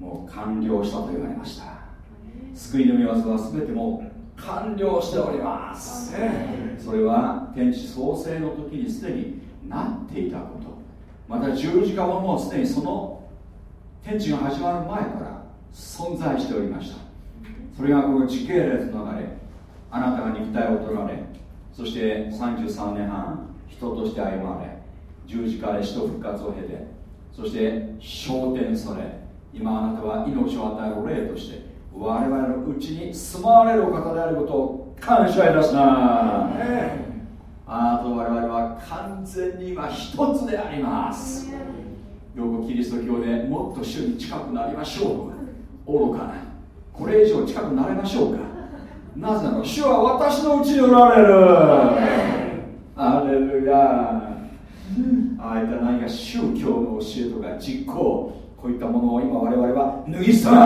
もう完了したと言われました。救いの御業は全ても完了しております。それは天地創生の時にすでになっていたこと。また十字架ももうすでにその天地が始まる前から存在しておりました。それがこの時系列の中であなたが肉体を取られそして33年半人として歩まれ十字架で死と復活を経てそして昇天され今あなたは命を与える霊として我々のうちに住まわれるお方であることを感謝いたします。あなたと我々は完全に今一つであります。よくキリスト教でもっと主に近くなりましょう愚かな。これ以上近くなれましょうか。なぜなら主は私のうちにおられる。アレルヤ。ああいった何か宗教の教えとか実行こういったものを今我々は脱ぎ捨て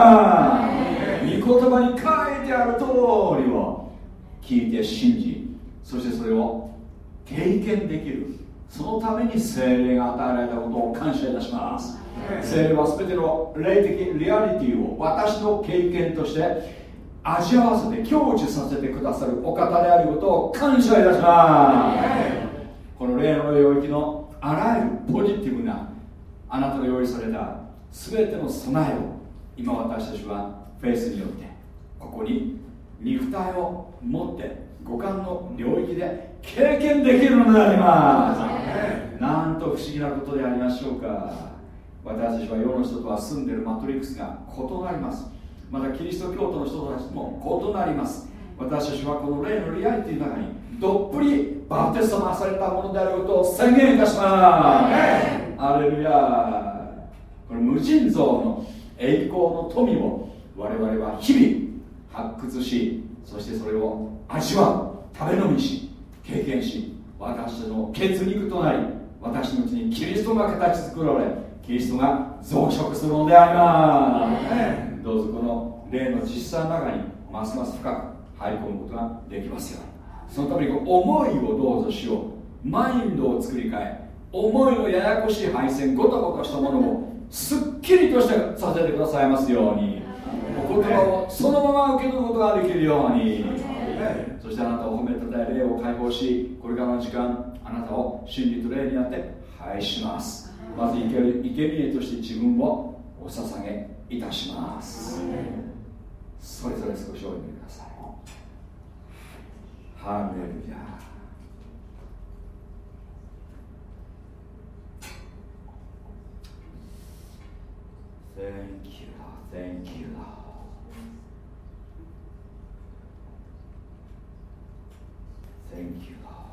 御言葉に書いてある通りを聞いて信じそしてそれを経験できる。そのために精霊が与えられたことを感謝いたします。精霊は全ての霊的リアリティを私の経験として味合わせて享受させてくださるお方であることを感謝いたします。この霊の領域のあらゆるポジティブなあなたの用意された全ての備えを今私たちはフェイスによってここに肉体を持って五感の領域で経験できるのであります。なんと不思議なことでありましょうか。私たちは世の人とは住んでいるマトリックスが異なります。またキリスト教徒の人たちも異なります。私たちはこの霊のリアリティの中にどっぷりバプテストなされたものであることを宣言いたします。アレルヤこの無尽蔵の栄光の富を我々は日々発掘しそしてそれを味わう。食べ飲みし経験し私の血肉となり私のうちにキリストが形作られキリストが増殖するのであります。どうぞこの霊の実際の中にますます深く入り込むことができますよ。うにそのために思いをどうぞしよう。マインドを作り変え。思いのややこしい配線ごとごとしたものをすっきりとしてさせてくださいますように。お言葉をそのまま受け取ることができるように。そしてあなたを褒めたたえ霊を解放しこれからの時間あなたを真理と霊にあって拝します。まず生ける生贄として自分をお捧げいたします。それぞれ少しお読みください。ハレルヤ。Thank you, thank you, Thank you. love.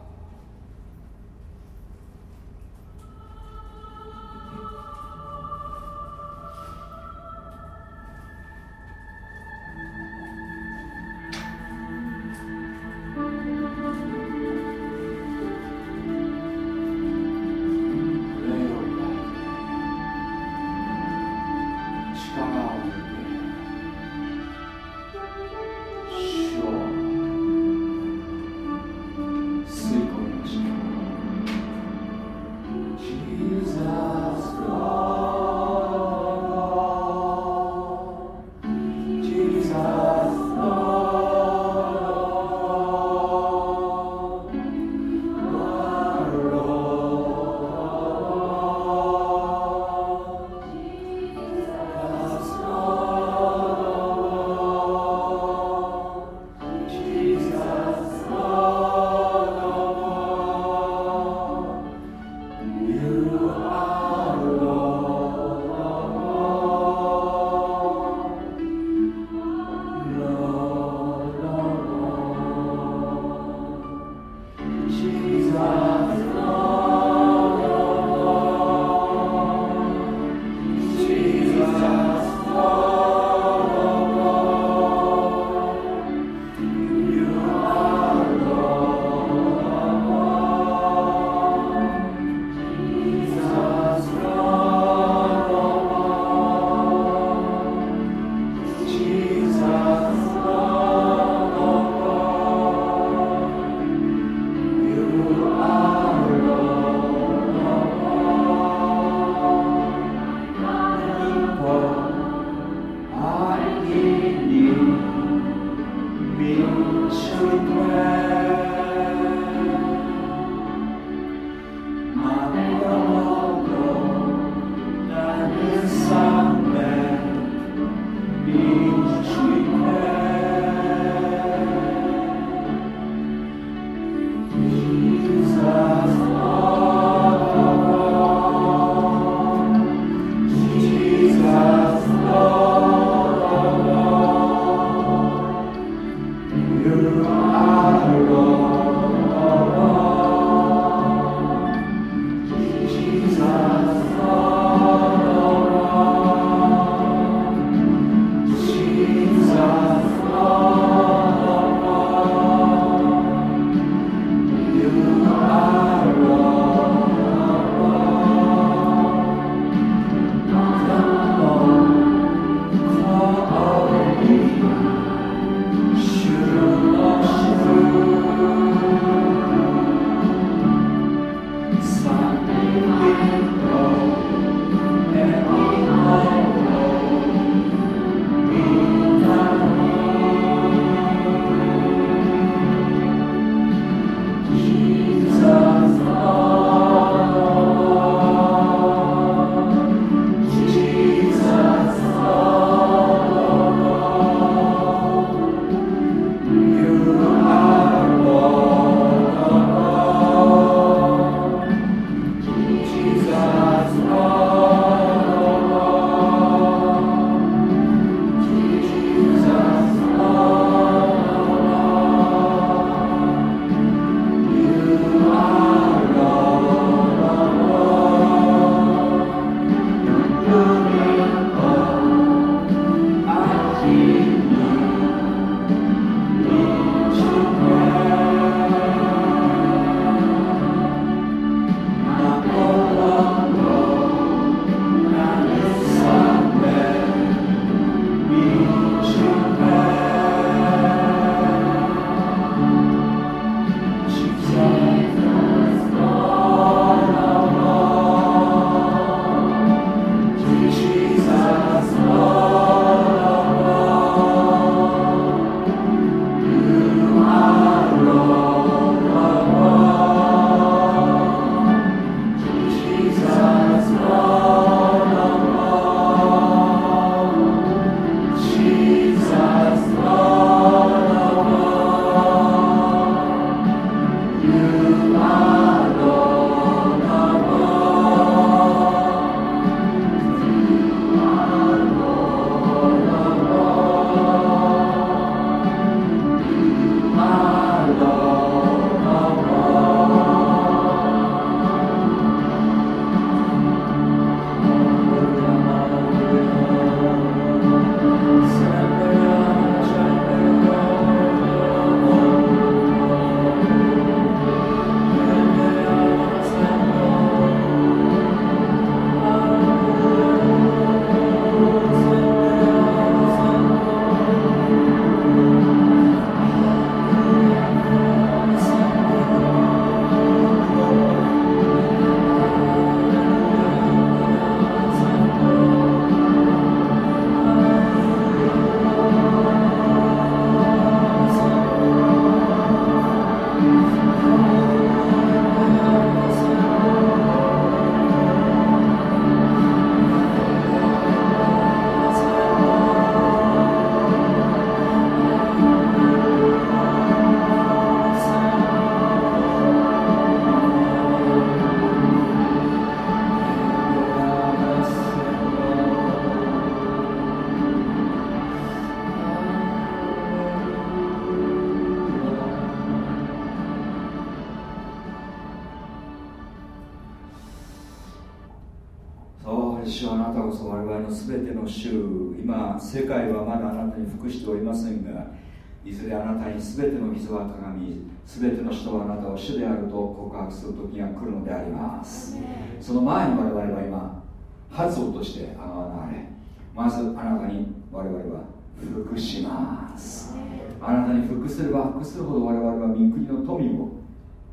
ずれあなたに全ての水は鏡全ての人はあなたを主であると告白する時が来るのであります。その前に我々は今発音としてあがわれまずあなたに我々は服します。あなたに服すれば服するほど我々は御国の富を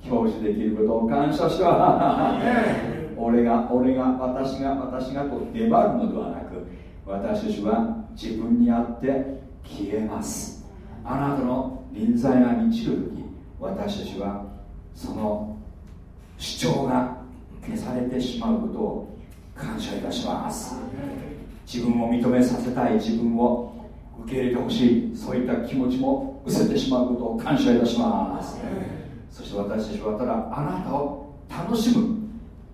享受できることを感謝します。俺が俺が私が私がと粘るのではなく私たちは自分にあって消えますあなたの臨在が満ちる時私たちはその主張が消されてしまうことを感謝いたします。自分を認めさせたい自分を受け入れてほしい。そういった気持ちも失せてしまうことを感謝いたします。そして私たちはただあなたを楽しむ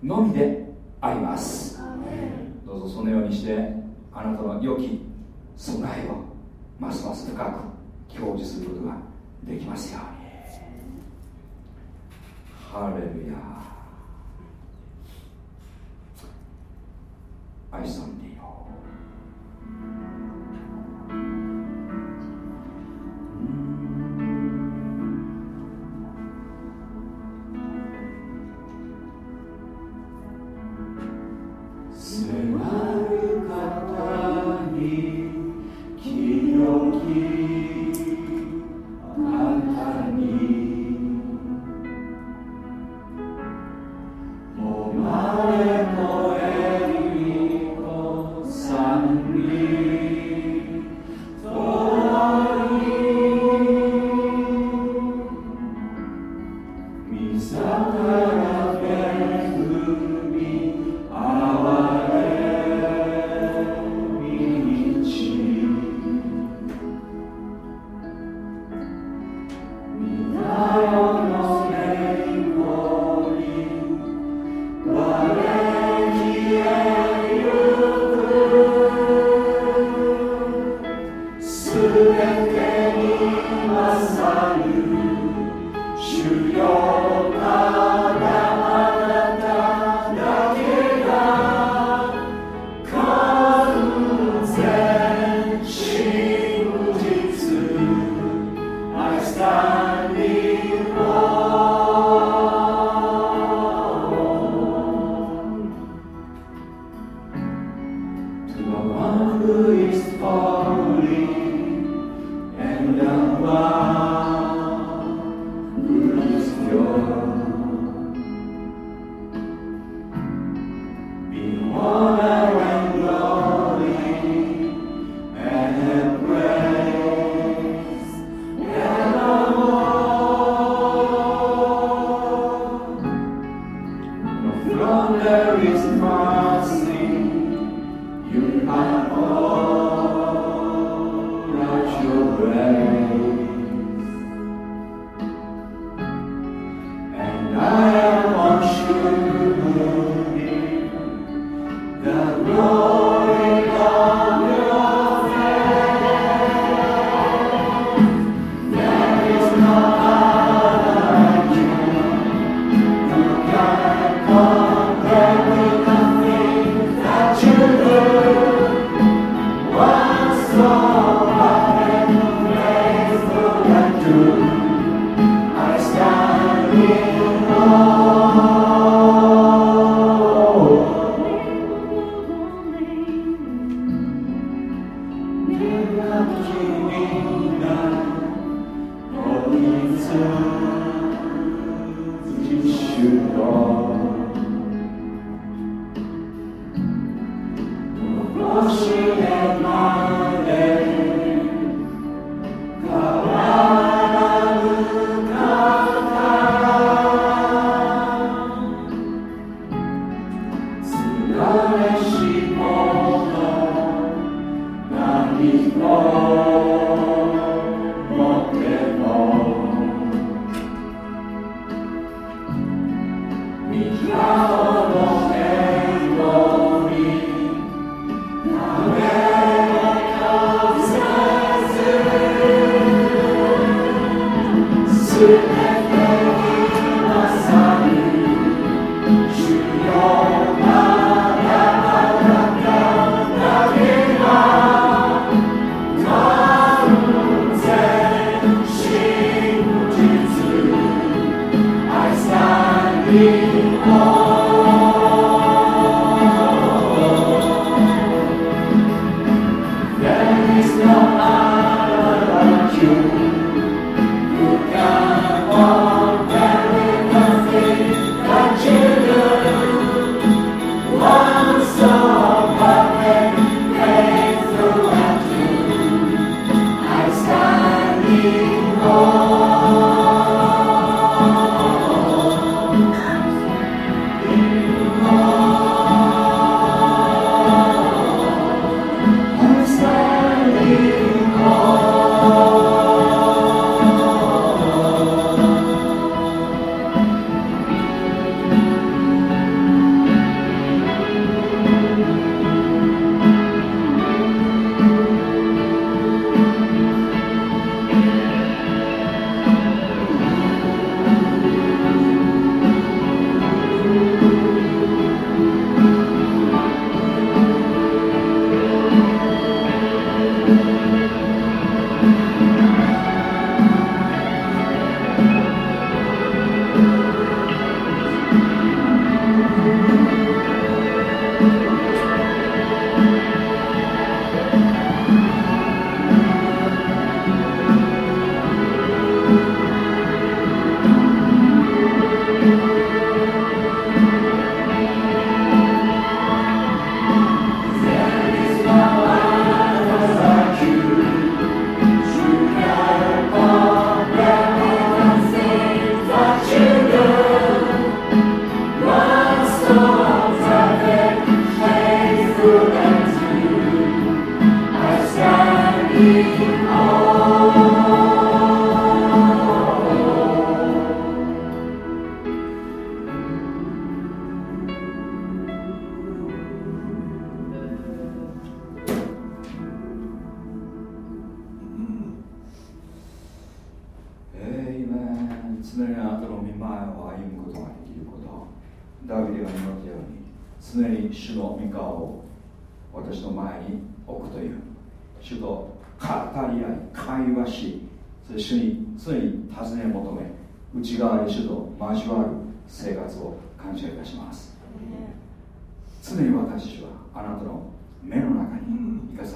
のみであります。どうぞそのようにしてあなたの良き備えをますます深く享受することができますように。ハレルヤ愛さんに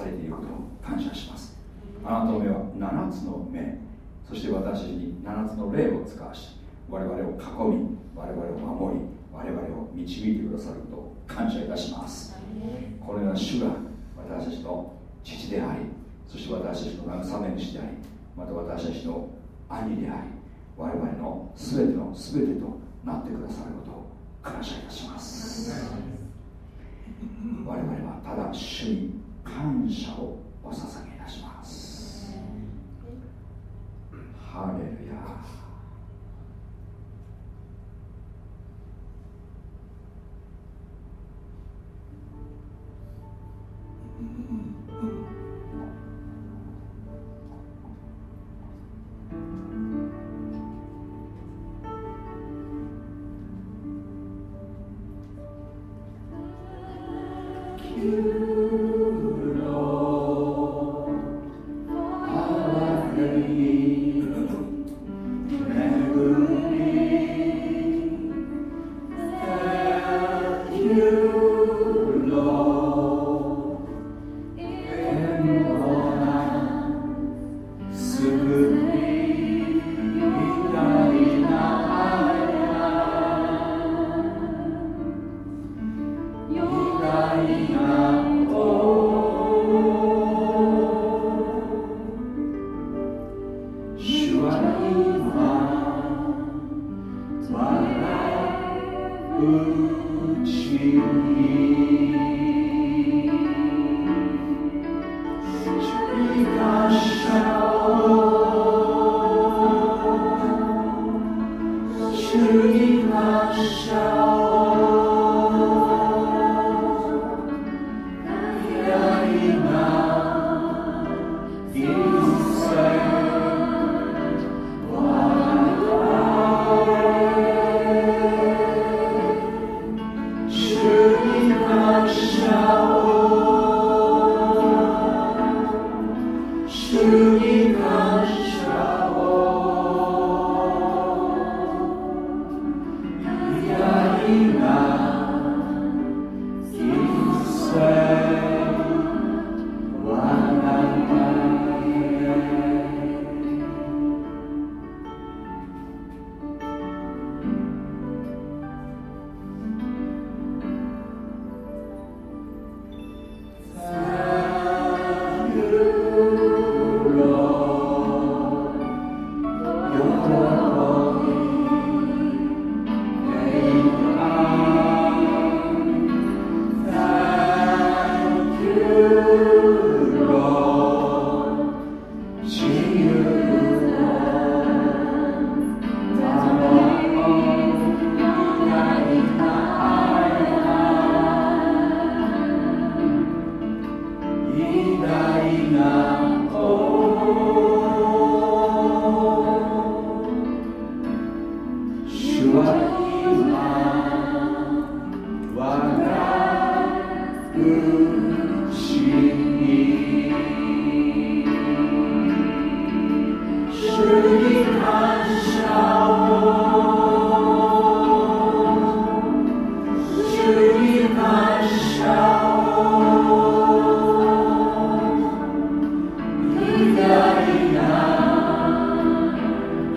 されていることを感謝します。あなたの目は7つの目そして私に7つの霊を使わし我々を囲み我々を守り我々を導いてくださることを感謝いたします。このような主が私たちの父でありそして私たちの慰め主でありまた私たちの兄であり我々の全ての全てとなってくださることを感謝いたします。我々はただ主に感謝をお捧げいたします。ハレルヤ。うん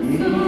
Mm-hmm.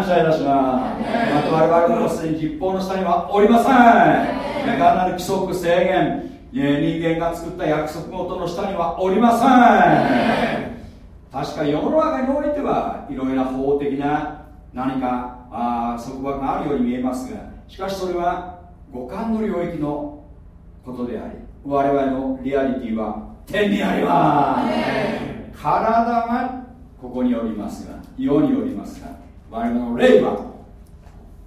感謝いたします。また我々もすでに立法の下にはおりません。いかなる規則制限。人間が作った約束事の下にはおりません。確か世の中においてはいろいろな法的な何かあ束縛があるように見えますがしかしそれは五感の領域のことであり我々のリアリティは天にあります。体がここにおりますが世におりますが我々の霊は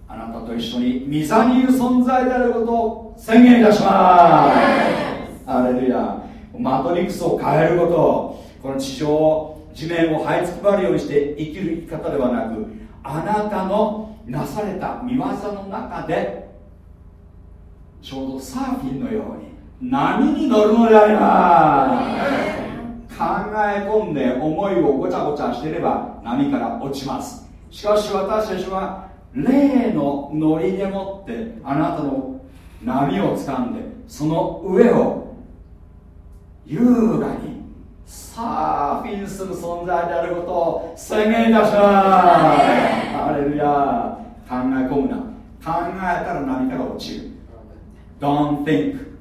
あなたと一緒に御座にいる存在であることを宣言いたします。アレルヤ。マトリックスを変えることこの地上地面を這いつくばるようにして生きる生き方ではなくあなたのなされた見業の中でちょうどサーフィンのように波に乗るのであります。考え込んで思いをごちゃごちゃしていれば波から落ちますしかし私たちは霊の乗りでもってあなたの波を掴んでその上を優雅にサーフィンする存在であることを宣言いたしますハレルヤ考え込むな考えたら波から落ちる Don't think.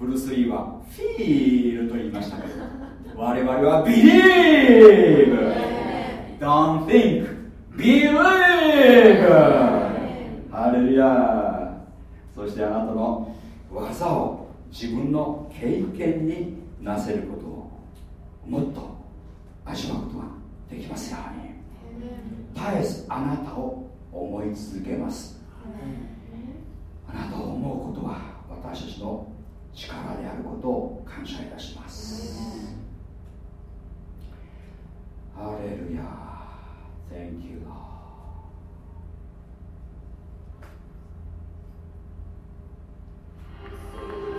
ブルース・リーは Feel と言いましたけど我々は Believe Don't think. Believe. ハレルヤそしてあなたの技を自分の経験になせることをもっと味わうことができますように。絶えずあなたを思い続けます。あなたを思うことは私たちの力であることを感謝いたします。ハレルヤ Thank you Lord 「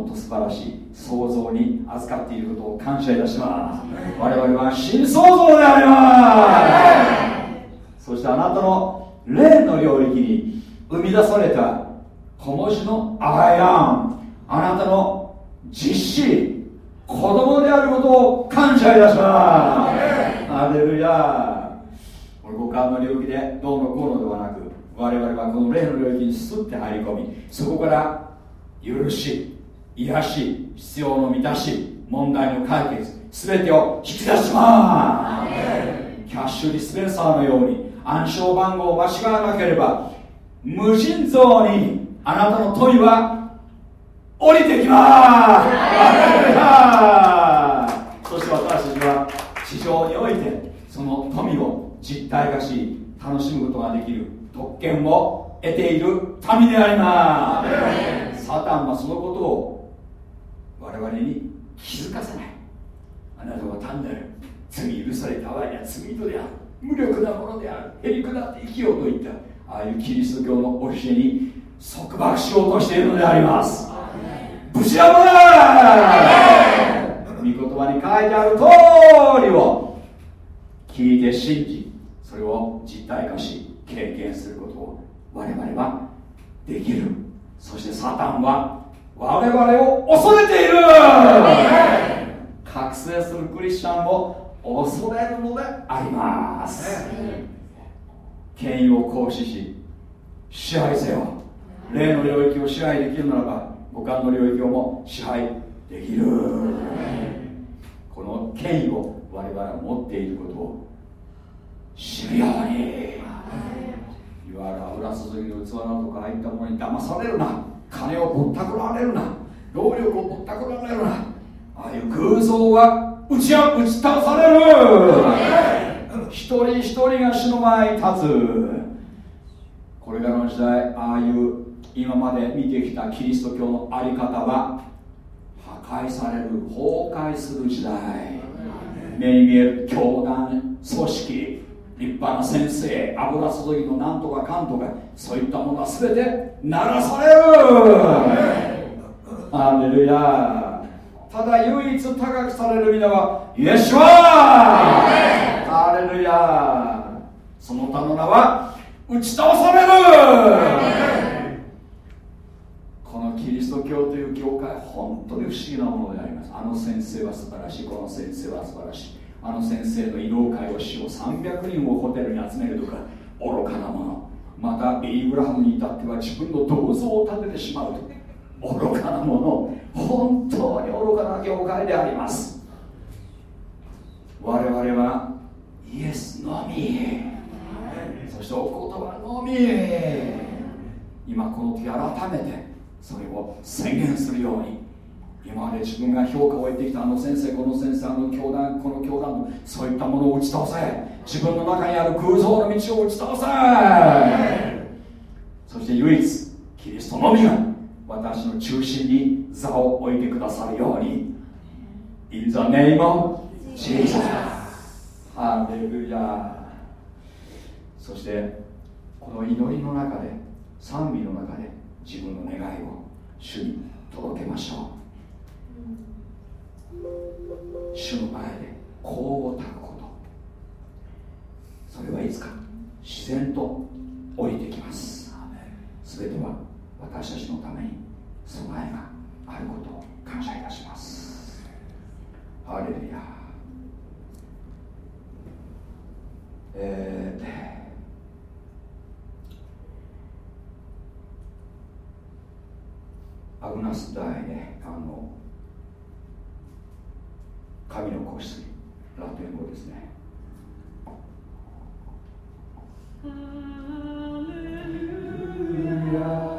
もっと素晴らしい創造に預かっていることを感謝いたします。我々は新創造でありますそしてあなたの霊の領域に生み出された小文字のアイアンあなたの実施子供であることを感謝いたします。アレルヤ五感の領域でどうのこうのではなく我々はこの霊の領域にすって入り込みそこから許し癒し必要の満たし問題の解決全てを引き出します。キャッシュディスペンサーのように暗証番号を間違わなければ無尽蔵にあなたの富は降りてきます。そして私たちは地上においてその富を実体化し楽しむことができる特権を得ている民であります。サタンはそのことを我々に気づかせない。あなたは単なる罪許されたわいや罪人である。無力なものである。へりくだって生きようといった。ああいうキリスト教の教えに束縛しようとしているのであります。ぶち破れ御言葉に書いてある通りを聞いて信じそれを実体化し経験することを我々はできる。そしてサタンは我々を恐れている。覚醒するクリスチャンを恐れるのであります。権威を行使し支配せよ。霊の領域を支配できるならば五感の領域をも支配できる。この権威を我々は持っていることを知るように。いわゆる油注ぎの器などとからいったものに騙されるな。金をぼったくられるな。労力をぼったくられるな。ああいう偶像は打ち打ち倒される。一人一人が死の前に立つ。これからの時代ああいう今まで見てきたキリスト教の在り方は破壊される崩壊する時代。目に見える教団組織立派な先生油注ぎのなんとかかんとかそういったものは全て鳴らされる。アレルヤただ唯一高くされる皆はイエシュワアレルヤその他の名は打ち倒される。このキリスト教という教会本当に不思議なものであります。あの先生は素晴らしいこの先生は素晴らしい。あの先生の異能会をしよう。300人をホテルに集めるとか愚かなもの。またエイブラハムに至っては自分の銅像を建ててしまうと愚かなもの。本当に愚かな業界であります。我々はイエスのみ。そしてお言葉のみ。今この時改めてそれを宣言するように今まで自分が評価を得てきたあの先生この先生あの教団この教団のそういったものを打ち倒せ。自分の中にある空想の道を打ち倒せ。そして唯一キリストのみが私の中心に座を置いてくださるように。In the name of Jesus. ハレルヤそしてこの祈りの中で賛美の中で自分の願いを主に届けましょう。主の前で香を焚くこと。それはいつか自然と降りてきます。全ては私たちのために備えがあることを感謝いたします。ハレルヤ。えー、アグナス大ねあの神の子羊ラテン語ですね。ハレルヤ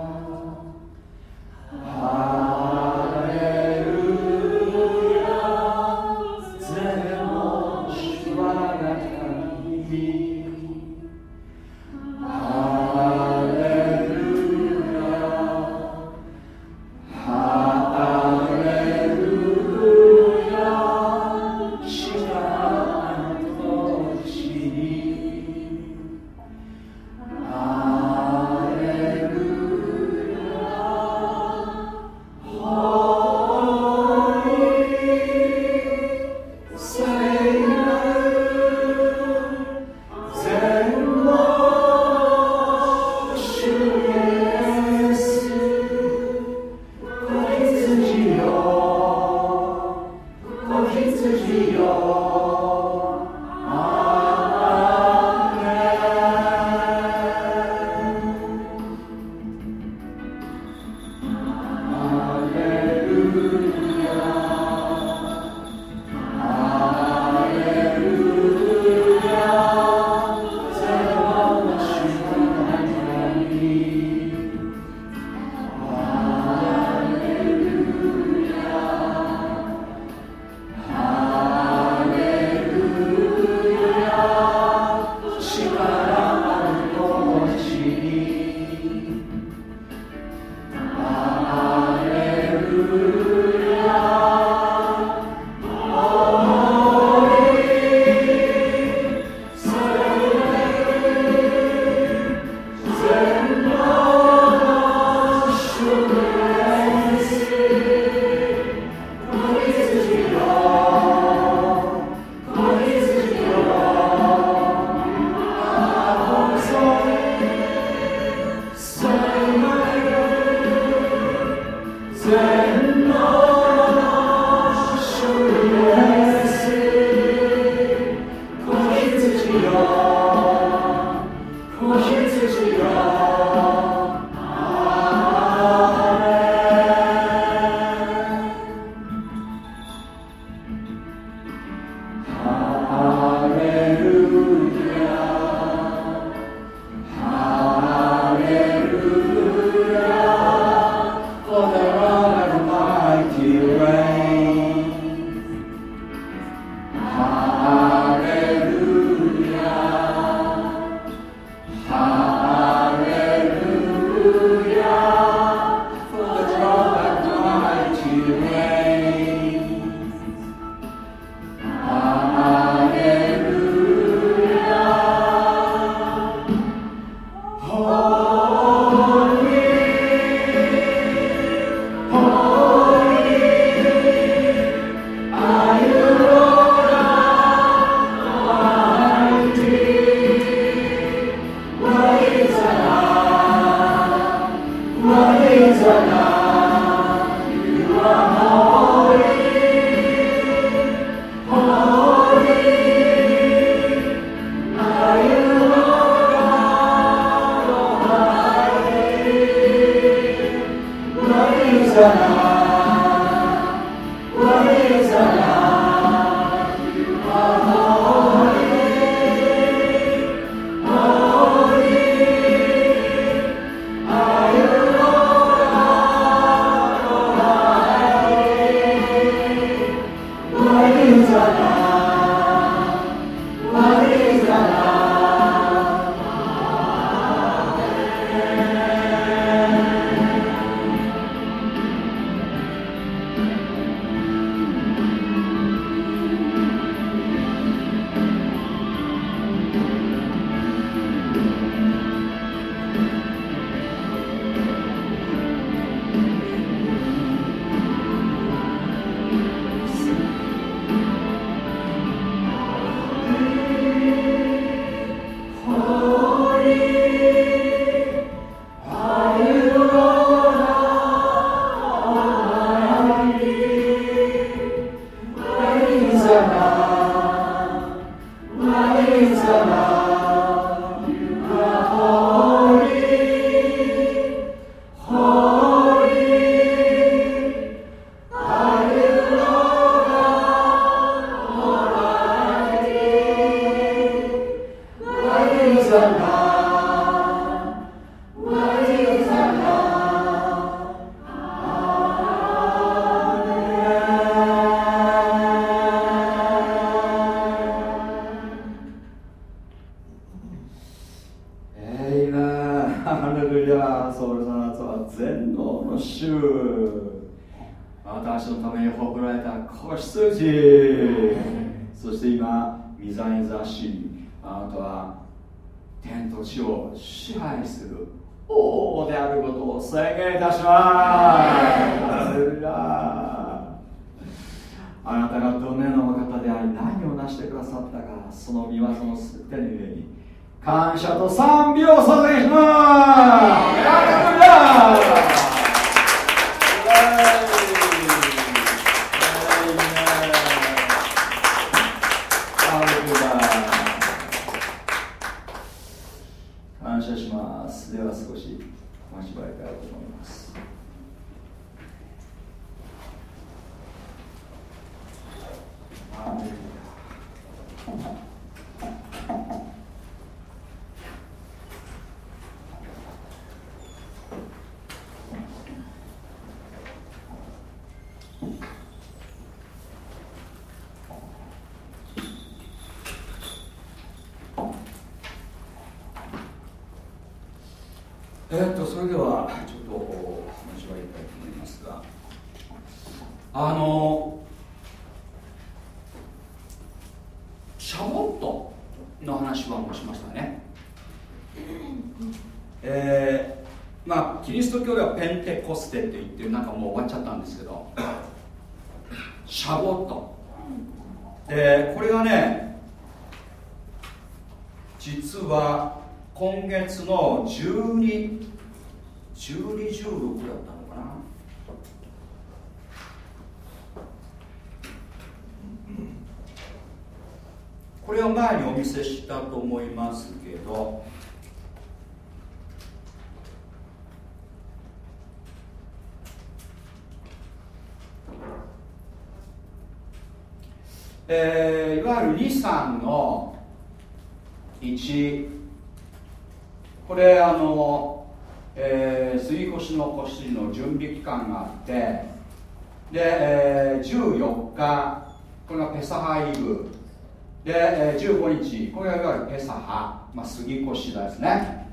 杉越だですね。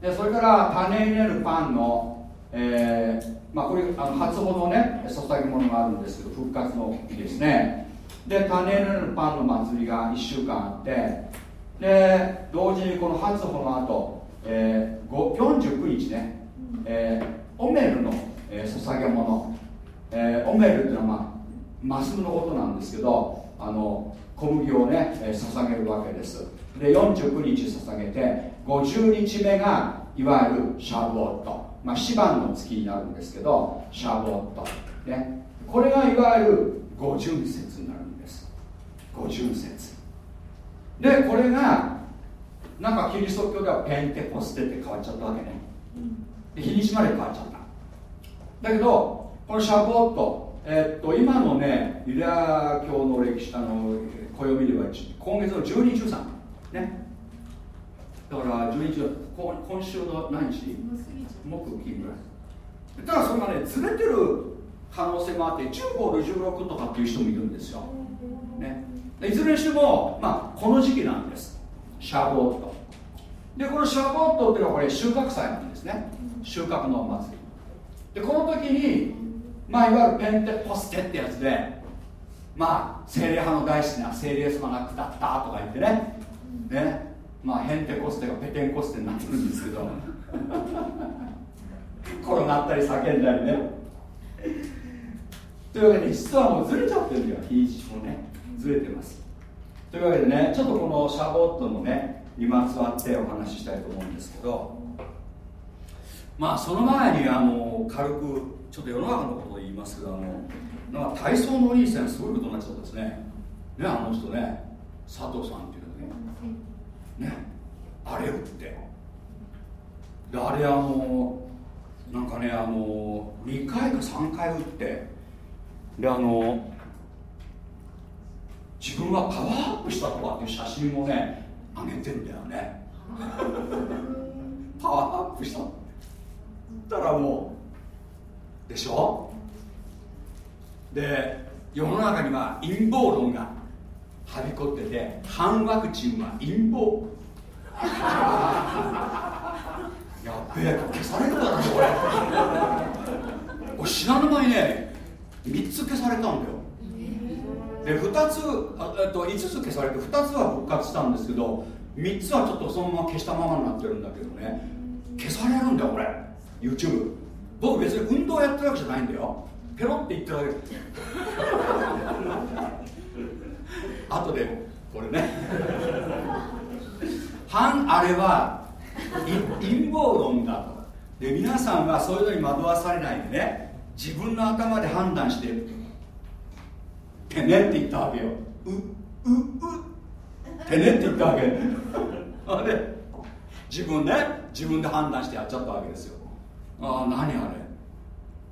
でそれから種になるパンの、えー、まあ、これあの初ほどね捧げ物があるんですけど復活の日ですね。で種になるパンの祭りが1週間あってで同時にこの初穂の後、えー、49日ね、えー、オメルの、えー、捧げ物、えー、オメルっていうのは、まあ、マスのことなんですけどあの小麦をね、えー、捧げるわけです。で49日捧げて50日目がいわゆるシャボット、まあ、シバンの月になるんですけどシャボット、ね、これがいわゆる五巡節になるんです。五巡節。でこれがなんかキリスト教ではペンテコステって変わっちゃったわけね。で日にちまで変わっちゃった。だけどこのシャボットえー、っと今のねユダヤ教の歴史あの暦では今月の12、13ね。だから11月今週の何日？木金ぐらいただそれがねずれてる可能性もあって15で16とかっていう人もいるんですよ、ね、いずれにしても、まあ、この時期なんです。シャボット。でこのシャボットっていうのはこれ収穫祭なんですね。収穫のお祭り。でこの時にまあいわゆるペンテポステってやつでまあ精霊派の大好きな精霊様が下ったとか言ってね。ね。まあヘンテコステがペテンコステになってるんですけど。転がったり叫んだりね。というわけで実はもうずれちゃってるんだよ。日にちもね。ずれてます。というわけでねちょっとこのシャボットのねにまつわってお話ししたいと思うんですけど。まあその前にあの軽くちょっと世の中のことを言いますけどあのなんか体操のお兄さんすごいことになっちゃったんですね。ねあの人ね。佐藤さんっていうね。あれ打って。であれあのなんかねあの2回か3回打って。であの自分はパワーアップしたとかっていう写真もね上げてんだよね。パワーアップしたったらもうでしょ？で世の中には陰謀論がはびこってて反ワクチンは陰謀。やっべえ消されるだろこれ。これ知らぬ間にね3つ消されたんだよ。で2つあえっと5つ消されて2つは復活したんですけど3つはちょっとそのまま消したままになってるんだけどね。消されるんだよこれ。YouTube 僕別に運動やってるわけじゃないんだよ。ペロって言ってるだけ。後でこれね。反あれは陰謀論だと。で皆さんはそういうのに惑わされないでね。自分の頭で判断しててねって言ったわけよ。ううう。てねって言ったわけ。あれ。自分ね自分で判断してやっちゃったわけですよ。ああ何あれ。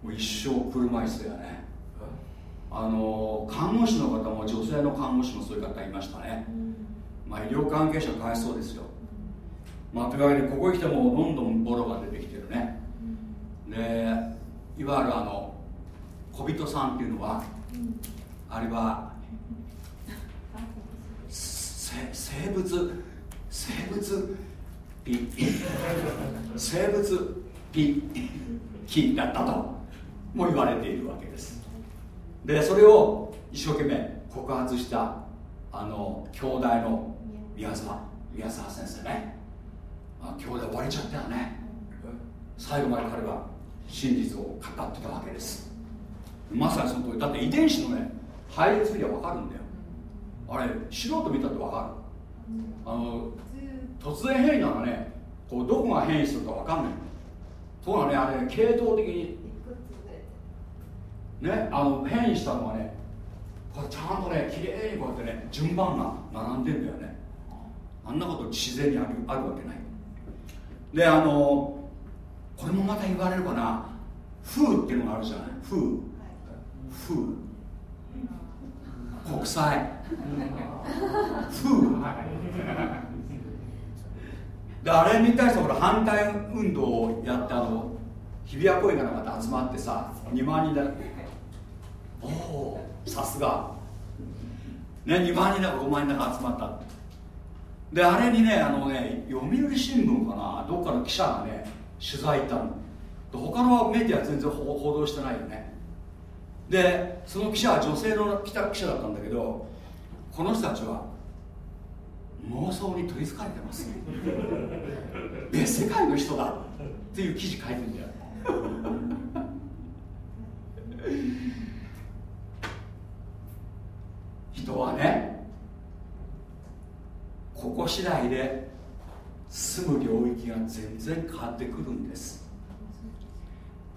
もう一生車椅子だよね。あの看護師の方も女性の看護師もそういう方いましたね、まあ、医療関係者かわいそうですよ、まあ、というわけでここへ来てもどんどんボロが出てきてるね。でいわゆるあの小人さんっていうのはあれは生物生物ピ生物ピキ だったと。も言われているわけです。でそれを一生懸命告発したあの兄弟の宮沢宮沢先生ね。あ兄弟割れちゃったよね。最後まで彼は真実を語ってたわけです。まさにその通り。だって遺伝子のね配列には分かるんだよ。あれ素人見たって分かる？あの突然変異ならね。こうどこが変異するか分かんない。ところがねあれ系統的にねあの変異したのはねこれちゃんとね綺麗にこうやってね順番が並んでんだよね。あんなこと自然にあるあるわけない。であのこれもまた言われるかな。風っていうのがあるじゃない。風。風。国際。風。であれに対して俺反対運動をやってあの日比谷公園からまた集まってさ2万人だおおさすが。ね2万人だか5万人だか集まった。であれにねあのね読売新聞かなどっかの記者がね取材行ったの。他のメディア全然報道してないよね。でその記者は女性の記者だったんだけどこの人たちは妄想に取りつかれてます 別世界の人だ。っていう記事書いてんだよ。人はねここ次第で住む領域が全然変わってくるんです。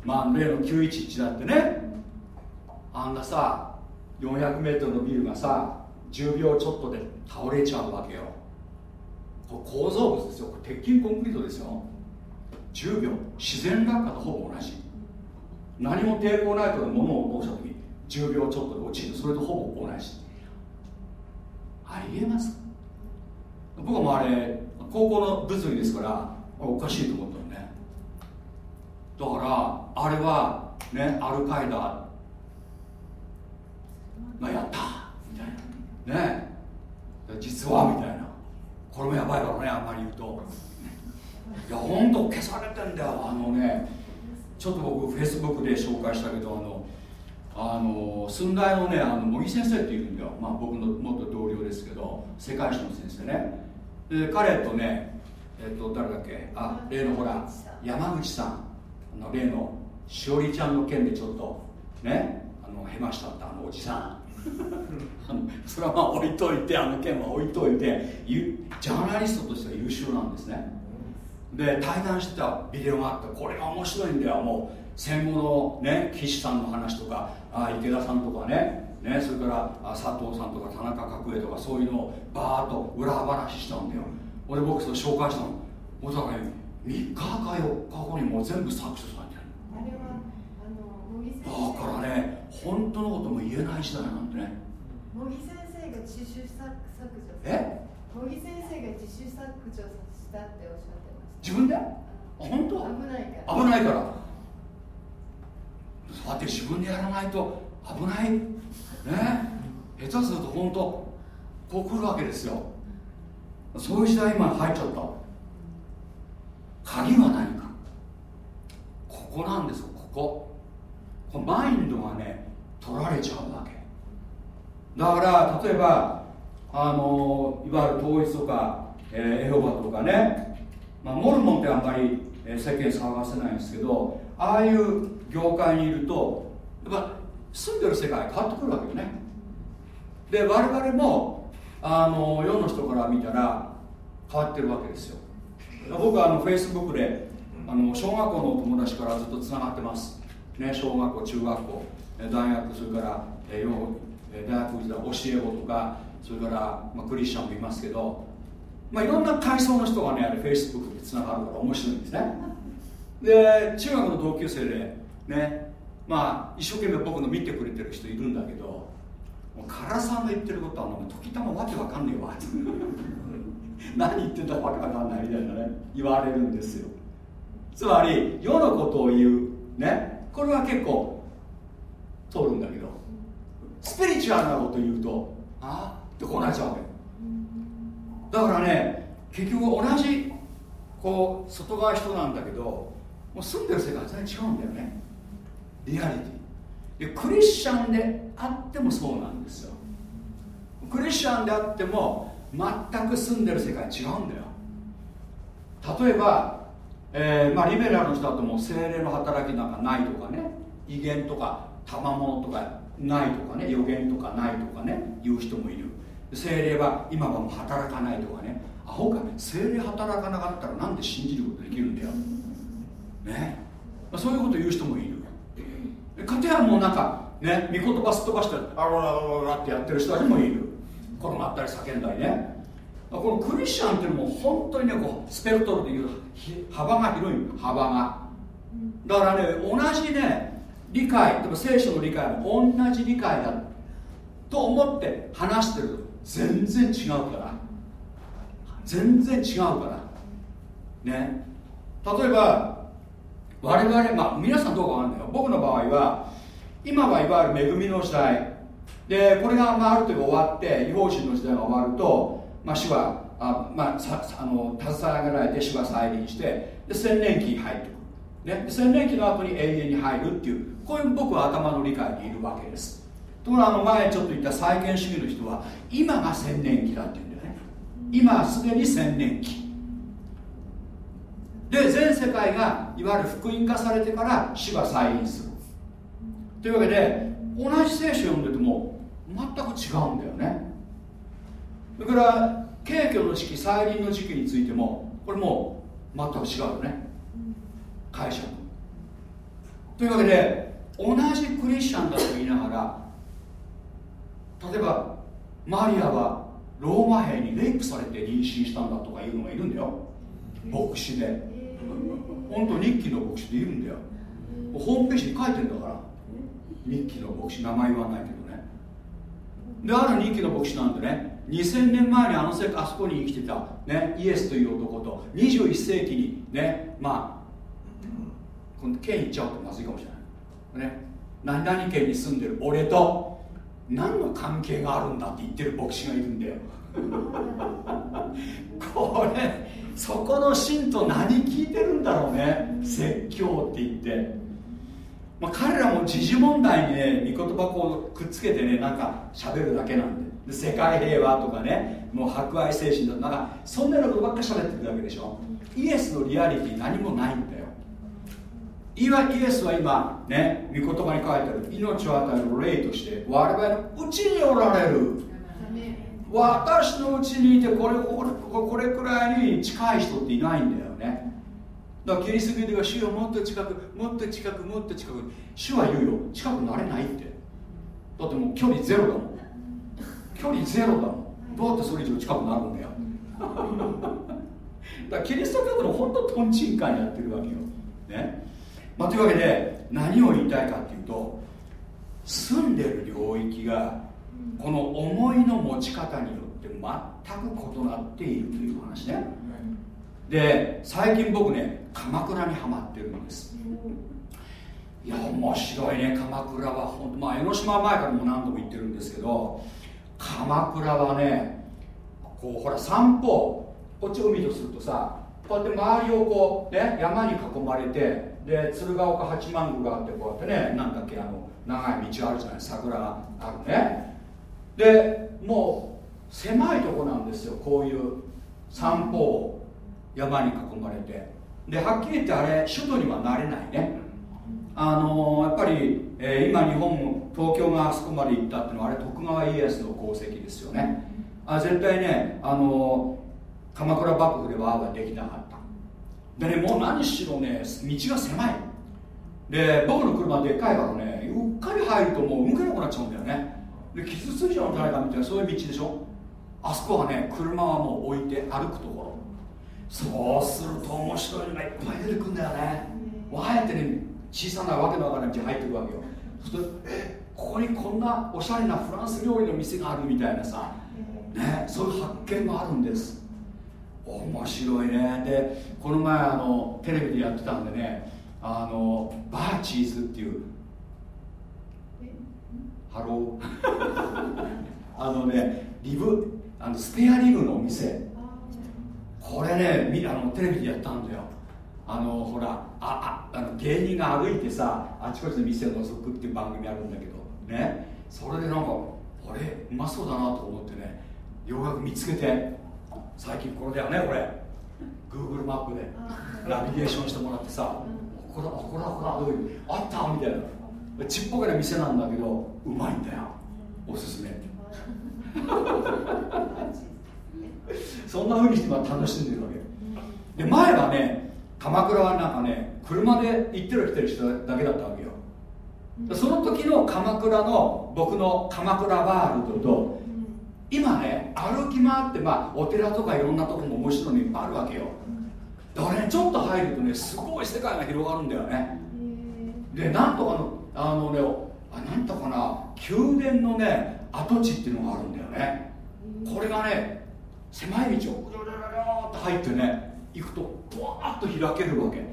まあ例の911だってねあんなさ 400m のビルがさ10秒ちょっとで倒れちゃうわけよ。これ構造物ですよ。鉄筋コンクリートですよ。10秒。自然落下とほぼ同じ。何も抵抗ないとで物を落とした時10秒ちょっとで落ちる。それとほぼ同じ。ありえます僕もあれ高校の物理ですからおかしいと思ったのね。だからあれはねアルカイダがやった。みたいな。ね。実はみたいな。これもやばいからねあんまり言うと。いやほんと消されてんだよあのね。ちょっと僕フェイスブックで紹介したけどあのあの寸大のねあの茂木先生っているんだよ、まあ、僕の元同僚ですけど世界史の先生ね。で彼とねえっと誰だっけ？あ例のほら山口さん。あの例のしおりちゃんの件でちょっとねあのへましたってあのおじさん。あのそれはまあ置いといてあの件は置いといてジャーナリストとしては優秀なんですね。で対談してたビデオがあってこれが面白いんだよ。もう戦後のね岸さんの話とかあ池田さんとかね。ねそれから佐藤さんとか田中角栄とかそういうのをバーッと裏話したんだよ。俺僕それ紹介したの。もうだからね3日か4日後にもう全部削除されてる。だからね本当のことも言えない時代なんてね。茂木先生が自主削除え？茂木先生が自主削除したっておっしゃってま自分で？本当？危ないから。危ないからそうやって自分でやらないと危ない。ね。下手すると本当こう来るわけですよ。そういう時代今入っちゃった。鍵は何か。ここなんですよここ。このマインドがね取られちゃうわけ。だから例えばあのいわゆる統一とか、えー、エホバとかね、まあ、モルモンってあんまり、えー、世間騒がせないんですけどああいう業界にいるとやっぱ住んでる世界変わってくるわけよね。で我々もあの世の人から見たら変わってるわけですよ。僕はあのフェイスブックであの小学校の友達からずっとつながってます。ね小学校中学校大学それから、えー、大学時代教え子とかそれから、まあ、クリスチャンもいますけど、まあ、いろんな階層の人がねあれフェイスブックでつながるから面白いんですね。で中学の同級生でね。まあ一生懸命僕の見てくれてる人いるんだけどもう唐さんの言ってることはもう時たまわけわかんねえわ。何言ってんだわけわかんないみたいなね言われるんですよ。つまり世のことを言うねこれは結構通るんだけどスピリチュアルなこと言うとああってこうなっちゃうわけ。だからね結局同じこう外側人なんだけどもう住んでる世界は全然違うんだよね。リアリティ。でクリスチャンであってもそうなんですよ。クリスチャンであっても全く住んでる世界違うんだよ。例えば、えーまあ、リベラルの人だともう精霊の働きなんかないとかね。威厳とか賜物とかないとかね。予言とかないとかね。言う人もいる。精霊は今はもう働かないとかね。アホか精霊働かなかったらなんで信じることできるんだよ。ね、まあ、そういうこと言う人もいる。かたやもうなんかね御言葉すっ飛ばしてあららららってやってる人たちもいる。転がったり叫んだりね。このクリスチャンっていうのも本当にねこうスペクトルでいう幅が広い幅が。だからね同じね理解例えば聖書の理解も同じ理解だと思って話してると全然違うから。全然違うから。ね。例えば我々まあ皆さんどうかわかんないよ。僕の場合は今はいわゆる恵みの時代。でこれが、まあ、ある程度終わって違法人の時代が終わると、まあ、主はあ、まあ、さあの携えられて主は再臨してで千年期に入ってくる、ね、千年期の後に永遠に入るっていうこういう僕は頭の理解にいるわけです。ところがあの前ちょっと言った再建主義の人は今が千年期だって言うんだよね。今すでに千年期。で全世界がいわゆる福音化されてから主が再臨する。というわけで同じ聖書を読んでても全く違うんだよね。それから景挙の時期再臨の時期についてもこれも全く違うよね。解釈。というわけで同じクリスチャンだと言いながら例えばマリアはローマ兵にレイプされて妊娠したんだとかいうのがいるんだよ。牧師で。本当日記の牧師でいるんだよ。ホームページに書いてんだから。日記の牧師。名前言わないけどね。である日記の牧師なんてね2000年前にあのせあそこに生きてた、ね、イエスという男と21世紀にねまあこの県行っちゃうとまずいかもしれない。ね。何々県に住んでる俺と何の関係があるんだって言ってる牧師がいるんだよ。これそこの信徒何聞いてるんだろうね。説教って言って。まあ、彼らも時事問題にね御言葉こうくっつけてねなんか喋るだけなんで。で世界平和とかねもう博愛精神だとなんかそんなようなことばっか喋ってるだけでしょ。イエスのリアリティ何もないんだよ。いわイエスは今ね御言葉に書いてある命を与える霊として我々のうちにおられる。私のうちにいてこれこれくらいに近い人っていないんだよね。だからキリスト教では主よもっと近くもっと近くもっと近く主は言うよ。近くなれないって。だってもう距離ゼロだもん。距離ゼロだもん。どうやってそれ以上近くなるんだよ。だからキリスト教徒の本当とんちんかんやってるわけよ。ね。まあ、というわけで何を言いたいかっていうと住んでる領域がこの思いの持ち方によって全く異なっているという話ね。で最近僕ね鎌倉にはまってるんです。いや面白いね。鎌倉は本当まあ江ノ島前からも何度も言ってるんですけど鎌倉はねこうほら散歩。こっち海とするとさこうやって周りをこう、ね、山に囲まれてで鶴岡八幡宮があってこうやってねなんだっけあの長い道あるじゃない桜があるねでもう狭いとこなんですよこういう散歩を山に囲まれて。ではっきり言ってあれ首都にはなれないね。あのー、やっぱり、えー、今日本東京があそこまで行ったっていうのはあれ徳川家康の功績ですよね。あ絶対ね、あのー、鎌倉幕府ではああできなかった。でねもう何しろね道が狭い。で僕の車でっかいからねうっかり入るともう動けなくなっちゃうんだよね。で傷ついちゃうんじゃないかみたいなそういう道でしょ？あそこはね車はもう置いて歩くところ。そうすると面白いのがいっぱい出てくるんだよね。あえてね小さなわけのわからない道入ってくるわけよ。そうするとえ？ここにこんなおしゃれなフランス料理の店があるみたいなさ、ね、そういう発見があるんです。面白いね。でこの前あのテレビでやってたんでねあのバーチーズっていうハロー。あのねリブあのスペアリブのお店。これねあのテレビでやったんだよ。あのほらあああの芸人が歩いてさあちこちの店を覗くっていう番組あるんだけど。ね。それでなんかあれうまそうだなと思ってねようやく見つけて。最近これだよねこれ。Google マップで。ナビゲーションしてもらってさこれだこれだこれだどういうあった？みたいなちっぽけな店なんだけどうまいんだよ。おすすめ。そんなふうにして楽しんでるわけ。で前はね鎌倉はなんかね車で行ってる来てる人だけだったわけよ。その時の鎌倉の僕の鎌倉ワールドと今ね歩き回ってまあお寺とかいろんなとこも面白いのいっぱいあるわけよ。だからねちょっと入るとねすごい世界が広がるんだよね。でなんとかのあのねあなんとかな宮殿のね跡地っていうのがあるんだよね。これがね狭い道をぐるるるって入ってね行くとブワーッと開けるわけ。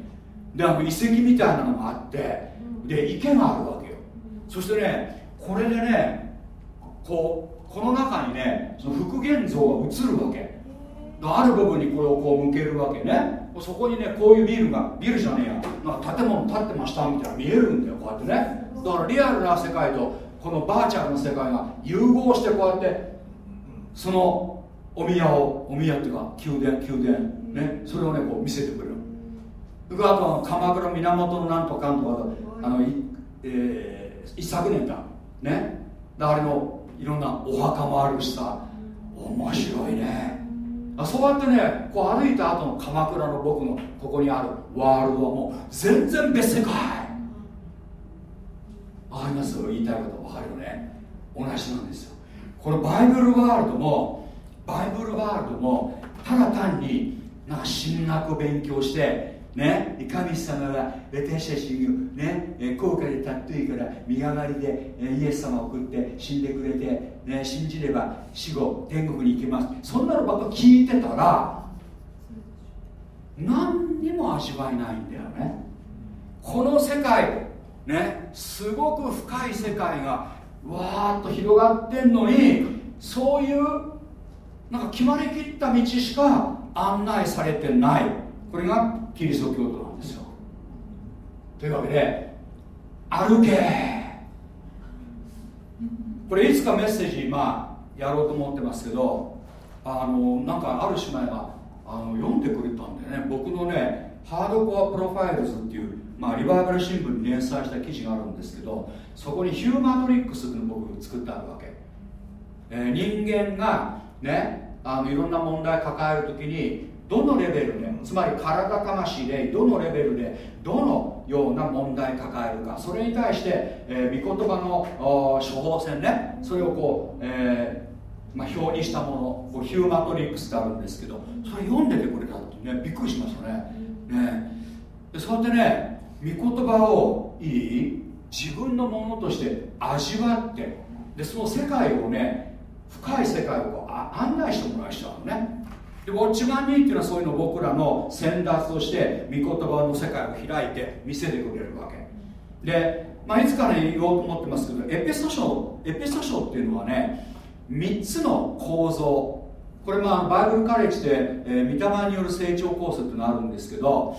であの遺跡みたいなのがあってで池があるわけよ。そしてねこれでねこうこの中にねその復元像が映るわけ。ある部分にこれをこう向けるわけねそこにねこういうビルがビルじゃねえや。なんか建物建ってましたみたいな見えるんだよこうやってね。だからリアルな世界とこのバーチャルの世界が融合してこうやってそのお宮をお宮っていうか宮殿宮殿ね。それをねこう見せてくれる。僕はあと鎌倉源のなんとかんとかあの、えー、一昨年だ。ね。あれのいろんなお墓もあるしさ。面白いねそうやってねこう歩いた後の鎌倉の僕のここにあるワールドはもう全然別世界。わかります？言いたいことわかるよね。同じなんですよ。このバイブルワールドもバイブルワールドもただ単になんか神学を勉強してね、神様は私たちに、ね、高価で尊いから身代わりでイエス様を送って死んでくれて、ね、信じれば死後天国に行けます。そんなのばっか聞いてたら何にも味わいないんだよね。この世界ねすごく深い世界がわーっと広がってんのにそういうなんか決まりきった道しか案内されてない。これがキリスト教徒なんですよ。というわけで歩け。これいつかメッセージまあやろうと思ってますけどあのなんかある姉妹があの読んでくれたんでね。僕のねハードコアプロファイルズっていう、まあ、リバイバル新聞に連載した記事があるんですけどそこにヒューマトリックスっていうのを僕作ってあるわけ、えー、人間がねあのいろんな問題抱える時にどのレベルでつまり体魂でどのレベルでどのような問題抱えるかそれに対して、えー、御言葉の処方箋ねそれをこう、えーまあ、表にしたものヒューマトリックスってあるんですけどそれ読んでてくれたってねびっくりしましたね。ね。でそうやってね御言葉をいい自分のものとして味わってでその世界をね深い世界をこう案内してもらいしたのねでウォッチマンニーっていうのはそういうのを僕らの先達として御言葉の世界を開いて見せてくれるわけ。で、まあ、いつかね言おうと思ってますけどエペソ書エペソ書っていうのはね3つの構造。これまあバイブルカレッジで、えー、御霊による成長コースっていうのがあるんですけど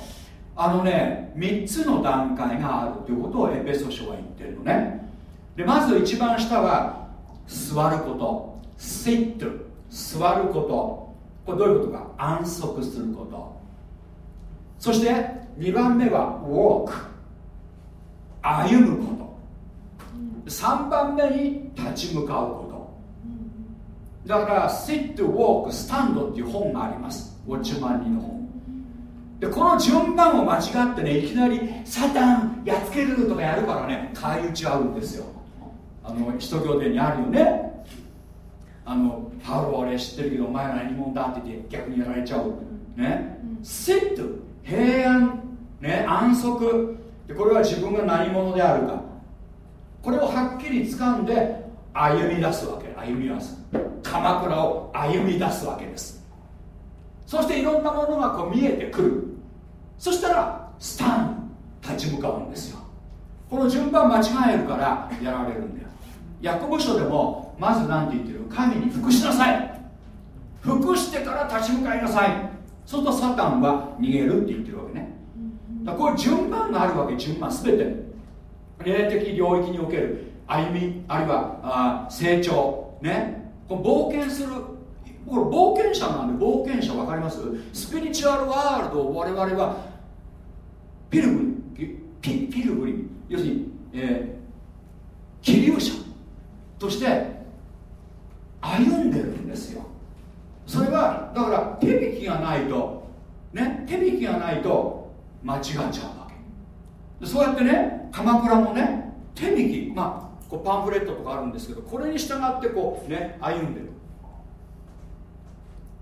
あのね3つの段階があるということをエペソ書は言ってるのね。でまず一番下は座ること。sit 座ること。これどういうことか？安息すること。そして2番目は walk 歩むこと。3番目に立ち向かうこと。だから sit, walk, stand っていう本があります。ウォッチマンリーの本。でこの順番を間違ってねいきなり「サタンやっつける」とかやるからね返り討ち合うんですよ。あの使徒行伝にあるよね。あのパウロは俺知ってるけどお前ら何者だって言って逆にやられちゃう。ね、セット平安、ね、安息。でこれは自分が何者であるか。これをはっきり掴んで歩み出すわけ。歩み出す。鎌倉を歩み出すわけです。そしていろんなものがこう見えてくる。そしたらスタン立ち向かうんですよ。この順番間違えるからやられるんだよ。ヤコブ書でもまず何て言ってる？神に服しなさい。服してから立ち向かいなさい。そうするとサタンは逃げるって言ってるわけね。だこういう順番があるわけ順番全て。霊的領域における歩みあるいはあ成長。ね。こ冒険する。これ冒険者なんで冒険者分かります？スピリチュアルワールドを我々はピルグリピピルグリ。要するに、えー、気流者として歩んでるんですよ。それはだから手引きがないとね手引きがないと間違っちゃうわけ。そうやってね鎌倉もね手引きまあこうパンフレットとかあるんですけどこれに従ってこうね歩んでる。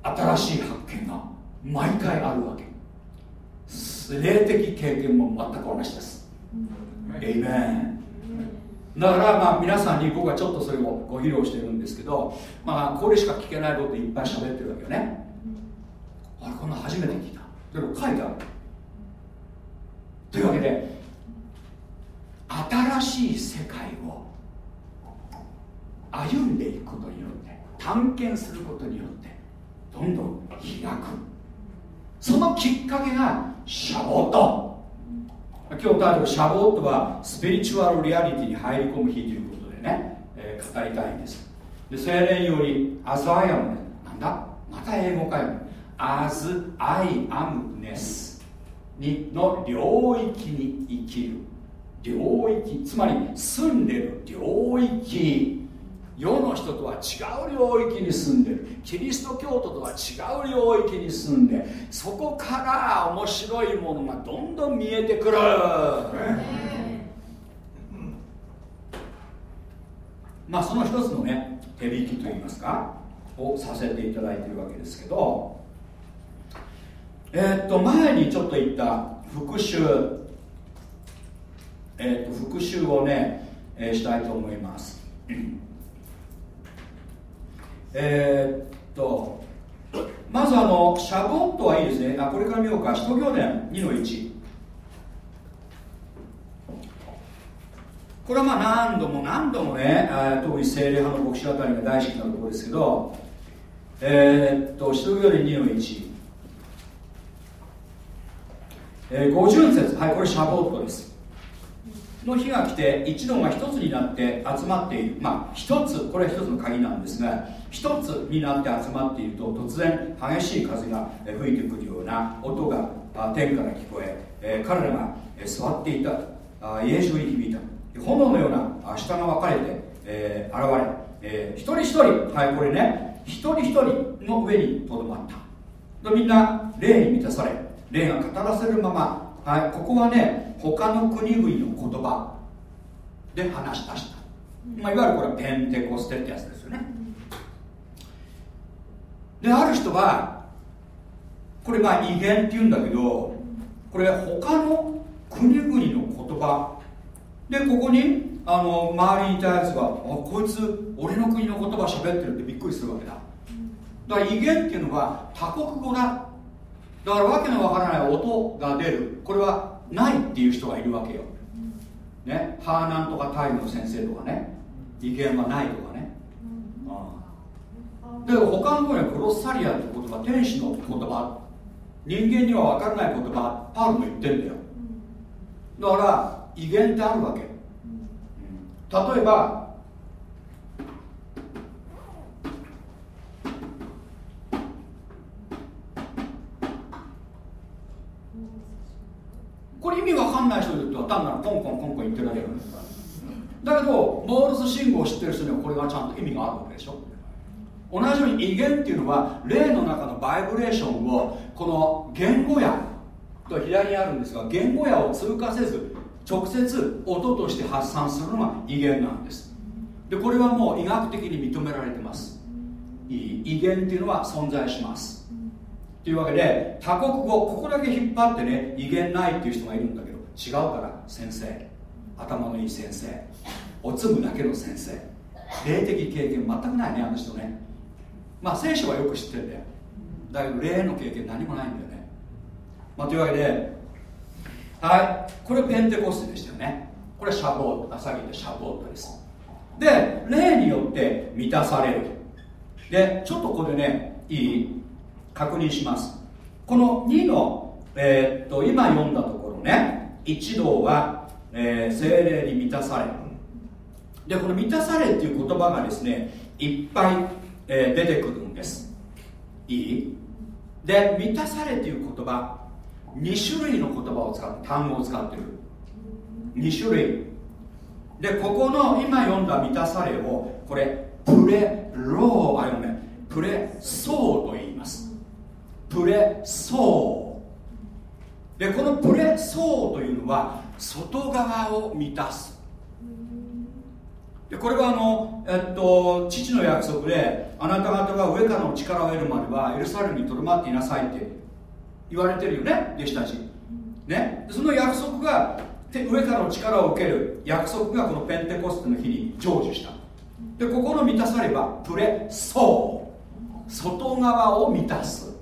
新しい発見が毎回あるわけ。霊的経験も全く同じです。エイメンだからまあ皆さんに僕はちょっとそれをご披露してるんですけどまあこれしか聞けないこといっぱい喋ってるわけよね。あれこんな初めて聞いた。でも書いてある。というわけで新しい世界を歩んでいくことによって探検することによってどんどん開く。そのきっかけがシャボット今日タイトルシャボットはスピリチュアルリアリティに入り込む日ということでね、えー、語りたいんです。で精霊よりアズアイアムなんだ？また英語かよ。アズアイアムネスにの領域に生きる。領域つまり住んでる領域世の人とは違う領域に住んでる。キリスト教徒とは違う領域に住んでそこから面白いものがどんどん見えてくる、まあその一つのね手引きといいますかをさせていただいてるわけですけどえー、っと前にちょっと言った復習えー、っと復習をね、えー、したいと思います。えー、っとまずあのシャボットはいいですね。あこれから見ようか。使徒行伝2の1これはまあ何度も何度もね特に精霊派の牧師あたりが大好きなところですけどえー、っと使徒行伝2の1えー、50節。はいこれシャボットです。の日が来て一度が一つになって集まっている。まあ一つこれは一つの鍵なんですが一つになって集まっていると突然激しい風が吹いてくるような音が天から聞こええ彼らが座っていた。家中に響いた。炎のような下が分かれて、えー、現れ、えー、一人一人はいこれね一人一人の上にとどまった。みんな霊に満たされ霊が語らせるまま、はい、ここはね他の国々の言葉で話し出した、まあ、いわゆるこれペンテコステってやつですよね。である人はこれまあ威厳っていうんだけどこれ他の国々の言葉。でここにあの周りにいたやつがあこいつ俺の国の言葉喋ってるってびっくりするわけだ。だから威厳っていうのは他国語だ。だからわけのわからない音が出る。これはないっていう人がいるわけよ、ね、ハーナンとかタイムの先生とかね。意見はないとかね、うん、で他の方にはクロッサリアって言葉天使の言葉人間には分からない言葉パウルも言ってんだよ。だから威厳ってあるわけ。例えばれ意味わかんない人では単なるコンコンコンコン言ってるだけなんですから。だけどモールス信号を知ってる人にはこれがちゃんと意味があるわけでしょ。同じように威厳っていうのは霊の中のバイブレーションをこの言語やと左にあるんですが言語やを通過せず直接音として発散するのが威厳なんです。でこれはもう医学的に認められてます。威厳っていうのは存在します。というわけで多国語ここだけ引っ張ってね威厳ないっていう人がいるんだけど違うから先生。頭のいい先生。おつむだけの先生。霊的経験全くないねあの人ね。まあ聖書はよく知ってるんだよ。だけど霊の経験何もないんだよね、まあ、というわけではい。これペンテコステでしたよね。これシャボートさっき言ったシャボートです。で霊によって満たされる。でちょっとここでねいい？確認します。この2の、えー、っと今読んだところね一同は、えー、精霊に満たされでこの満たされっていう言葉がですねいっぱい、えー、出てくるんです。いい？で満たされっていう言葉2種類の言葉を使って単語を使ってる。2種類。でここの今読んだ満たされをこれプレローあ読めプレソーと言いプレソー。でこのプレソーというのは外側を満たす。でこれはあの、えっと、父の約束であなた方が上からの力を得るまではエルサレムにとどまっていなさいって言われてるよね弟子たち。ね。その約束が上からの力を受ける約束がこのペンテコステの日に成就した。でここの満たさればプレソー。外側を満たす。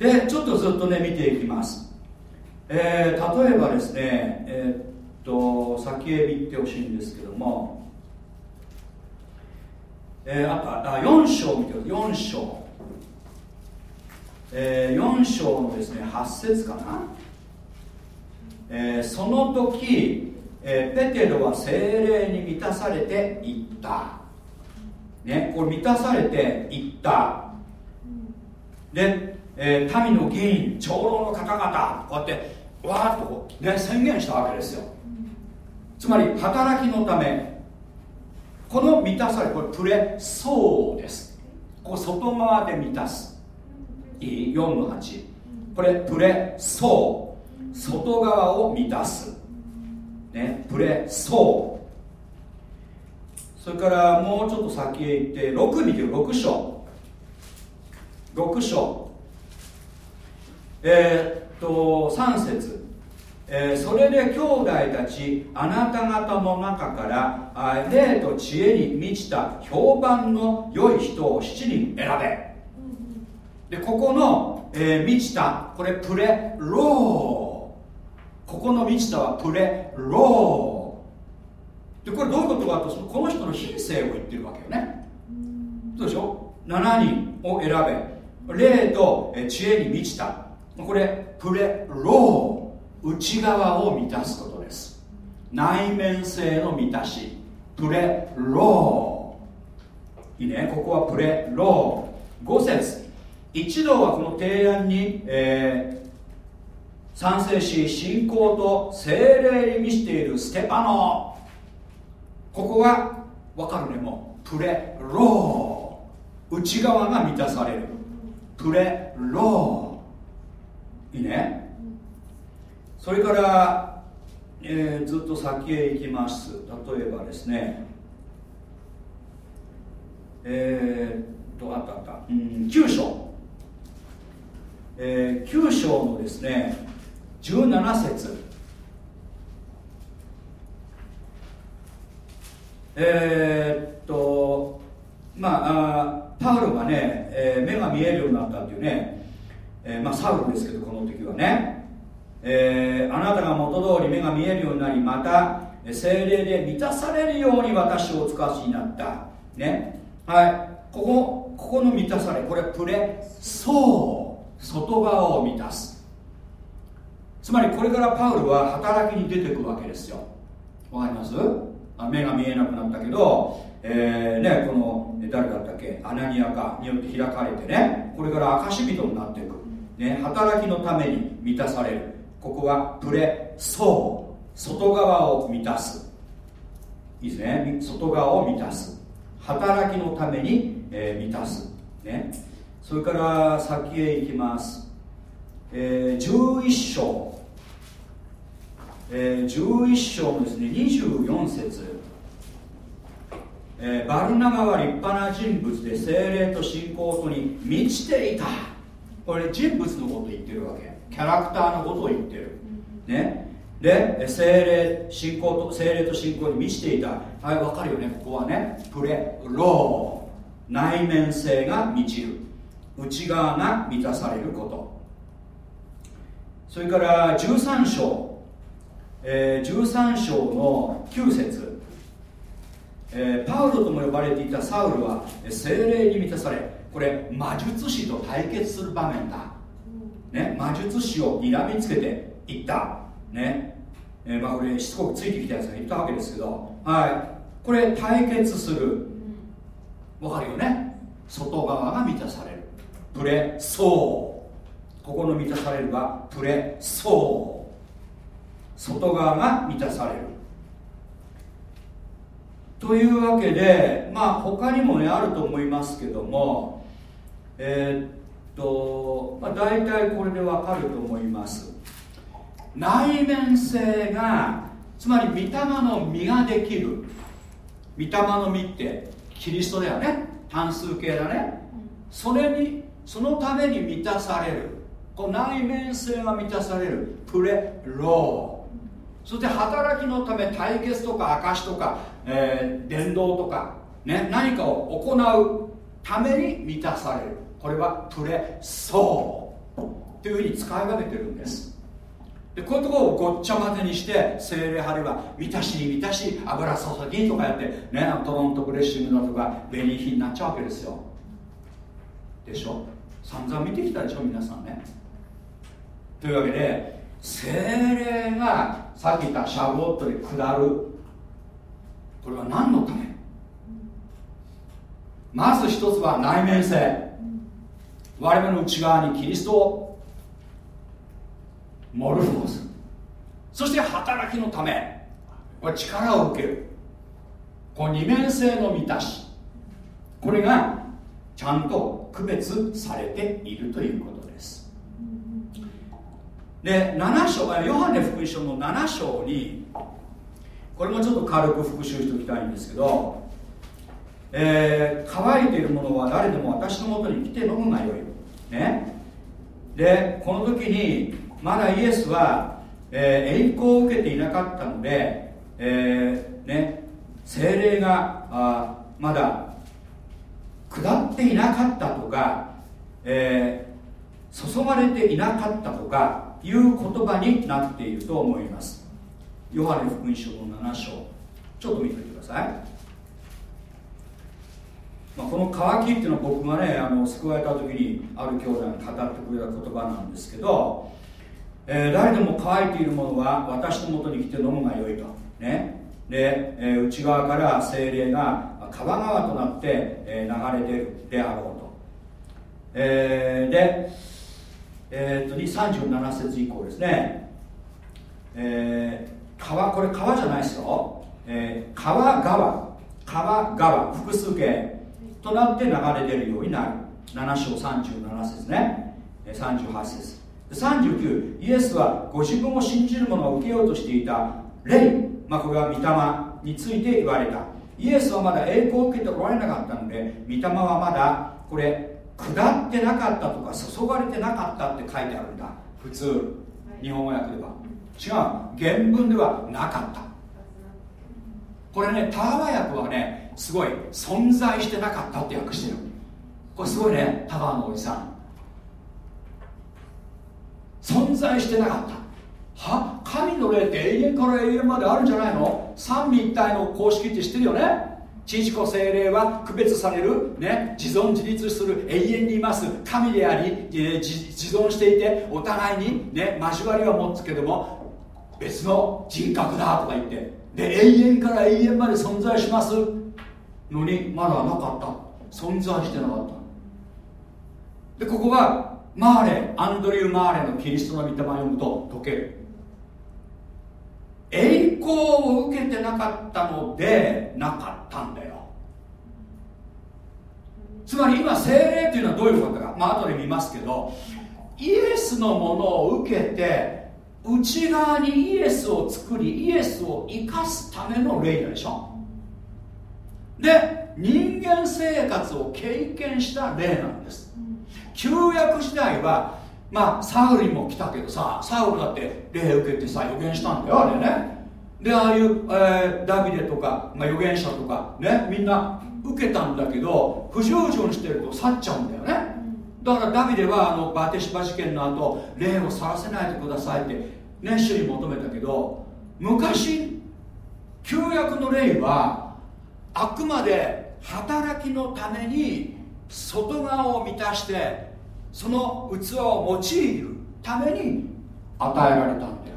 でちょっとずっとね見ていきます、えー、例えばですねえー、っと先へ見てほしいんですけども。えー、あとあ4章見てください。4章、えー、4章のですね8節かな、えー、その時、えー、ペテロは精霊に満たされていった。ねこれ満たされていった。でえー、民の議員長老の方々こうやってわーっとこう、ね、宣言したわけですよ。つまり働きのためこの満たされこれプレソーです。ここ外側で満たす。いい？4の8これプレソー。外側を満たす。ね？プレソー。それからもうちょっと先へ行って6見てる6章。6章。えー、っと3節、えー、それで兄弟たちあなた方の中から霊と知恵に満ちた評判の良い人を7人選べ。でここの、えー、満ちたこれプレロー。ここの満ちたはプレロー。でこれどういうことかというとこの人の品性を言ってるわけよね。どうでしょ7人を選べ。霊と知恵に満ちた。これプレロー内側を満たすことです。内面性の満たし。プレロー。いいね。ここはプレロー。5節。一同はこの提案に、えー、賛成し信仰と精霊に満ちているステパノ。ここは分かるね。もうプレロー。内側が満たされる。プレロー。いいね。それから、えー、ずっと先へ行きます。例えばですね。えー、っとあったあった、うん、9章、えー、9章のですね17節。え、っとまあパウロがね、えー、目が見えるようになったっていうね。えー、まあ、サウルですけどこの時はね、えー、あなたが元通り目が見えるようになりまた精霊で満たされるように私を使わしになった。ね。はい。ここここの満たされこれプレソ外側を満たす。つまりこれからパウルは働きに出てくるわけですよ。わかります？あ目が見えなくなったけど、えーね、この誰だったっけ？アナニアかによって開かれてねこれから証人になっていく、ね、働きのために満たされる。ここはプレソー外側を満たす。いいですね。外側を満たす。働きのために、えー、満たす、ね、それから先へ行きます、えー、11章、えー、11章のですね24節。えー、バルナバは立派な人物で精霊と信仰とに満ちていた。これ人物のことを言ってるわけ。キャラクターのことを言ってる。ね。で精霊信仰と精霊と信仰に満ちていた。はい分かるよねここはね。プレロー。内面性が満ちる。内側が満たされること。それから13章、えー、13章の9節。えー、パウロとも呼ばれていたサウルは精霊に満たされこれ魔術師と対決する場面だ、ね、魔術師を睨みつけていった。ね。えー、まあこれしつこくついてきたやつがいたわけですけど。はい。これ対決する。わかるよね。外側が満たされる。プレソーここの満たされるがプレソー外側が満たされる。というわけでまあ他にもねあると思いますけども。えー、っと、まあ、大体これでわかると思います。内面性がつまり御霊の実ができる。御霊の実ってキリストだよね。単数形だね。それにそのために満たされる。この内面性が満たされる。プレロー。そして働きのため対決とか証とか、えー、伝道とか、ね、何かを行うために満たされる。これはプレソーというふうに使い分けてるんです。でこういうところをごっちゃ混ぜにして精霊派では満たしに満たし油注ぎとかやってねトロントブレッシングだとかベニーヒになっちゃうわけですよ。でしょ？散々見てきたでしょ皆さんね。というわけで精霊がさっき言ったシャボットで下る。これは何のため？まず一つは内面性。我々の内側にキリストをモルフォーズそして働きのためこれ力を受ける。この二面性の満たし。これがちゃんと区別されているということです。で7章ヨハネ福音書の7章にこれもちょっと軽く復習しておきたいんですけど、えー、乾いているものは誰でも私のもとに来て飲むがよい。ね。でこの時にまだイエスは、えー、栄光を受けていなかったので、えー、ね、精霊があまだ下っていなかったとか、えー、注がれていなかったとかいう言葉になっていると思います。ヨハネ福音書の7章。ちょっと見てください、この乾きっていうのは僕がねあの救われた時にある兄弟が語ってくれた言葉なんですけどえー、誰でも乾いているものは私のもとに来て飲むがよいと。ね。で、えー、内側から精霊が川川となって、えー、流れてるであろうと、えー、で、えー、っと37節以降ですね、えー、川これ川じゃないですよ、えー、川川川川複数形。となって流れ出るようになる。7章37節ね。38節。39イエスはご自分を信じる者を受けようとしていた霊、まあ、これは御霊について言われた。イエスはまだ栄光を受けておられなかったので御霊はまだこれ下ってなかったとか注がれてなかったって書いてあるんだ。普通。日本語訳では。違う。原文ではなかった。これねタワー訳はねすごい存在してなかったって訳してる。これすごいねタワーのおじさん。存在してなかった。は？神の霊って永遠から永遠まであるんじゃないの？三位一体の公式って知ってるよね？父子精霊は区別される、ね、自存自立する永遠にいます。神であり、えー、自存していてお互いに、ね、交わりは持つけども別の人格だとか言って。で永遠から永遠まで存在します。のにまだなかった。存在してなかった。でここはマーレアンドリュー・マーレのキリストの御霊を読むと解ける。栄光を受けてなかったのでなかったんだよ。つまり今精霊というのはどういうことか。まあ後で見ますけどイエスのものを受けて内側にイエスを作りイエスを生かすための霊でしょ。で人間生活を経験した霊なんです。旧約時代はまあサウルにも来たけどさサウルだって霊受けてさ予言したんだよあれね。でああいう、えー、ダビデとか、まあ、預言者とかねみんな受けたんだけど不従順してると去っちゃうんだよね。だからダビデはあのバテシバ事件の後霊を去らせないでくださいってね主に求めたけど昔旧約の霊はあくまで働きのために外側を満たしてその器を用いるために与えられたんだよ。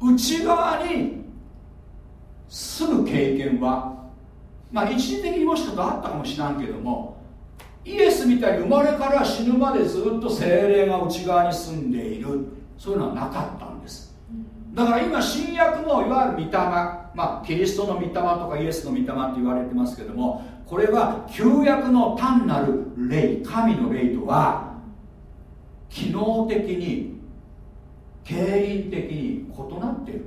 内側に住む経験はまあ一時的にもしかしたらあったかもしらんけどもイエスみたいに生まれから死ぬまでずっと精霊が内側に住んでいる。そういうのはなかったんです。だから今新約のいわゆる御霊まあキリストの御霊とかイエスの御霊って言われてますけどもこれは旧約の単なる霊神の霊とは機能的に経輪的に異なっている。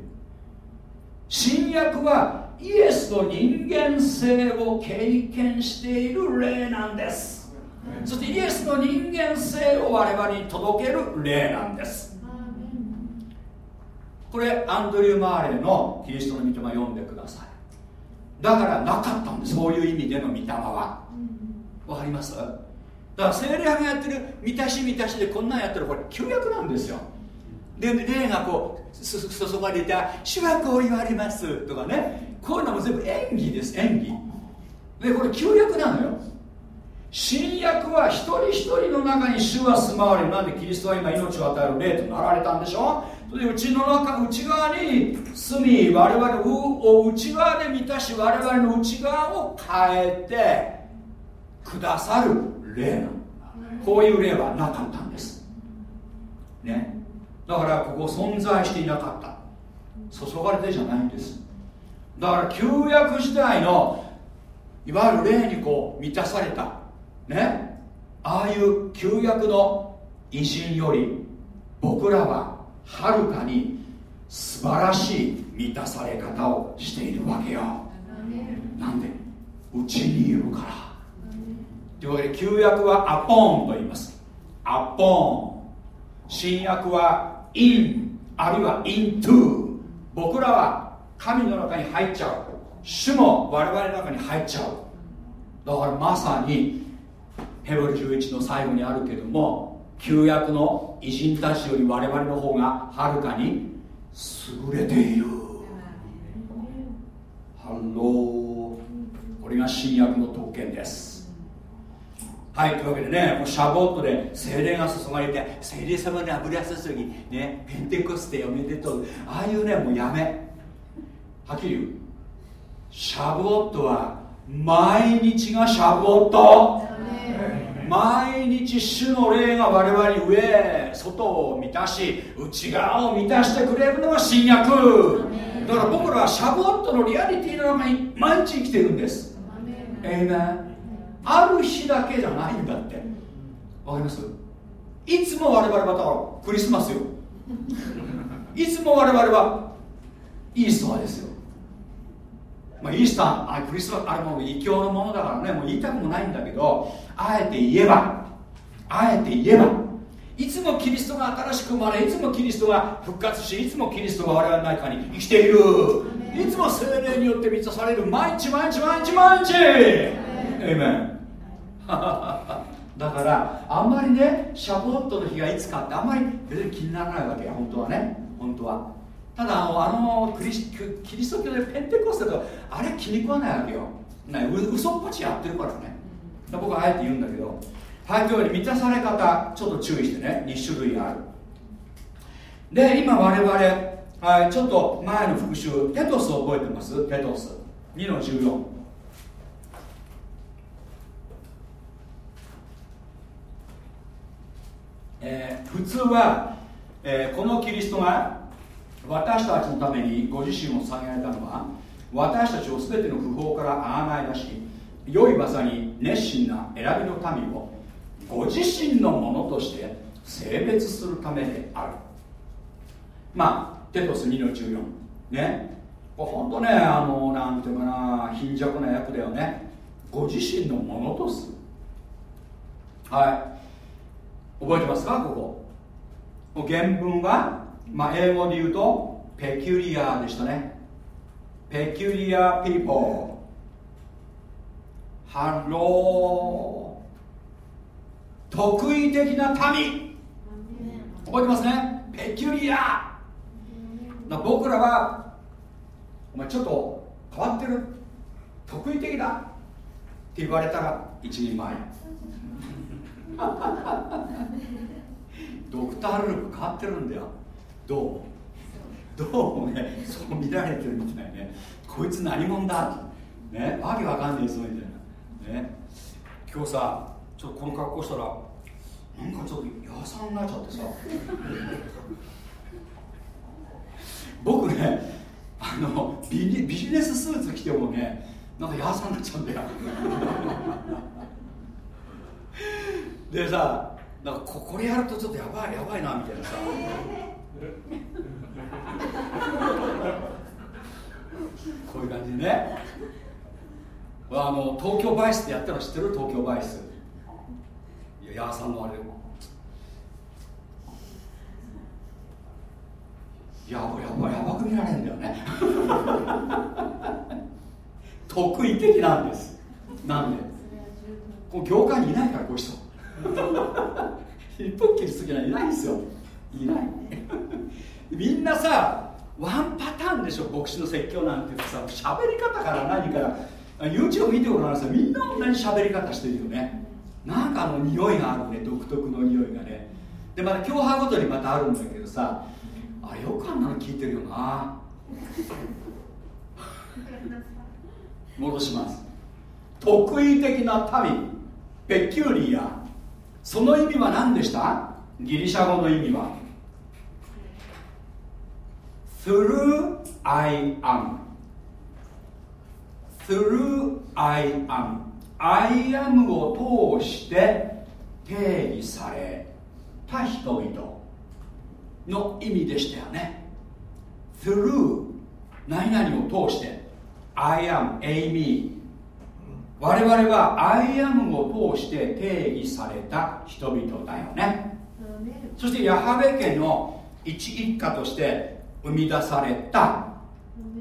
新約はイエスの人間性を経験している霊なんです。そしてイエスの人間性を我々に届ける霊なんです。これアンドリュー・マーレのキリストの御霊読んでください。だからなかったんです。そういう意味での御霊は。わかります？だから精霊派がやってる満たし満たしでこんなんやってるこれ旧約なんですよ。で霊がこう注がれた「主はこう言われます」とかね。こういうのも全部演技です演技。でこれ旧約なのよ。新約は一人一人の中に主は住まわれなんでキリストは今命を与える霊となられたんでしょそれでうちの中内側に住み我々を内側で満たし我々の内側を変えてくださる霊なのこういう霊はなかったんです。ね。だからここ存在していなかった。注がれてじゃないんです。だから旧約時代のいわゆる霊にこう満たされた。ね。ああいう旧約の偉人より僕らははるかに素晴らしい満たされ方をしているわけよ。なんで？うちにいるから。というわけで旧約はアポーンと言います。アポーン。新約は in あるいは into 僕らは神の中に入っちゃう。主も我々の中に入っちゃう。だからまさにヘブル11の最後にあるけども旧約の偉人たちより我々の方がはるかに優れている。ハロー。これが新約の特権です。はいというわけでねもうシャボットで精霊が注がれて精霊様に油注ぎねペンテコステおめでとう。ああいうねもうやめ。はっきり言う。シャボットは毎日がシャボット。毎日主の霊が我々に上外を満たし内側を満たしてくれるのが新約。だから僕らはシャボットのリアリティの中に毎日生きてるんです。えいめある日だけじゃないんだって。わかります？いつも我々はだからクリスマスよ。いつも我々はイースターですよまあ、イースターあクリスマスあれも異教のものだからねもう言いたくもないんだけどあえて言えばあえて言えばいつもキリストが新しく生まれいつもキリストが復活しいつもキリストが我々の中に生きている。いつも精霊によって満たされる。毎日毎日毎日毎日。エイメンだからあんまりねシャボットの日がいつかってあんまり別に気にならないわけよ本当はね。本当はただあのあのクリキリスト教でペンテコステとあれ気に食わないわけよ。ねう嘘っぱちやってるからね。僕はあえて言うんだけどはいというように満たされ方ちょっと注意してね。2種類ある。で今我々、はい、ちょっと前の復習テトス覚えてます？テトス。2の14えー、普通は、えー、このキリストが私たちのためにご自身を下げられたのは私たちを全ての不法からあがい出し良い技に熱心な選びの民をご自身のものとして性別するためである。まあテトス2の14ね。これ本当ねあのなんていうかな貧弱な役だよね。ご自身のものとする。はい。覚えてますか？ここ。原文は、まあ、英語で言うとペキュリアでしたね。ペキュリアピーポーハロー特異的な民。覚えてますね？ペキュリア僕らはお前ちょっと変わってる。特異的だ。って言われたら一人前。ドクター・ルーク変わってるんだよ。どう？もどうもねそう見られてるみたいね。こいつ何者だ？ってねわけわかんねえぞみたいな。ね。今日さちょっとこの格好したらなんかちょっとやさんになっちゃってさ。僕ねあのビビジネススーツ着てもねなんかやさんになっちゃうんだよ。でさなんかここれやるとちょっとやばいやばいなみたいなさ。こういう感じでねあの東京バイスってやったの知ってる？東京バイス。いやヤーさんのあれ。やばやばやばく見られるんだよね。得意的なんです。なんで？こう業界にいないからこういう人。一本切りすぎないいないんですよいないみんなさワンパターンでしょ牧師の説教なんてさ喋り方から何から。YouTube 見てごらんなさい。みんな同じ喋り方してるよね。なんかあの匂いがあるね独特の匂いがね。でまた教派ごとにまたあるんだけどさあよくあんなの聞いてるよな。戻します。特異的な民ペキュリアその意味は何でした？ギリシャ語の意味は。Through I am. Through I am. I am を通して定義された人々の意味でしたよね。Through 何々を通して。I am Amy 我々は I am を通して定義された人々だよね。そしてヤハベ家の一一家として生み出された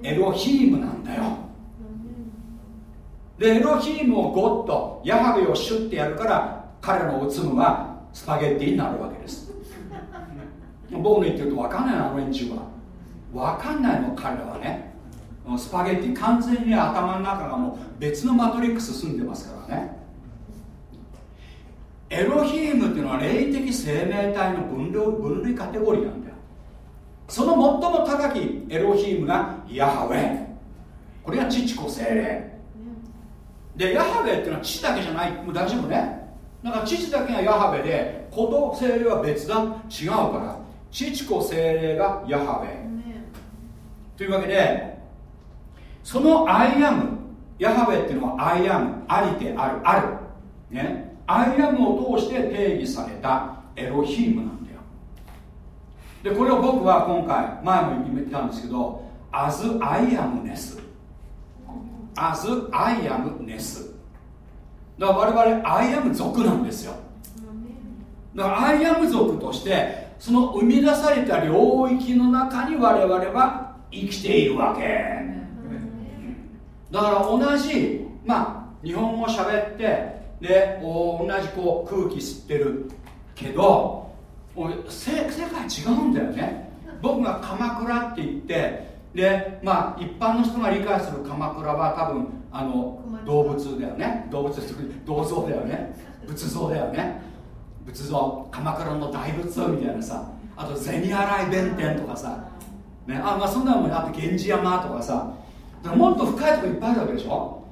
エロヒームなんだよ。でエロヒームをゴッドヤハベをシュッてやるから彼らのおつむはスパゲッティになるわけです。僕の言ってると分かんないのあの連中は。分かんないの彼らはね。スパゲッティ完全に、頭の中がもう別のマトリックス住んでますからね。エロヒームっていうのは霊的生命体の分類分類カテゴリーなんだよ。その最も高きエロヒームがヤハウェ。これが父子精霊。でヤハウェっていうのは父だけじゃない。もう大丈夫ね。だから父だけがヤハウェで子と精霊は別だ。違うから。父子聖霊がヤハウェ。というわけでその I am。ヤハウェっていうのは I am。ありである。ある。ね。 I am を通して定義されたエロヒームなんでこれを僕は今回前も言ってたんですけど As I amness As I amness だから我々 I am 族なんですよ。だからアイアム族としてその生み出された領域の中に我々は生きているわけ。だから同じまあ日本語喋ってで同じこう空気吸ってるけど世世界違うんだよね。僕が鎌倉って言ってでまあ一般の人が理解する鎌倉は多分あの動物だよね。動物銅像だよね。仏像だよね。仏像。鎌倉の大仏みたいなさ。あと銭洗弁天とかさ、ね、あまあそんなのもあと源氏山とかさ。もっと深いとこいっぱいあるわけでしょ？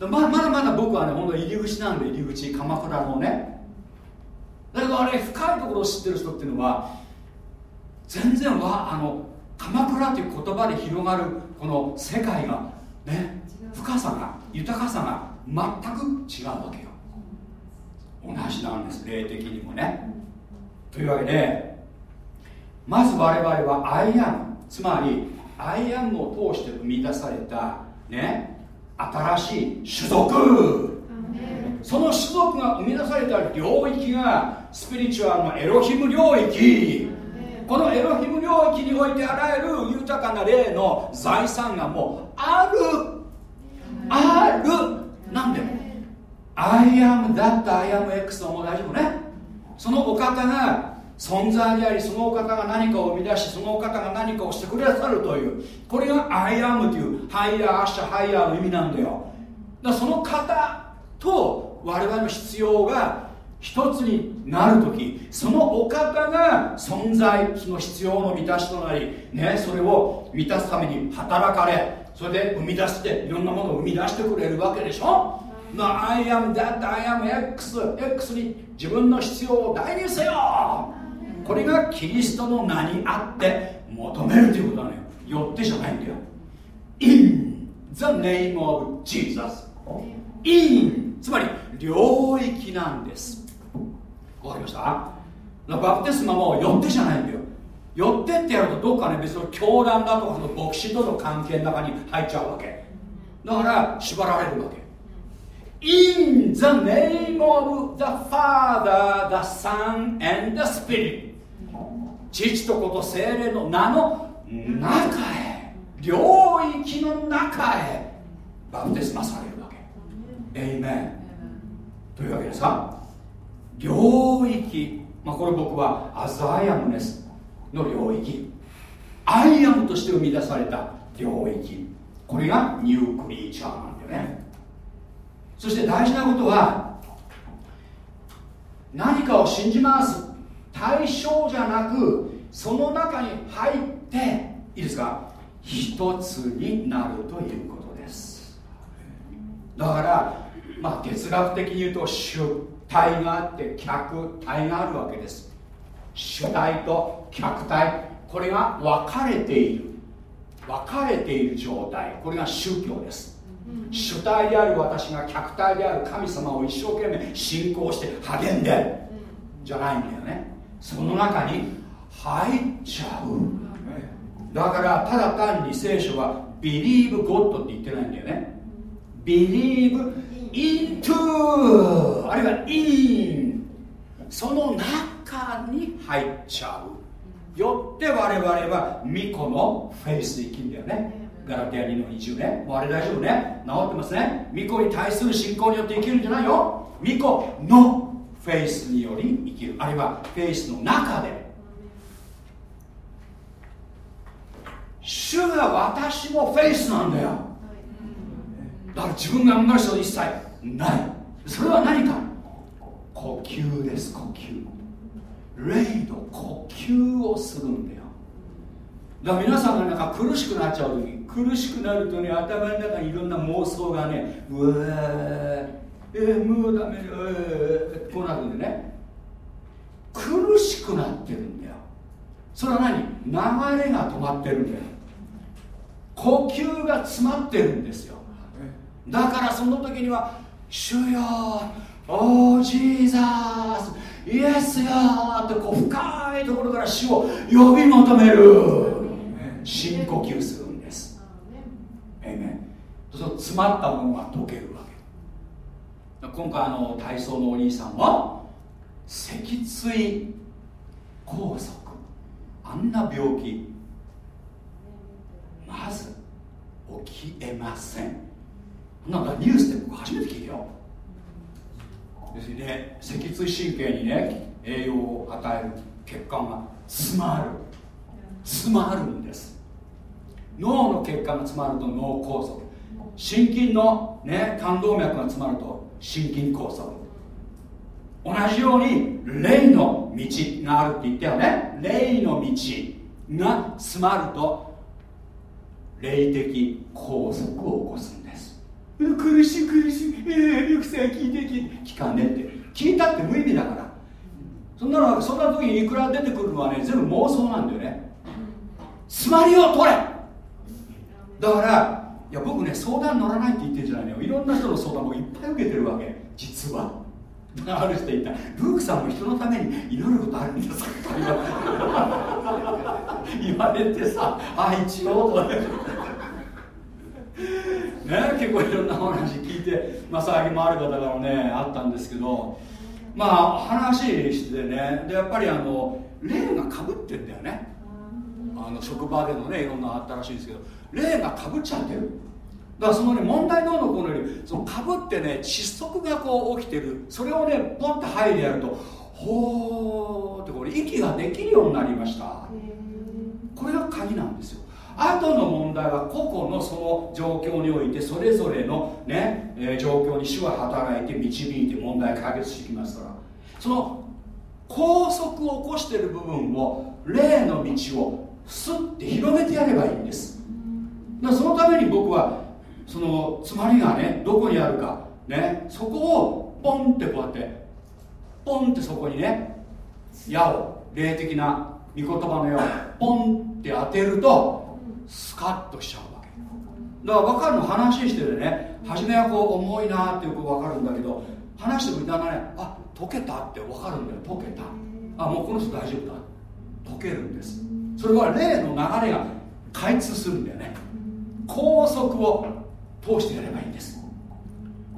ままだまだ僕はね本当入り口なんで入り口鎌倉のねだけどあれ深いところを知ってる人っていうのは全然はあの鎌倉という言葉で広がるこの世界がね深さが豊かさが全く違うわけよ。同じなんです霊的にもね。というわけでまず我々はアイアンつまりアイアンを通して生み出されたね新しい種族。その種族が生み出された領域がスピリチュアルのエロヒム領域。このエロヒム領域においてあらゆる豊かな霊の財産がもうある。ある。なんで I am that I am X はも大丈夫ね。そのお方が存在でありそのお方が何かを生み出しそのお方が何かをしてくださるという。これが I am というハイヤーアッシャハイヤーの意味なんだよ。だその方と我々の必要が一つになる時そのお方が存在その必要の満たしとなり、ね、それを満たすために働かれそれで生み出していろんなものを生み出してくれるわけでしょ？I am that I am X X に自分の必要を代入せよ！これがキリストの名にあって求めるということなのよ。よってじゃないんだよ。In the name of Jesus in つまり領域なんです。わかりました？バプテスマもよってじゃないんだよ。よってってやるとどっかね別の教団だとかの牧師との関係の中に入っちゃうわけ。だから縛られるわけ。In the name of the Father, the Son, and the Spirit 父と子と精霊の名の中へ。領域の中へ。バプテスマされエイメンというわけでさ領域、まあ、これ僕はアザアヤムネスの領域。アイアムとして生み出された領域。これがニュークリーチャーなんだよね。そして大事なことは何かを信じます。対象じゃなくその中に入っていいですか？一つになるということだからまあ哲学的に言うと主体があって客体があるわけです。主体と客体。これが分かれている。分かれている状態。これが宗教です。主体である私が客体である。神様を一生懸命信仰して励んでじゃないんだよね。その中に入っちゃう。だからただ単に聖書は Believe God って言ってないんだよね Believe into あるいは in その中に入っちゃう。よって我々は巫女のフェイスで生きるんだよね。ガラティア2の20ねもうあれ大丈夫ね。治ってますね。御子に対する信仰によって生きるんじゃないよ。御子の faith により生きる。あるいはフェイスの中で。主が私のフェイスなんだよだから自分があんまりそう一切ない。それは何か？呼吸です呼吸。霊の呼吸をするんだよ。だから皆さんがなんか苦しくなっちゃう時苦しくなるとね頭の中にいろんな妄想がねうわーえー、もうダメだ、えー、こうなるんでね。苦しくなってるんだよ。それは何？流れが止まってるんだよ。呼吸が詰まってるんですよ。だからその時には「主よおージーザースイエスよ」ってこう深いところから主を呼び求める。深呼吸するんです。ええねその詰まったものが溶けるわけ。今回あの体操のお兄さんは脊椎梗塞あんな病気まず起きえません。なんかニュースで僕初めて聞いたよ。要するにね。脊椎神経にね栄養を与える血管が詰まる。詰まるんです。脳の血管が詰まると脳梗塞。心筋の、ね、冠動脈が詰まると心筋梗塞。同じように霊の道があるって言ったよね。霊の道が詰まると霊的拘束を起こす。苦しい苦しいえー、よくさ聞いて聞聞かねえって。聞いたって無意味だから。そんなのそんな時にいくら出てくるのはね全部妄想なんだよね。詰まりを取れ。だからいや僕ね相談乗らないって言ってるんじゃないのよ。いろんな人の相談もいっぱい受けてるわけ。実は。ある人言った。ルークさんも人のために祈ることあるんですか？言われてさ。あ一応とね結構いろんな話聞いて、まあ、最近もある方からねあったんですけどまあ話してねでやっぱりあの霊がかぶってんだよね。あの職場でのねいろんなあったらしいんですけど霊がかぶっちゃってる。だからそのね問題どうのこうのよりそのかぶってね窒息がこう起きてる。それをねポンって入りやるとほーってこれ息ができるようになりました。これが鍵なんですよ後の問題は個々のその状況においてそれぞれのね、えー、状況に主は働いて導いて問題解決してきますから。その拘束を起こしている部分を霊の道をスッて広げてやればいいんです。だそのために僕はその詰まりがねどこにあるかねそこをポンってこうやってポンってそこにね矢を霊的な御言葉の矢をポンって当てるとスカッとしちゃうわけ。だから分かるの話しててね初めはこう重いなってよく分かるんだけど話してくるだんだんねあ解けたって分かるんだよ。解けたあもうこの人大丈夫だ解けるんですそれは霊の流れが開通するんだよね。高速を通してやればいいんです。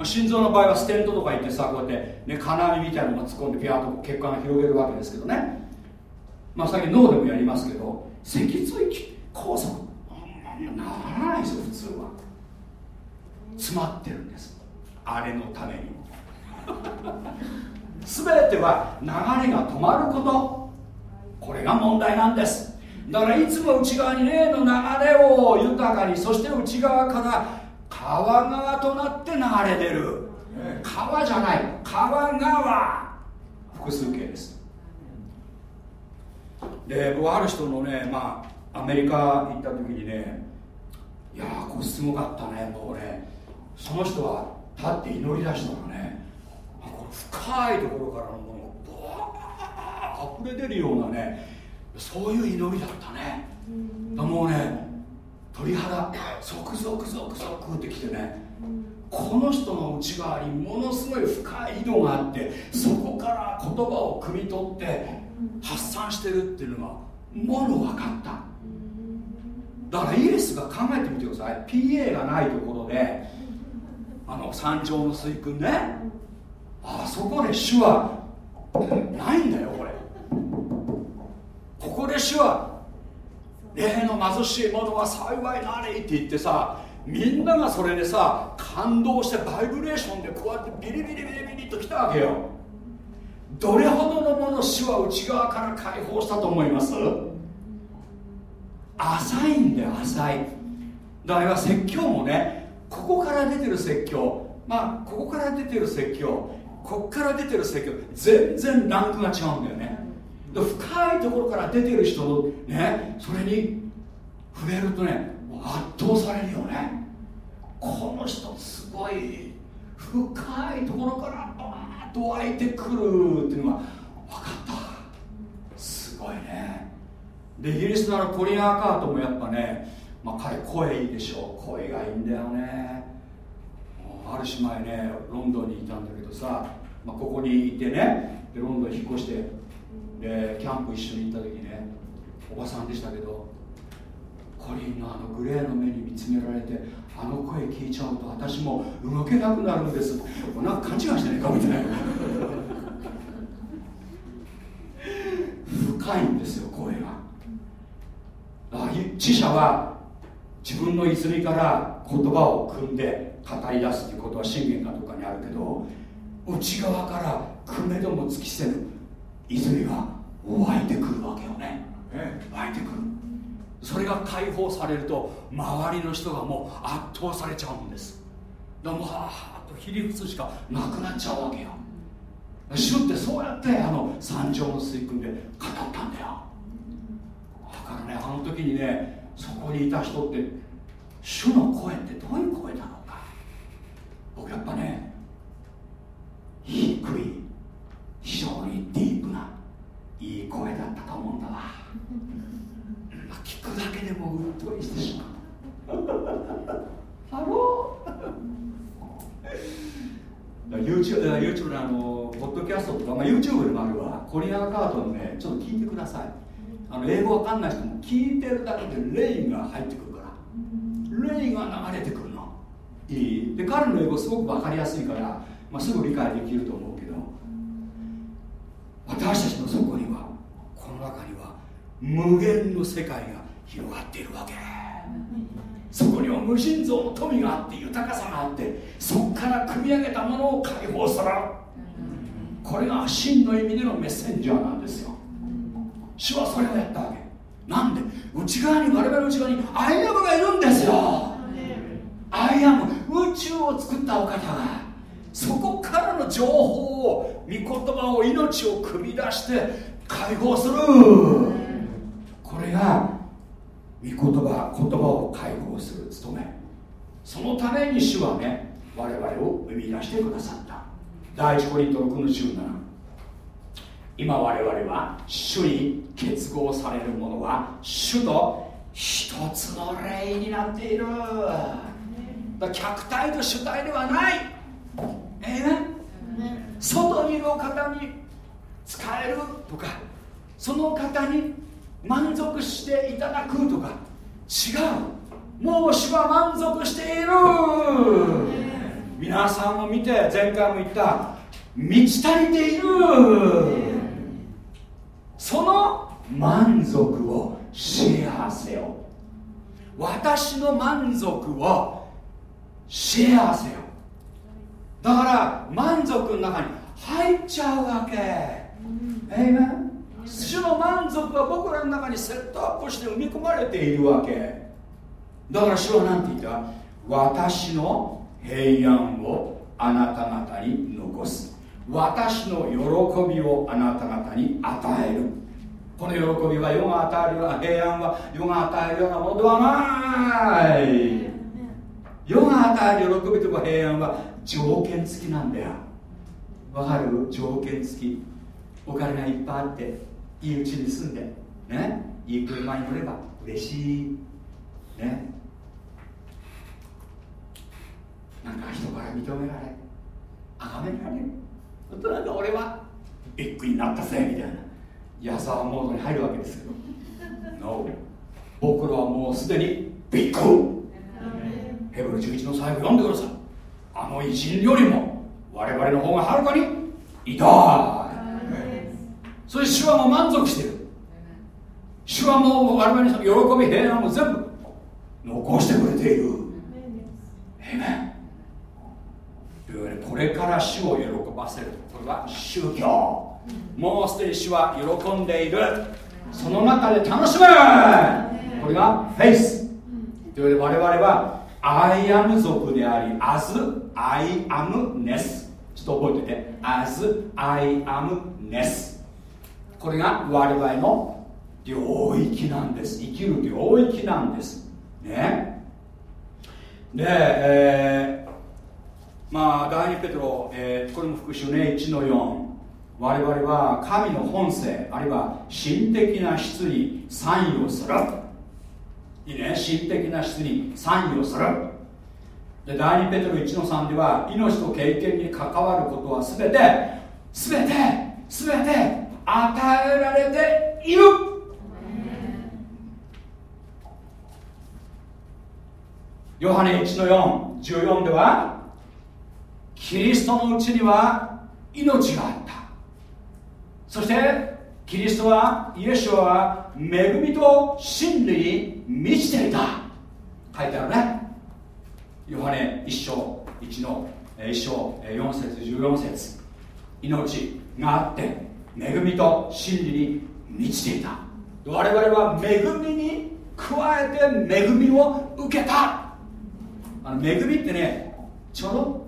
心臓の場合はステントとか言ってさこうやって、ね、金網みたいなのが突っ込んでピャーと血管が広げるわけですけどね。まあ最近脳でもやりますけど脊椎拘束ならないですよ普通は。詰まってるんです。あれのためにも。全ては流れが止まること。これが問題なんです。だからいつも内側に霊の流れを豊かにそして内側から川側となって流れ出る。川じゃない。川側。複数形です。で僕はある人のねまあアメリカ行った時にねやーこれすごかったねもうね。その人は立って祈り出したらね。こ深いところからのものがバー溢れ出るようなねそういう祈りだったね。もうね鳥肌ゾクゾクゾクゾクってきてねこの人の内側にものすごい深い井戸があってそこから言葉を汲み取って発散してるっていうのがもろ分かった。だからイエスが考えてみてください。PA がないところであの山頂の水訓ね。あそこで主はないんだよこれ。ここで主は例の貧しい者は幸いなれって言ってさみんながそれでさ感動してバイブレーションでこうやってビリビリビリビリときたわけよ。どれほどのもの主は内側から解放したと思います？浅いんだよ浅い。だから説教もねここから出てる説教まあここから出てる説教ここから出てる説教全然ランクが違うんだよね。深いところから出てる人ねそれに触れるとね圧倒されるよね。この人すごい深いところからバーッと湧いてくるっていうのが分かった。すごいね。でイギリスのコリアーカートもやっぱね、まあ、彼声いいでしょう。声がいいんだよね。ある姉妹ねロンドンにいたんだけどさ、まあ、ここにいてねでロンドン引っ越してでキャンプ一緒に行った時ねおばさんでしたけどコリンのあのグレーの目に見つめられてあの声聞いちゃうと私も動けなくなるんです。なんか勘違いしてないかみたいな。深いんですよ声が。知者は自分の泉から言葉を組んで語り出すということは信玄かどうかにあるけど内側からくめども尽きせぬ泉が湧いてくるわけよね。湧いてくる。それが解放されると周りの人がもう圧倒されちゃうんです。だもうはーっとひり伏すしかなくなっちゃうわけよ。主ってそうやってあの三条の水訓で語ったんだよ。だからねあの時にねそこにいた人って主の声ってどういう声なのか。僕やっぱね低い非常にディープないい声だったと思うんだわ。聞くだけでもうっとりしてしまう。 Hello。YouTube, YouTube のあのポッドキャストとか、まあ、YouTube でもあるわ。コリアンカードのねちょっと聞いてくださいあの英語わかんない人も聞いてるだけで霊が入ってくるから。霊が流れてくるの。いい。で彼の英語すごく分かりやすいから、まあ、すぐ理解できると思うけど。私たちの底にはこの中には無限の世界が広がっているわけ。そこには無尽蔵の富があって豊かさがあってそこから汲み上げたものを解放する。これが真の意味でのメッセンジャーなんですよ。主はそれをやったわけ。なんで？内側に我々の内側に I am がいるんですよ。 I am。宇宙を作ったお方が。そこからの情報を御言葉を命を汲み出して解放する。これが御言葉言葉を解放する務め。そのために主はね我々を生み出してくださった。第一コリント6の17今我々は主に結合されるものは主と一つの霊になっている。客体と主体ではない。ええ外にいるお方に使えるとかその方に満足していただくとか違う。もう主は満足している。皆さんを見て前回も言った満ち足りているその満足をシェアせよ。私の満足をシェアせよ。だから満足の中に入っちゃうわけ。えいめ主の満足は僕らの中にセットアップして生み込まれているわけ。だから主は何て言った？私の平安をあなた方に残す。私の喜びをあなた方に与える。この喜びは世が与えるような平安は世が与えるようなものではない。世が与える喜びとか平安は条件付きなんだよ。わかる？条件付き。お金がいっぱいあっていいうちに住んでね？いい車に乗れば嬉しい。ね？なんか人から認められ崇められる。となんか俺はビッグになったぜみたいな。矢沢モードに入るわけですけど No. 僕らはもうすでにビッグヘブル11の最後読んでください。あの偉人よりも我々の方がはるかに偉大。そして主はもう満足してる。主はもう我々の喜び平安を全部残してくれている。えめというわけでこれから主を喜ばせるこれは宗教もうすでに主は喜んでいる。その中で楽しむこれがフェイス。というわけで我々は I am 族であり as I am ness ちょっと覚えてて。as I am ness これが我々の領域なんです。生きる領域なんです。ね。で、えー、まあ第2ペトロ、えー、これも復習ね。1の4我々は神の本性あるいは心的な質に参与する。いいね。心的な質に参与する。で第2ペトロ1の3では命と経験に関わることは全て全て全て与えられている。ヨハネ1の414ではキリストのうちには命があった。そしてキリストはイエシュアは恵みと真理に満ちていた。書いてあるね。ヨハネ1章1の1章4節14節。命があって恵みと真理に満ちていた。我々は恵みに加えて恵みを受けた。あの恵みってねちょろ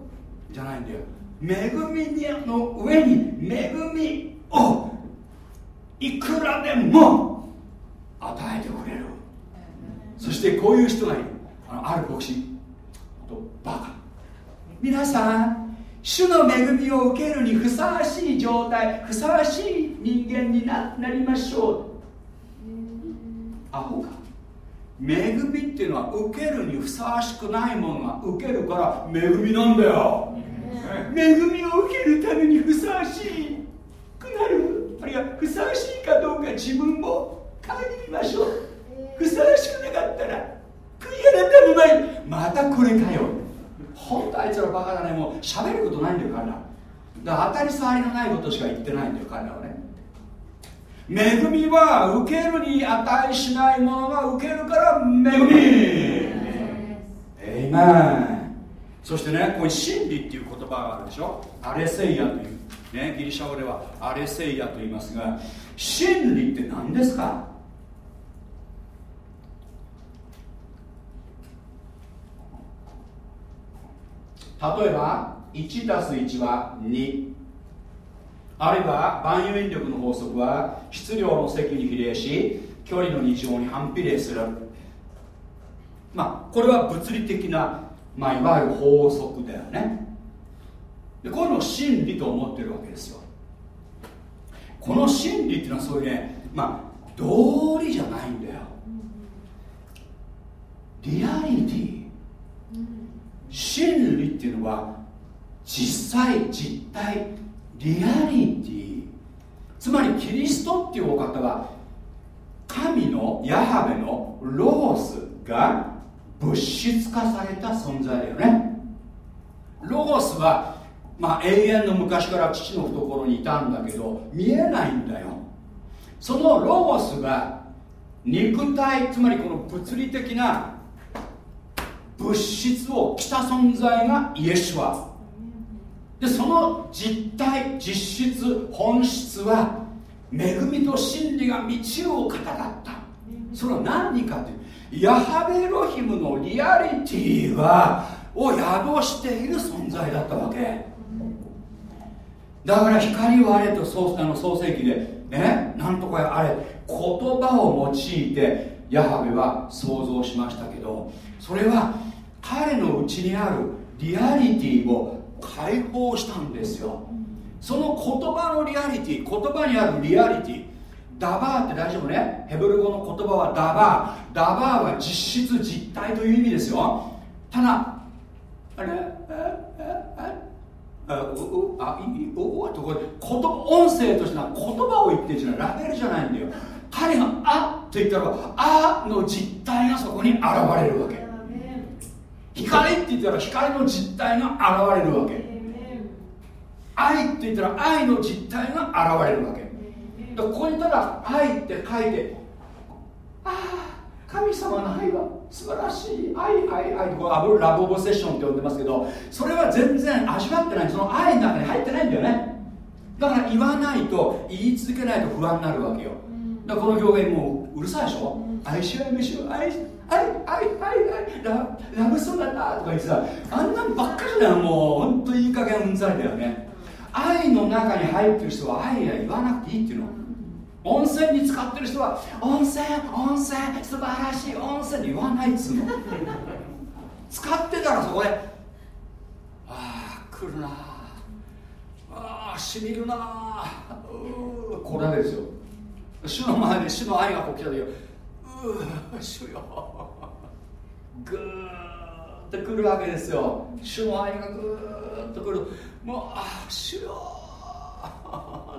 じゃないんだよ。恵みの上に恵みをいくらでも与えてくれる。そしてこういう人がいる。あのある牧師。とバカ。皆さん主の恵みを受けるにふさわしい状態ふさわしい人間にななりましょう。アホか。恵みっていうのは受けるにふさわしくないものが受けるから恵みなんだよ。恵みを受けるためにふさわしくなるあるいはふさわしいかどうか自分も顧みましょうふさわしくなかったら悔い改めないまたこれかよ本当あいつらバカだねもう喋ることないんだよ彼らだから当たり障りのないことしか言ってないんだよ彼らはね恵みは受けるに値しないものが受けるから恵みエイメンそしてねここに真理っていう言葉があるでしょアレセイヤというねギリシャ語ではアレセイヤと言いますが真理って何ですか？例えば 1+1 は2あるいは万有引力の法則は質量の積に比例し距離の二乗に反比例する。まあこれは物理的な、まあ、いわゆる法則だよね。でこういうのを真理と思ってるわけですよ。この真理っていうのはそういうねまあ道理じゃないんだよ。リアリティ。真理っていうのは実際実体リアリティ。つまりキリストっていうお方は神のヤハベのロゴスが物質化された存在だよね。ロゴスは、まあ、永遠の昔から父の懐にいたんだけど見えないんだよ。そのロゴスが肉体つまりこの物理的な物質を着た存在がイエシュアでその実体実質本質は恵みと真理が満ちるお方だった。それは何かっていう。ヤハベロヒムのリアリティがを宿している存在だったわけ。だから光をあれと創あの創世記でねなんとかあれ言葉を用いてヤハベは想像しましたけどそれは彼のうちにあるリアリティを解放したんですよ。その言葉のリアリティ言葉にあるリアリティダバーって大丈夫ね？ヘブル語の言葉はダバー。ダバーは実質実体という意味ですよ。ただあれ？あうあいいおおとこれ言葉音声としては言葉を言ってるじゃないラベルじゃないんだよ。彼が「あ」って言ったら「あ」の実体がそこに現れるわけ。光って言ったら光の実体が現れるわけ。愛って言ったら愛の実体が現れるわけ。だここにただ愛って書いてああ神様の愛は素晴らしい愛愛愛これラブオブセッションって呼んでますけどそれは全然味わってないその愛の中に入ってないんだよねだから言わないと言い続けないと不安になるわけよだからこの表現もううるさいでしょ愛し合い飯を愛し愛愛愛愛ララブソナタとか言ってさあんなんばっかりだよもう本当いい加減うんざりだよね愛の中に入ってる人は愛や言わなくていいっていうの温泉に使ってる人は温泉温泉素晴らしい温泉って言わないっつうの。使ってたらそこで。ああ来るな。ああしみるな。うこれですよ。主の前で主の愛がこう来た時うー主よ。ぐーっと来るわけですよ。主の愛がぐーっと来る。もうああ主よ。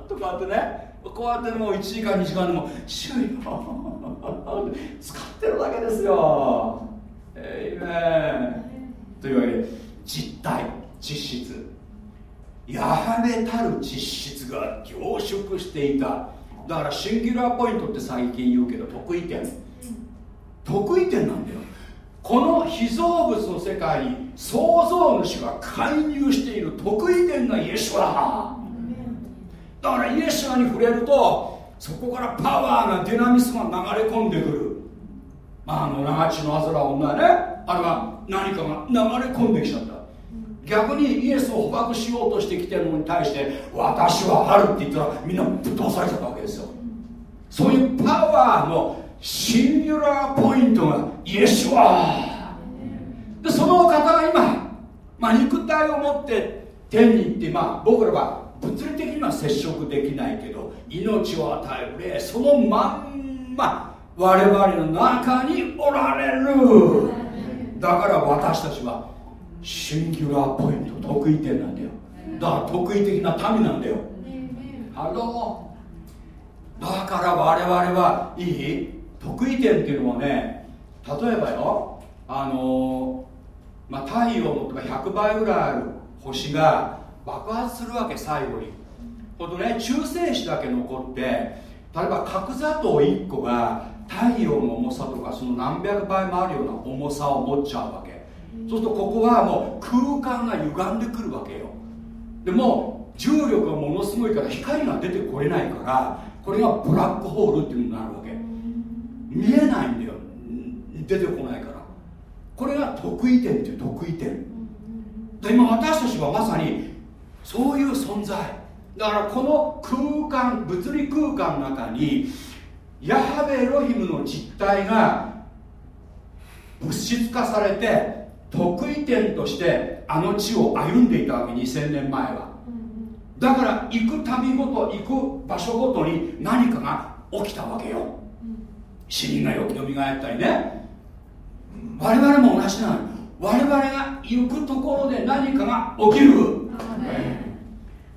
とかってね。こうやってもう1時間2時間でも主よ 使ってるだけですよ。えいめというわけで実体実質。やはべたる実質が凝縮していた。だからシンギュラーポイントって最近言うけど得意点。得意点なんだよ。この被造物の世界に創造主が介入している得意点がイエシュアだからイエシュアに触れるとそこからパワーがディナミスが流れ込んでくる。まあ、あの長血のあずら女ね。あれは何かが流れ込んできちゃった。逆にイエスを捕獲しようとしてきてるのに対して私はあるって言ったらみんなぶっ飛ばされちゃったわけですよ。そういうパワーのシンギュラーポイントがイエスは。でその方が今、まあ、肉体を持って天に行って、まあ、僕らは物理的には接触できないけど命を与える霊そのまんま我々の中におられる。だから私たちは singular point 特異点なんだよ。だから特異的な民なんだよ。 Hello。だから我々はいい？特異点っていうのはね例えばよあのー、まあ、太陽の100倍ぐらいある星が爆発するわけ最後に。ほんとね中性子だけ残って例えば角砂糖1個が太陽の重さとかその何百倍もあるような重さを持っちゃうわけ。そうするとここはもう空間が歪んでくるわけよ。でも重力がものすごいから光が出てこれないからこれがブラックホールっていうのになるわけ。見えないんだよ。出てこないから。これが得意点っていう得意点。で今私たちはまさにそういう存在。だからこの空間物理空間の中にヤハベエロヒムの実態が物質化されて得意点としてあの地を歩んでいたわけ2000年前は。だから行く旅ごと行く場所ごとに何かが起きたわけよ。死人がよくよみがえったりね。我々も同じなの我々が行くところで何かが起きる。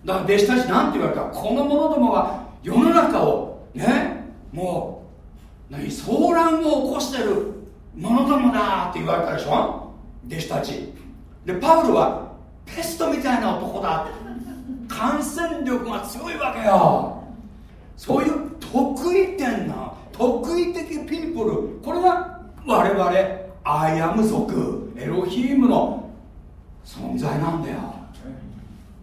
だから弟子たちなんて言われたこの者どもは世の中をねもう何騒乱を起こしてる者どもだって言われたでしょ？弟子たち。でパウロはペストみたいな男だ。感染力が強いわけよ。そういう特異点な特異的 people。これが我々 I am 族エロヒームの存在なんだよ。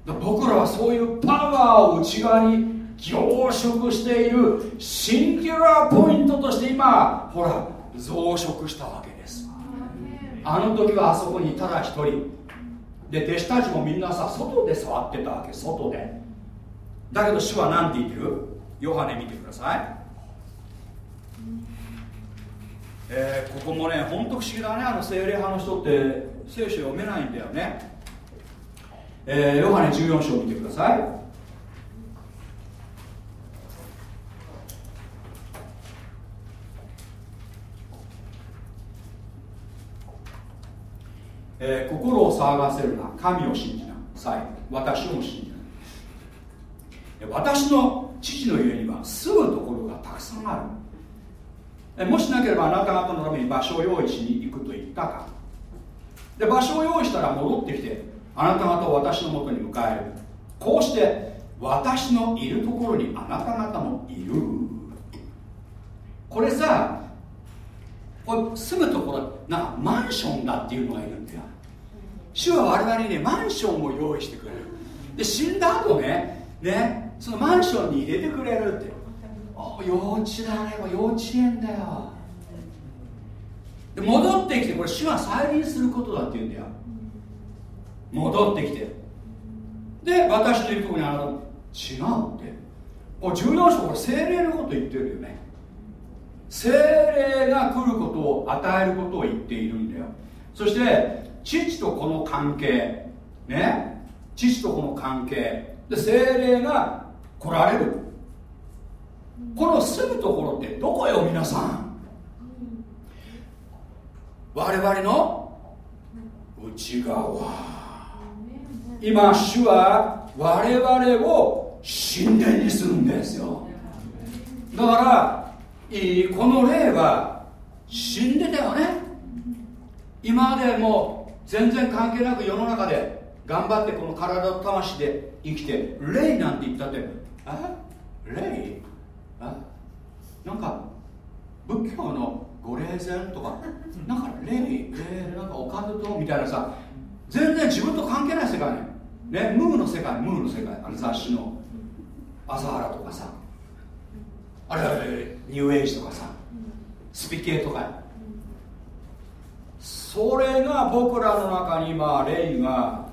僕らはそういうパワーを内側に凝縮している singular point として今ほら増殖したわけです。あの時はあそこにただ一人。で弟子たちもみんなさ外で触ってたわけ外で。だけど主は何て言ってる？ヨハネ見てくださいえー、ここもね本当不思議だね。あの精霊派の人って聖書読めないんだよね。えー、ヨハネ14章見てください。えー、心を騒がせるな。神を信じなさい。私をも信じなさい私の父の家には住むところがたくさんある。もしなければあなた方のために場所を用意しに行くと言ったか。で場所を用意したら戻ってきてあなた方を私のもとに迎える。こうして私のいるところにあなた方もいる。これさこれ住むところなマンションだっていうのがいるんだよ。主は我々にねマンションを用意してくれる。で死んだ後ねねそのマンションに入れてくれるって。幼稚だね幼稚園だよで戻ってきてこれ主は再臨することだって言うんだよ戻ってきてで私のいるところにあなた違うってこれ14章これ精霊のこと言ってるよね精霊が来ることを与えることを言っているんだよそして父とこの関係ね父とこの関係で精霊が来られるこの住むところってどこよ皆さん？我々の内側。今主は我々を神殿にするんですよ。だからこの霊は死んでたよね。今までも全然関係なく世の中で頑張ってこの体と魂で生きて霊なんて言ったってあ霊？なんか仏教のご霊前とかなんか霊霊なんかおかずとみたいなさ全然自分と関係ない世界ね。ねムーの世界ムーの世界あの雑誌の朝原とかさあれあれニューエイジとかさスピ系とかそれが僕らの中に今霊が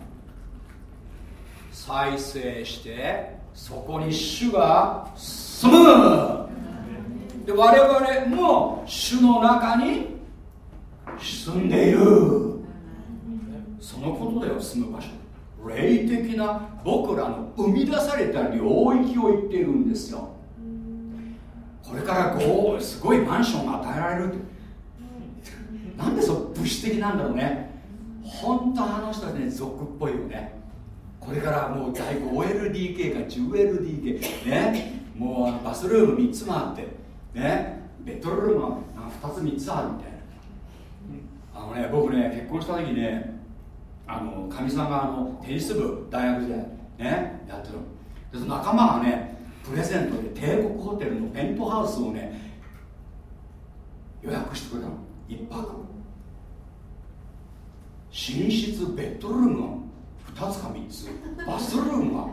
再生してそこに主が住むで我々も主の中に住んでいる。そのことだよ住む場所霊的な僕らの生み出された領域を言っているんですよ。これからこうすごいマンションが与えられるって。なんでそう物質的なんだろうね。本当あの人はね俗っぽいよね。これからもう大 5LDK か 10LDK ね。もうあのバスルーム3つもあってねベッドルームが2つ3つあるみたいな。あのね僕ね結婚した時ねあのかみさんがあのテニス部大学時代ねやってるでその仲間がねプレゼントで帝国ホテルのペントハウスをね予約してくれたの。1泊。寝室ベッドルームが2つか3つ。バスルームが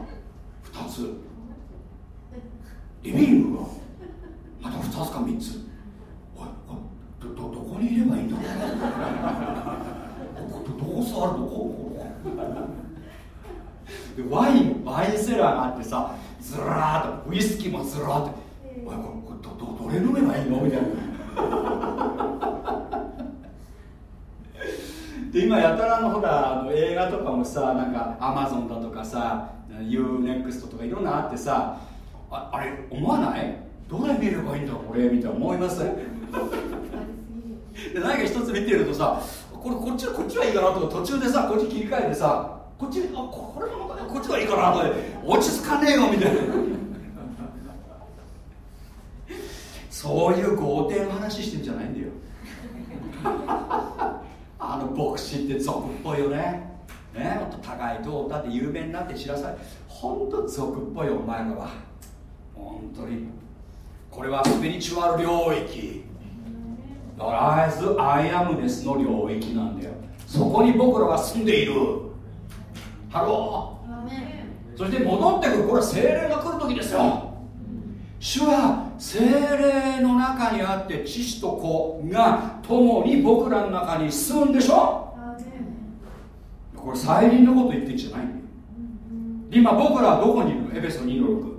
2つ。リビングがまた2つか3つ。おいどどどこにいればいいんだろうどどこ座るどこでワインワインセラーがあってさずらーっとウイスキーもずらーっとおいこれこれどどどれ飲めばいいの？みたいな。で今やたらのほらあの映画とかもさなんかアマゾンだとかさ UNEXT とかいろんなあってさああれ思わない？どれ見ればいいんだこれ？みたいな思いますで何か一つ見てるとさこれこっちこっちはいいかなとか途中でさこっち切り替えてさこっちあこれなのかなこっちはいいかなとか落ち着かねえよみたいな。そういう豪邸の話してんじゃないんだよ。あの牧師って俗っぽいよね。ねもっと高いとだって有名になって知らされほんと俗っぽいお前らは本当にこれはスピリチュアル領域。だから as I am ness の領域なんだよ。そこに僕らは住んでいる。 Hello。そして戻ってくる。これは聖霊が来る時ですよ。主は聖霊の中にあって父と子が共に僕らの中に住むんでしょ。これ再臨のこと言ってんじゃない今僕らはどこにいるの？エペソ2の6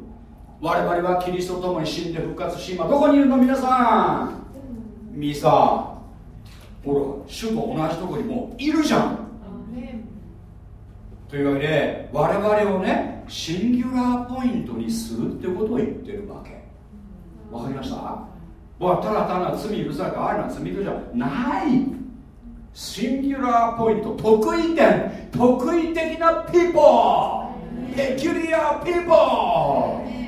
我々はキリストと共に死んで復活し今どこにいるの皆さん。ミサ。ほら主と同じとこにもういるじゃん。というわけで我々をねシンギュラーポイントにするってことを言ってるわけ。わかりました？僕はただ単なる罪許されたあれな罪許じゃない。シンギュラーポイント得意点。得意的なピーポーペキュリアピーポー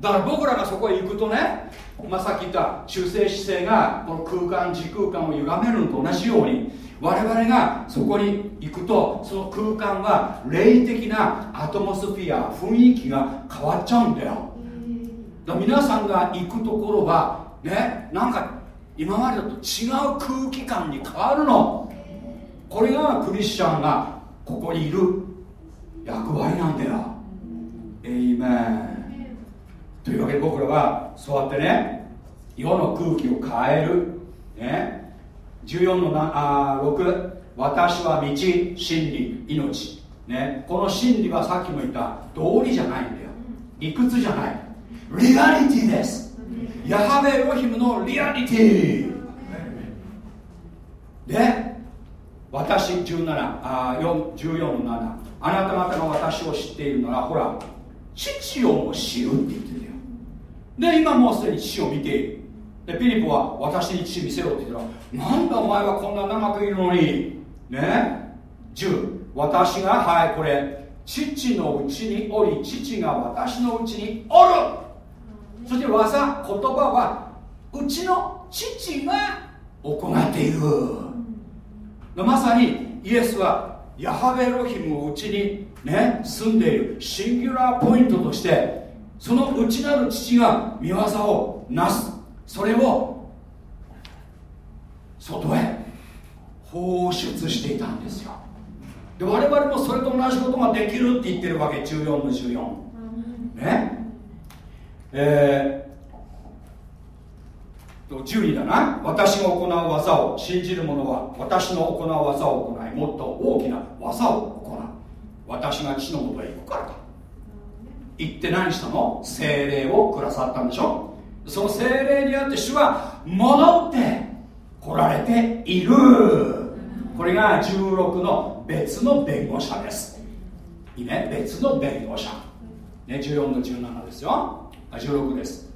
だから僕らがそこへ行くとね、まあ、さっき言った中性子星がこの空間時空間を歪めるのと同じように我々がそこに行くとその空間は霊的なアトモスフィア雰囲気が変わっちゃうんだよ。だ皆さんが行くところはねなんか今までと違う空気感に変わるの。これがクリスチャンがここにいる役割なんだよ。エイメンというわけで僕らはそうやってね世の空気を変える、ね、14のなあ6私は道真理命、ね、この真理はさっきも言った道理じゃないんだよ。理屈じゃない。リアリティです。ヤハベエロヒムのリアリティ。で私17あ4 14の7あなた方が私を知っているならほら父をも知るって言ってるんだよ。で今もうすでに父を見ているでピリポは私に父見せろって言ったらなんだお前はこんな長くいるのに。ね？10私がはいこれ父のうちにおり父が私のうちにおる。そして技言葉はうちの父が行っている。まさにイエスはヤハベロヒムをうちにね住んでいるシンギュラーポイントとしてその内なる父が見業をなす。それを外へ放出していたんですよ。で我々もそれと同じことができるって言ってるわけ14の14ね。え12だな。私が行う技を信じる者は私の行う技を行いもっと大きな技を私が父のもとへ行くからだ行って何したの？精霊をくださったんでしょ。その精霊にあって主は戻って来られている。これが16の別の弁護者です。いいね。別の弁護者。ね14の17ですよ。あ16です。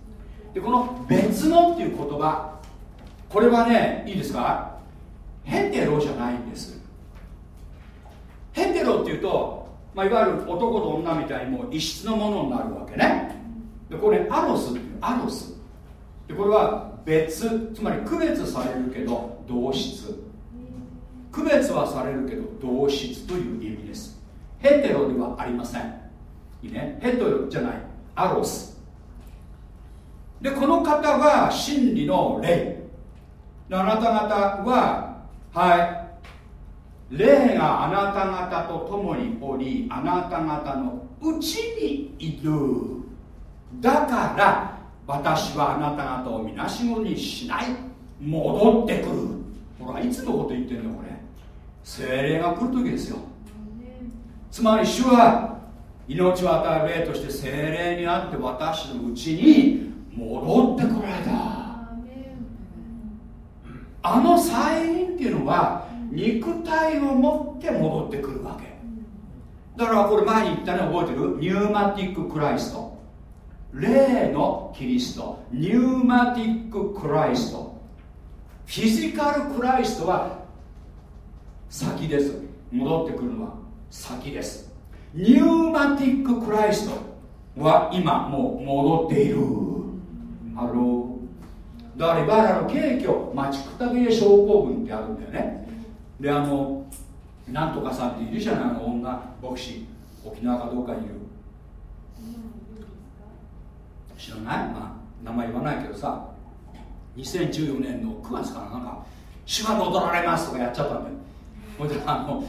でこの別のっていう言葉これはねいいですか？ヘテロじゃないんです。ヘテロっていうと、まあ、いわゆる男と女みたいにもう異質のものになるわけね。でこれアロスっていうアロス。でこれは別つまり区別されるけど同質。区別はされるけど同質という意味です。ヘテロではありません。いいね。ヘテロじゃない。アロス。でこの方は真理の霊。あなた方ははい。霊があなた方と共におりあなた方のうちにいる。だから私はあなた方をみなしごにしない。戻ってくる。ほらいつのこと言ってんのこれ。精霊が来る時ですよ。つまり主は命を与える霊として精霊にあって私のうちに戻ってこられた。あの再臨っていうのは肉体を持って戻ってくるわけ。だからこれ前に言ったね覚えてる？ニューマティッククライスト霊のキリスト。 pneumatic Christ physical Christ は先です。戻ってくるのは先です。 pneumatic Christ は今もう戻っている。ハローだから茨の携挙待ちくたびれ症候群ってあるんだよね。であのなんとかさんっているじゃないの女牧師沖縄かどうかにいる知らない？まあ名前言わないけどさ。2014年の9月からなんか「主は戻られます」とかやっちゃったんだよ。ほいであの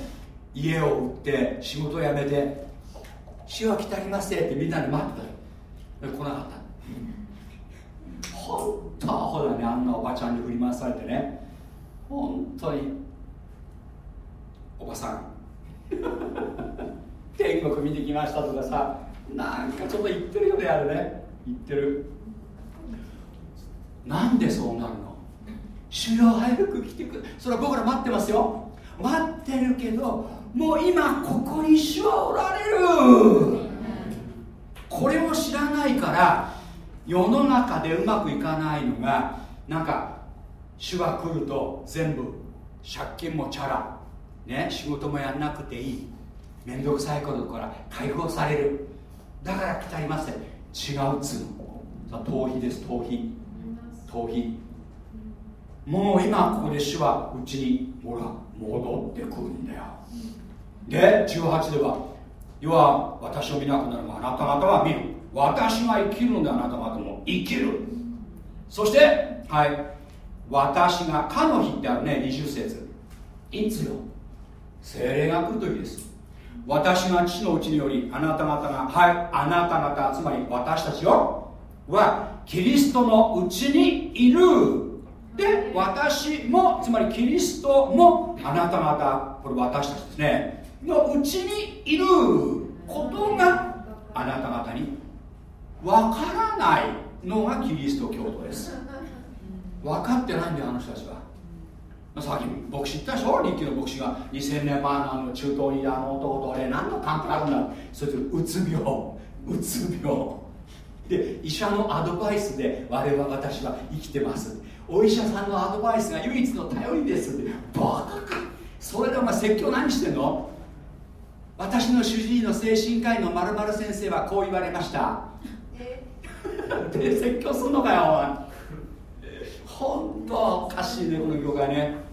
家を売って仕事を辞めて「主は来たりますってみんなで待ってたよ。来なかった。本当アホだねあんなおばちゃんに振り回されてね。本当におばさん。天国見てきましたとかさなんかちょっと言ってるよねあれね。言ってる。なんでそうなるの？主よ早く来てくそれは僕ら待ってますよ。待ってるけどもう今ここに主はおられる。これを知らないから世の中でうまくいかないのがなんか主が来ると全部借金もチャラ、ね、仕事もやんなくていい。面倒くさいことから解放される。だから来たりません違うっつうの。逃避です逃避。逃避。もう今ここで主はうちにほら戻ってくるんだよ。で18では要は私を見なくなるがあなた方は見る。私が生きるのであなた方も生きる。そしてはい。私がかの日ってあるね20節。いつよ？精霊が来る時です。私が父のうちによりあなた方がはいあなた方つまり私たちよはキリストのうちにいる。で私もつまりキリストもあなた方これ私たちですね。のうちにいる。ことがあなた方にわからないのがキリスト教徒です。分かってないんだよあの人たちは。さっき牧師言ったでしょ日記の牧師が2000年前のあの中東にあの男と俺何の関係あるんだそれとうつ病。うつ病。で医者のアドバイスで我々私は生きてます。お医者さんのアドバイスが唯一の頼りです。ってバカか。それでお前説教何してんの？私の主治医の精神科医の〇〇先生はこう言われました。で説教すんのかよ本当おかしいねこの業界ね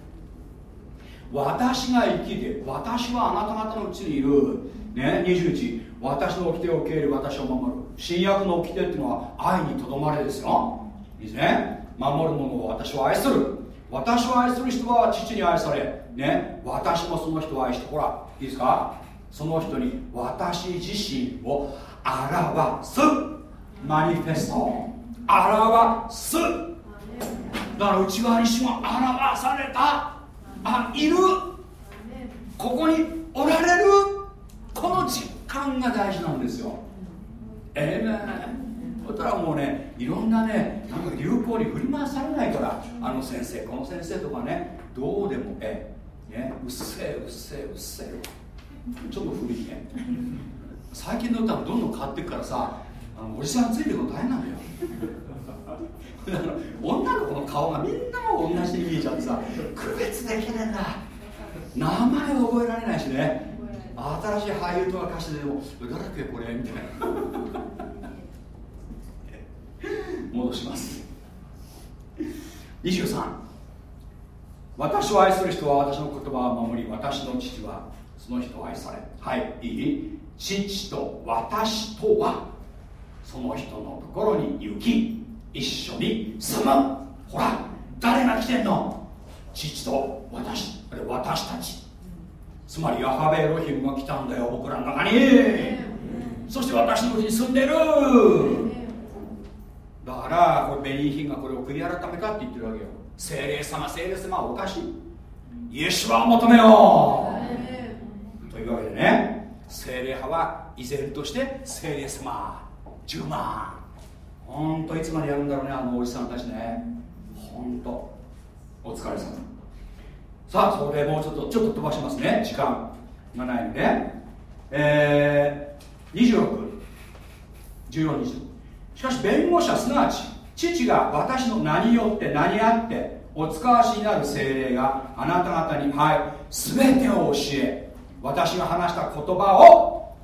私が生きて私はあなた方のうちにいる。ね21私の掟を受け入れ私を守る。新約の掟っていうのは愛にとどまれですよ。いいですね。守る者を私を愛する。私を愛する人は父に愛され。ね私もその人を愛してほら。いいですか？その人に私自身を表す。マニフェスト。表す。だから内側に主が表された。あいる。ここにおられる。この実感が大事なんですよ。ええー、そしたらもうねいろんなねなんか有効に振り回されないからあの先生この先生とかねどうでもええねうっせえうっせえうっせえちょっと古いね。最近の歌もどんどん変わっていくからさあのおじさんついてるの大変なんだよ。女の子の顔がみんなも同じに見えちゃってさ区別できねえんだ。名前覚えられないしね。新しい俳優とか歌手でも誰だっけこれみたいな。戻します。23私を愛する人は私の言葉を守り私の父はその人を愛され。はいいい？父と私とはその人のところに行き。一緒に住むほら誰が来てんの？父と私。私たち。つまりヤハベエロヒムが来たんだよ僕らの中に。そして私のうちに住んでる。だからこれベニーヒンがこれを悔い改めたって言ってるわけよ。精霊様精霊様おかしい。イエシュアを求めよう。というわけでね精霊派は依然として精霊様10万。ほんといつまでやるんだろうねあのおじさんたちね。ほんとお疲れ様。さあそれでもうちょっとちょっと飛ばしますね。時間がないんで。えー、261420しかし弁護者すなわち父が私の名によって名にあってお使わしになる精霊があなた方にはい全てを教え私が話した言葉を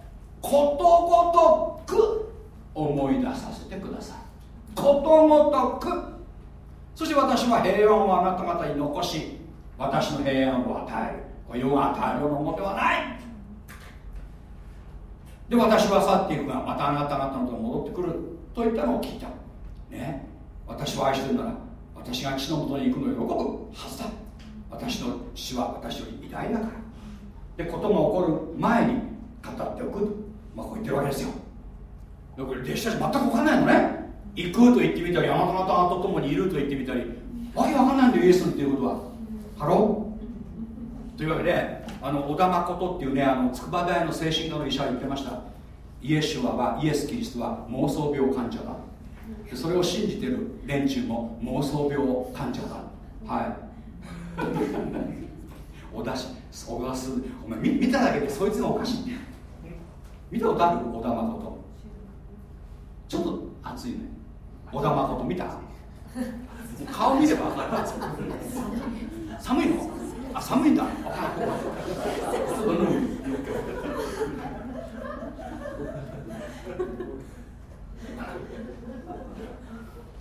ことごとく思い出させてください。ことごとく。そして私は平安をあなた方に残し私の平安を与える。これ世が与えるものではない。で私は去っていくがまたあなた方のとこ戻ってくるといったのを聞いた。ね。私を愛してるなら私が父のもとに行くのを喜ぶはずだ。私の父は私より偉大だから。でことが起こる前に語っておく。まあこう言ってるわけですよ。だから弟子たち全く分かんないのね。行くと言ってみたりあなた方と共にいると言ってみたり。わけ分かんないんだよイエスっていうことは。ハロー。というわけであの小田誠っていうねあの筑波大の精神科の医者が言ってました。イエシュアはイエス・キリストは妄想病患者だ。それを信じてる連中も妄想病患者だ。はい。おだし小川すお前見ただけでそいつがおかしい。見たことある？小田誠。ちょっと熱いね。小田誠見た？顔見れば分かる。寒いの？あ寒いんだ。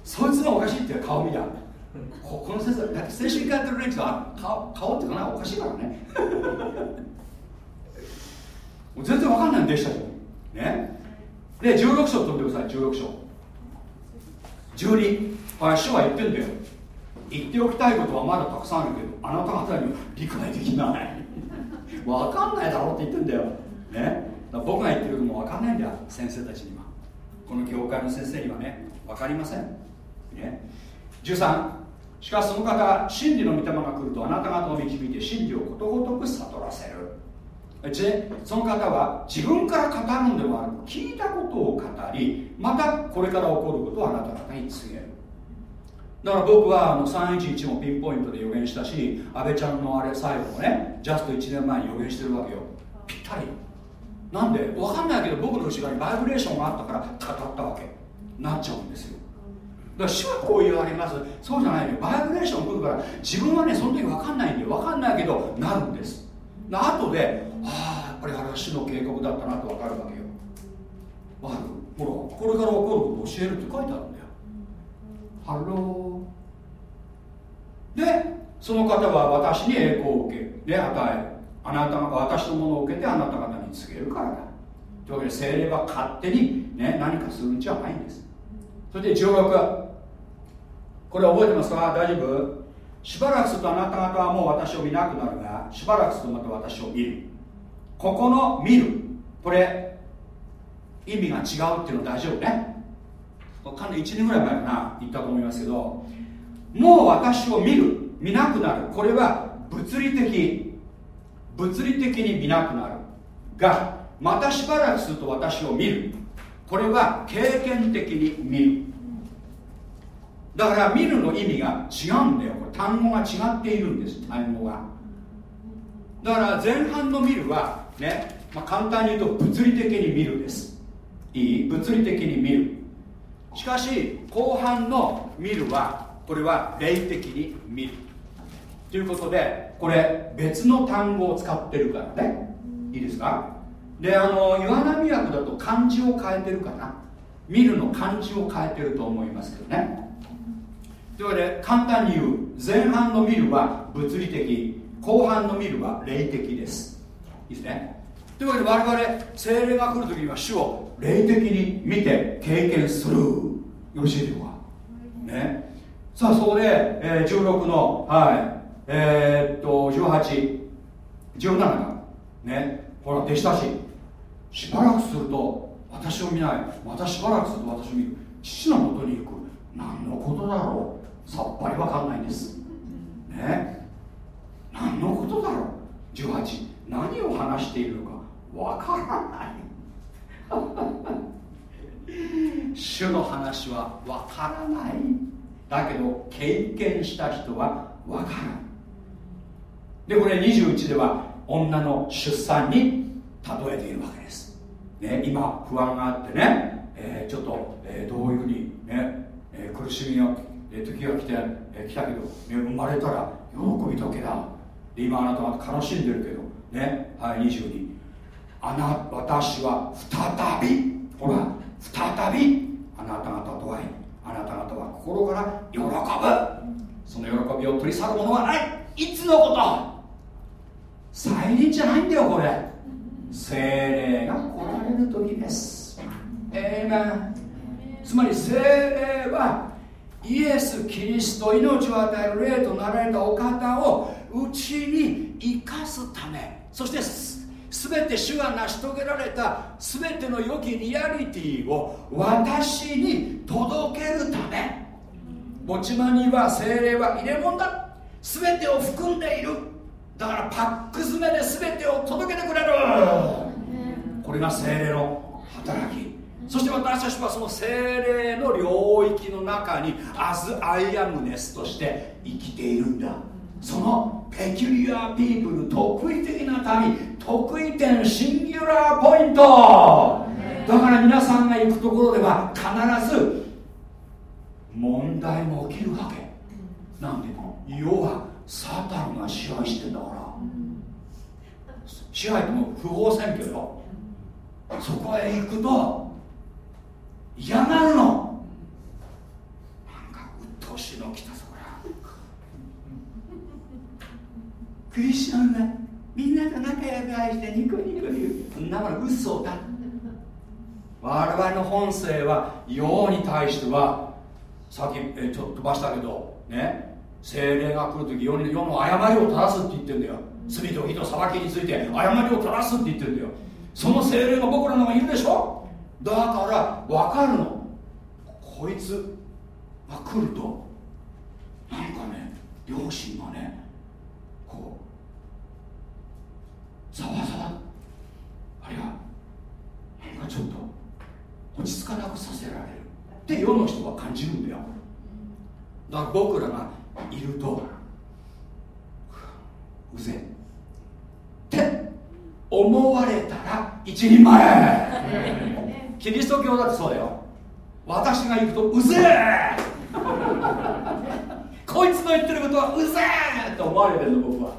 そいつがおかしいって顔見たここの先生だって精神科やってる連中は顔顔ってかなおかしいからね。もう全然わかんないんでしたよねで16章飛んでください16章。12あ書は言ってんだよ。言っておきたいことはまだたくさんあるけどあなた方には理解できない。わかんないだろうって言ってんだよ。ね。僕が言ってることもわかんないんだよ先生たちには。この教会の先生にはね。分かりません、ね、13しかしその方真理の御霊が来るとあなた方を導いて真理をことごとく悟らせる。でその方は自分から語るのではなく聞いたことを語りまたこれから起こることをあなた方に告げる。だから僕はあの311もピンポイントで予言したし安倍ちゃんのあれ最後もねジャスト1年前に予言してるわけよ。ぴったり。なんで分かんないけど僕の後ろにバイブレーションがあったから語ったわけ。なっちゃうんですよ。だから主はこう言われます。そうじゃないよ。バイブレーション来るから自分はねその時分かんないんで分かんないけどなるんです。あとでああやっぱりあれは主の警告だったなと分かるわけよ。分かるほらこれから起こることを教えるって書いてあるんだよ。ハローでその方は私に栄光を受けで与えるあなたが私のものを受けてあなた方に告げるからだ。というわけで聖霊は勝手に、ね、何かするんじゃないんです。それで16これ覚えてますか？大丈夫？しばらくするとあなた方はもう私を見なくなるがしばらくするとまた私を見るここの見る。これ意味が違うっていうの大丈夫ね。かなり1年ぐらい前かな言ったと思いますけどもう私を見る見なくなる。これは物理的物理的に見なくなる。がまたしばらくすると私を見る。これは経験的に見る。だから見るの意味が違うんだよ。単語が違っているんです。単語が。だから前半の見るはね、まあ、簡単に言うと物理的に見るです。いい物理的に見る。しかし後半の見るはこれは霊的に見る。ということでこれ別の単語を使ってるからね。いいですか？であの岩波訳だと漢字を変えてるかな。見るの漢字を変えてると思いますけどね。というわけで簡単に言う。前半の見るは物理的。後半の見るは霊的です。いですね。というわけで我々精霊が来る時には主を霊的に見て経験する。よろしいでしょうか？ね。さあそこで、えー、16のはい。えー、っと1817がね。ほら弟子たち。しばらくすると私を見ない。またしばらくすると私を見る。父のもとに行く。何のことだろう？さっぱりわかんないんです。ね。何のことだろう？18何を話しているのかわからない。主の話はわからない。だけど経験した人はわかるでこれ21では女の出産に例えているわけです、ね、今不安があってね、えー、ちょっと、えー、どういうふうにね、えー、苦しみが、え時が来て、え来たけど、ね、生まれたら喜び時だ。で今あなたが悲しんでるけどねはい22あな私は再びほら再びあなた方と会いあなた方は心から喜ぶ。その喜びを取り去るものはない。いつのこと？再臨じゃないんだよこれ。精霊が来られる時です。えー、つまり精霊はイエス・キリスト命を与える霊となられたお方をうちに生かすため。そして全て主が成し遂げられた全ての良きリアリティを私に届けるため。持ち場には精霊は入れ物だ。全てを含んでいる。だからパック詰めで全てを届けてくれる。これが聖霊の働き。そして私たちはその聖霊の領域の中に as I am ness として生きているんだその peculiar people 特異的な民特異点 singular point だから皆さんが行くところでは必ず問題も起きるわけ。なんでも要はサタンが支配してんだから。支配っても不法選挙よ。そこへ行くと嫌がるの。なんか鬱陶しいの来たぞこれクリスチャンがみんなと仲良く愛してニコニコ言う。そんなもの嘘だ我々の本性は世に対してはさっきえちょっと飛ばしたけどね。精霊が来る時世世の誤りを正すって言ってんだよ。罪と義と裁きについて誤りを正すって言ってるんだよ。その精霊が僕らの中にいるでしょ？だから分かるの。こいつが来るとなんかね両親がねこうざわざわあるいはなんかちょっと落ち着かなくさせられるって世の人は感じるんだよ。だから僕らがいるとうぜって思われたら一人前。キリスト教だってそうだよ。私が行くとうぜえこいつの言ってることはうぜえって思われてるの僕は。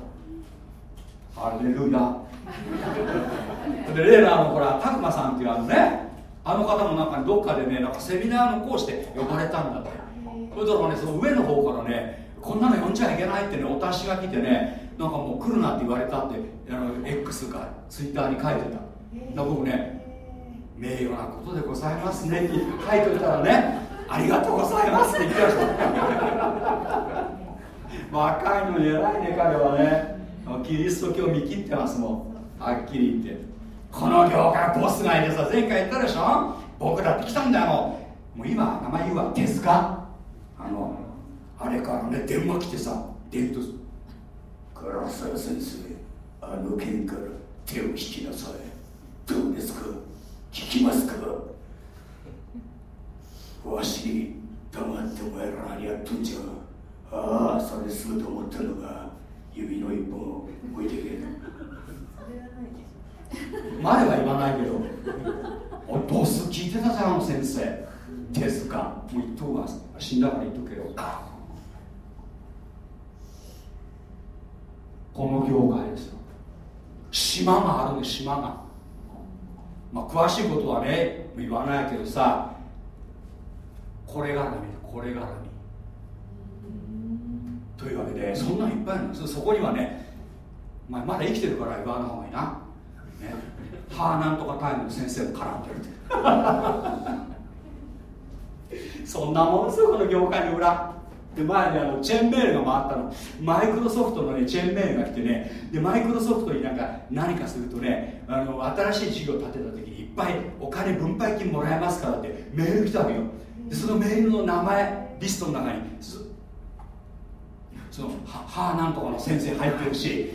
ハレルヤ。でレーナーのほら拓磨さんっていうあのねあの方もなんかどっかでねなんかセミナーの講師で呼ばれたんだって。それだからねその上の方からねこんなの呼んじゃいけないってねお達しが来てねなんかもう来るなって言われたってあの X かツイッターに書いてた。だ僕ね名誉なことでございますねって書いておいたらねありがとうございますって言ってました。若いのに偉いね彼はね。キリスト教見切ってますもんはっきり言ってこの業界ボスがいてさ前回言ったでしょ。僕だって来たんだよ。もう今名前言うわ。手塚。あのあれからね電話来てさデビッド唐沢先生あの件から手を引きなさい。どうですか？聞きますか？わし黙ってお前ら何やっとんじゃ？ああそれすぐと思ったのが指の一本置いてけ それは言わないけどおボス聞いてたじゃんあの先生。手塚もう言っとくわ死んだから言っとけどこの業界ですよ。島があるんです島が。まあ詳しいことはね言わないけどさこれ絡みこれ絡みというわけでそんなのいっぱいあるんですそこにはね、まあ、まだ生きてるから言わない方がいいな、ね、ハーナンとかタイムの先生も絡んでるって。そんなもんですよこの業界の裏。で前にあのチェーンメールが回ったの。マイクロソフトのねチェーンメールが来てね。でマイクロソフトになんか何かするとねあの新しい事業を立てた時にいっぱいお金分配金もらえますからってメール来たわけよ。でそのメールの名前リストの中にそのははなんとかの先生入ってるし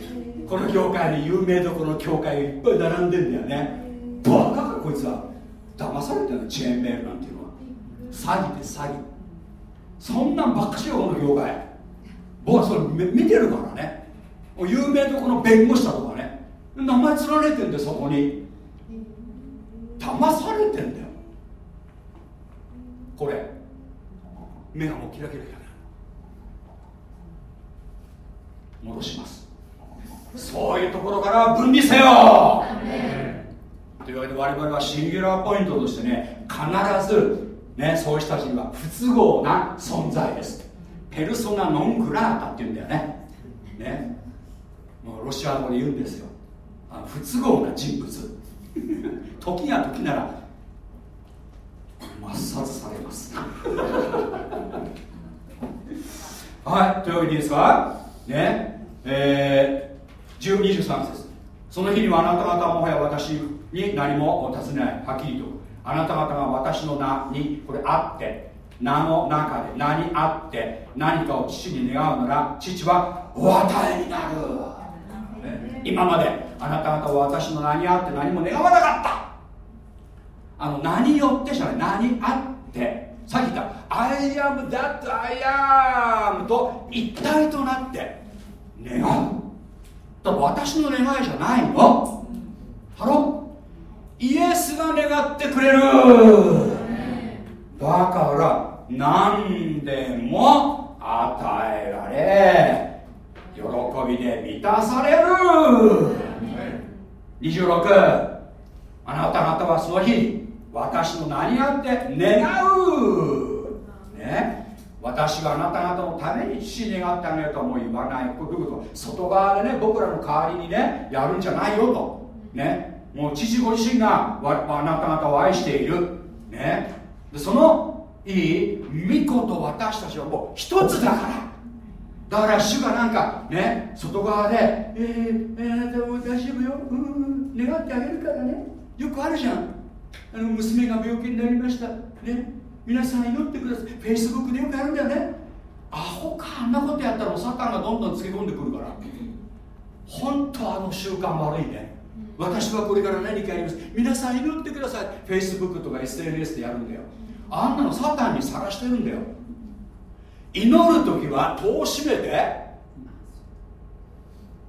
この業界で有名どころの教会がいっぱい並んでんだよね。バカかこいつは騙されてるのチェーンメールなんていうのは。詐欺で詐欺。そんなんばっかしよこの業界僕はそれ見見てるからね。有名どころの弁護士だとかね。名前連ねてんだよそこに。騙されてんだよ。これ。目がもうキラキラキラ。戻します。そういうところから分離せよ。というわけで我々はシンギュラーポイントとしてね必ずねそういう人たちには不都合な存在です。ペルソナ・ノン・グラータって言うんだよね。ね。もうロシア語で言うんですよ。あの不都合な人物。時が時なら抹殺されます。はいというわけでいいですか？ね。えー、1023節。その日にはあなた方はもはや私に何も尋ねないはっきりとあなた方が私の名にこれあって名の中で名にあって何かを父に願うなら父はお与えになる、今まであなた方は私の名にあって何も願わなかった。あの名によってじゃない名にあって。さっき言った I am that I am と一体となって願う。だから私の願いじゃないの。ハロイエスが願ってくれる。だから何でも与えられ。喜びで満たされる。26あなた方はその日私の名にあって願う。私があなた方のために父に願ってあげるとはもう言わないこういうこと。外側でね僕らの代わりにねやるんじゃないよと。ね。もう父ご自身があなた方を愛している。ね。でそのいい御子と私たちはもう一つだから。だから主がなんかね外側で「えー、えー、あなたも大丈夫よ。うん願ってあげるからね。よくあるじゃん。あの娘が病気になりました。ね。皆さん祈ってください。フェイスブックでよくあるんだよね。アホか。あんなことやったらサタンがどんどんつけ込んでくるから。本当あの習慣悪いね。私はこれから何かやります。皆さん祈ってください。フェイスブックとか SNS でやるんだよ。あんなのサタンに探してるんだよ。祈る時は戸を閉めて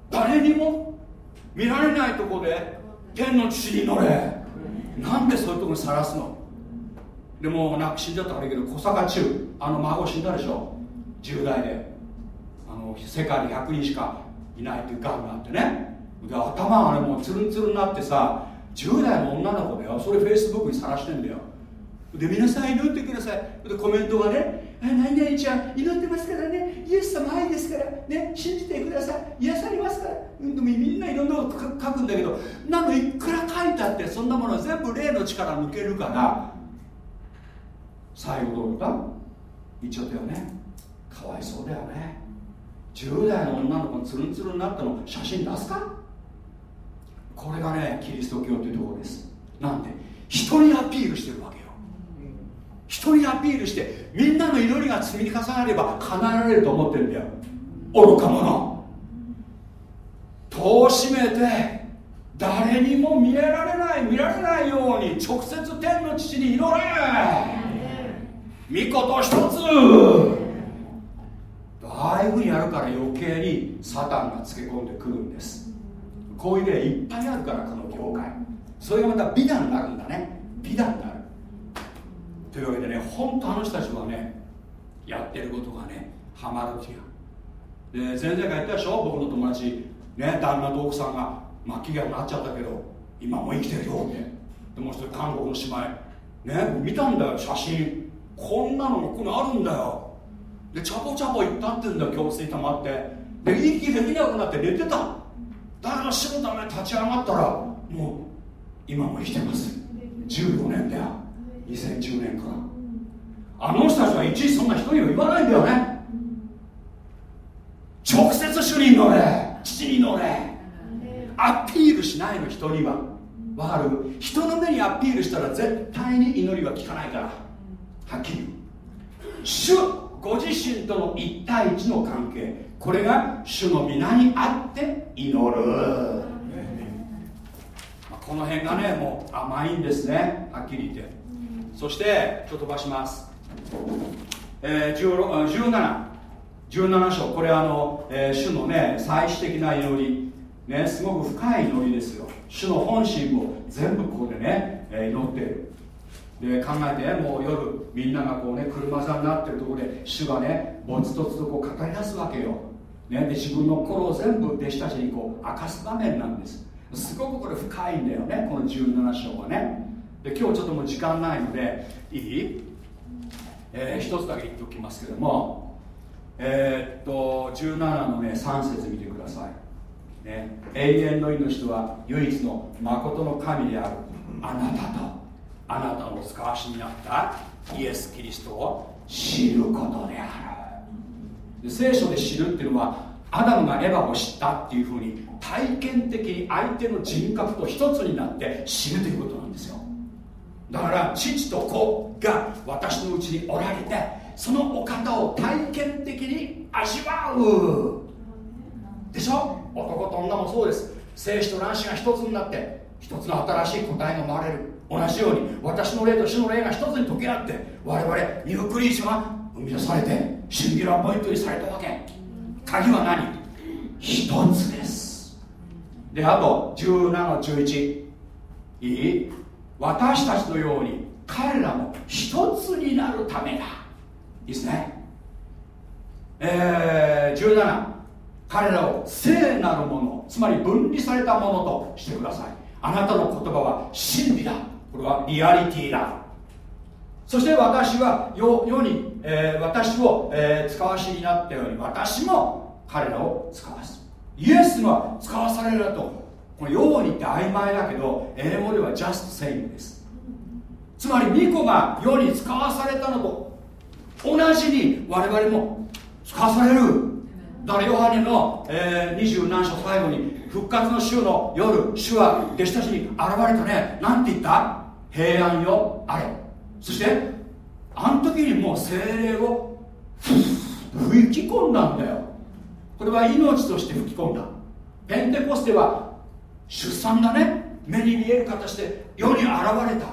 誰にも見られないとこで天の父に祈れ。なんでそういうとこにさらすの？でもな死んじゃったからいいけど小坂中あの孫死んだでしょ？10代で。あの世界で100人しかいないっていうがんがあってね。で頭がねもうツルンツルンになってさ10代の女の子だよ。それフェイスブックにさらしてんだよ。で皆さん祈ってください。でコメントがね「あ何々ちゃん祈ってますからね。イエス様愛ですから。ね信じてください。癒されますから」でもみんないろんなこと書くんだけどなんかいくら書いたってそんなものは全部霊の力抜けるから最後どうだ言っちゃったよね。かわいそうだよね。10代の女の子ツルンツルンになったの写真出すか？これがねキリスト教というところです。なんで人にアピールしてるわけよ。人にアピールしてみんなの祈りが積み重なれば叶えられると思ってるんだよ。愚か者。戸を閉めて誰にも見えられない見られないように直接天の父に祈れ。御事一つ。ああいうふうにやるから余計にサタンがつけ込んでくるんです。こういう例いっぱいあるからこの業界。それがまた美談になるんだね。美談になる。というわけでね本当あの人たちはねやってることがねハマるっていうで前々回言ったでしょ？僕の友達。ね旦那と奥さんが末期がになっちゃったけど今も生きてるよって。でもう一人韓国の姉妹。ね見たんだよ写真。こんなのここあるんだよ。でチャポチャポ行ったってんだよ胸水溜まって。で息できなくなって寝てた。だから死のため立ち上がったらもう今も生きてます。15年だよ。2010年からあの人たちはいちいちそんな人には言わないんだよね。直接主に乗れ。父に乗れ。アピールしないの人には。わかる？人の目にアピールしたら絶対に祈りは聞かないから。はっきり主ご自身との一対一の関係。これが主の皆にあって祈る。この辺がねもう甘いんですね。はっきり言って。そしてちょっと飛ばします、えー、17 17章。これあの、えー、主のね祭祀的な祈り。ねすごく深い祈りですよ。主の本心を全部ここでね、えー、祈っているで考えてもう夜みんながこうね車座になってるところで主がねぼつとつとこう語り出すわけよ、ね、で自分の心を全部弟子たちにこう明かす場面なんです。すごくこれ深いんだよねこの17章はね。で今日ちょっともう時間ないのでいい、えー、一つだけ言っておきますけども。えー、っと17のね3節見てください、ね、永遠の命とは唯一の誠の神である。あなたと。あなたの使わしになったイエス・キリストを知ることである。聖書で知るっていうのはアダムがエヴァを知ったっていうふうに体験的に相手の人格と一つになって知るということなんですよ。だから父と子が私のうちにおられてそのお方を体験的に味わう。でしょ？男と女もそうです。精子と卵子が一つになって一つの新しい個体が生まれる。同じように私の霊と主の霊が一つに溶け合って我々ニュークリーチが生み出されてシンギュラーポイントにされたわけ。鍵は何？一つです。であと1711いい？私たちのように彼らも一つになるためだ。いいですね。えー、17彼らを聖なるものつまり分離されたものとしてください。あなたの言葉は真理だ。これはリアリティだ。そして私は世に、えー、私を、えー、使わしになったように私も彼らを使わす。イエスが使わされるとこれ用にって曖昧だけど英語では just same です。つまり巫女が世に使わされたのと同じに我々も使わされる。だからヨハネの、えー、二十何章最後に復活の週の夜主は弟子たちに現れたね。なんて言った？平安よあれそしてあの時にもう精霊を吹き込んだんだよ。これは命として吹き込んだ。ペンテコステは出産だね。目に見える形で世に現れた。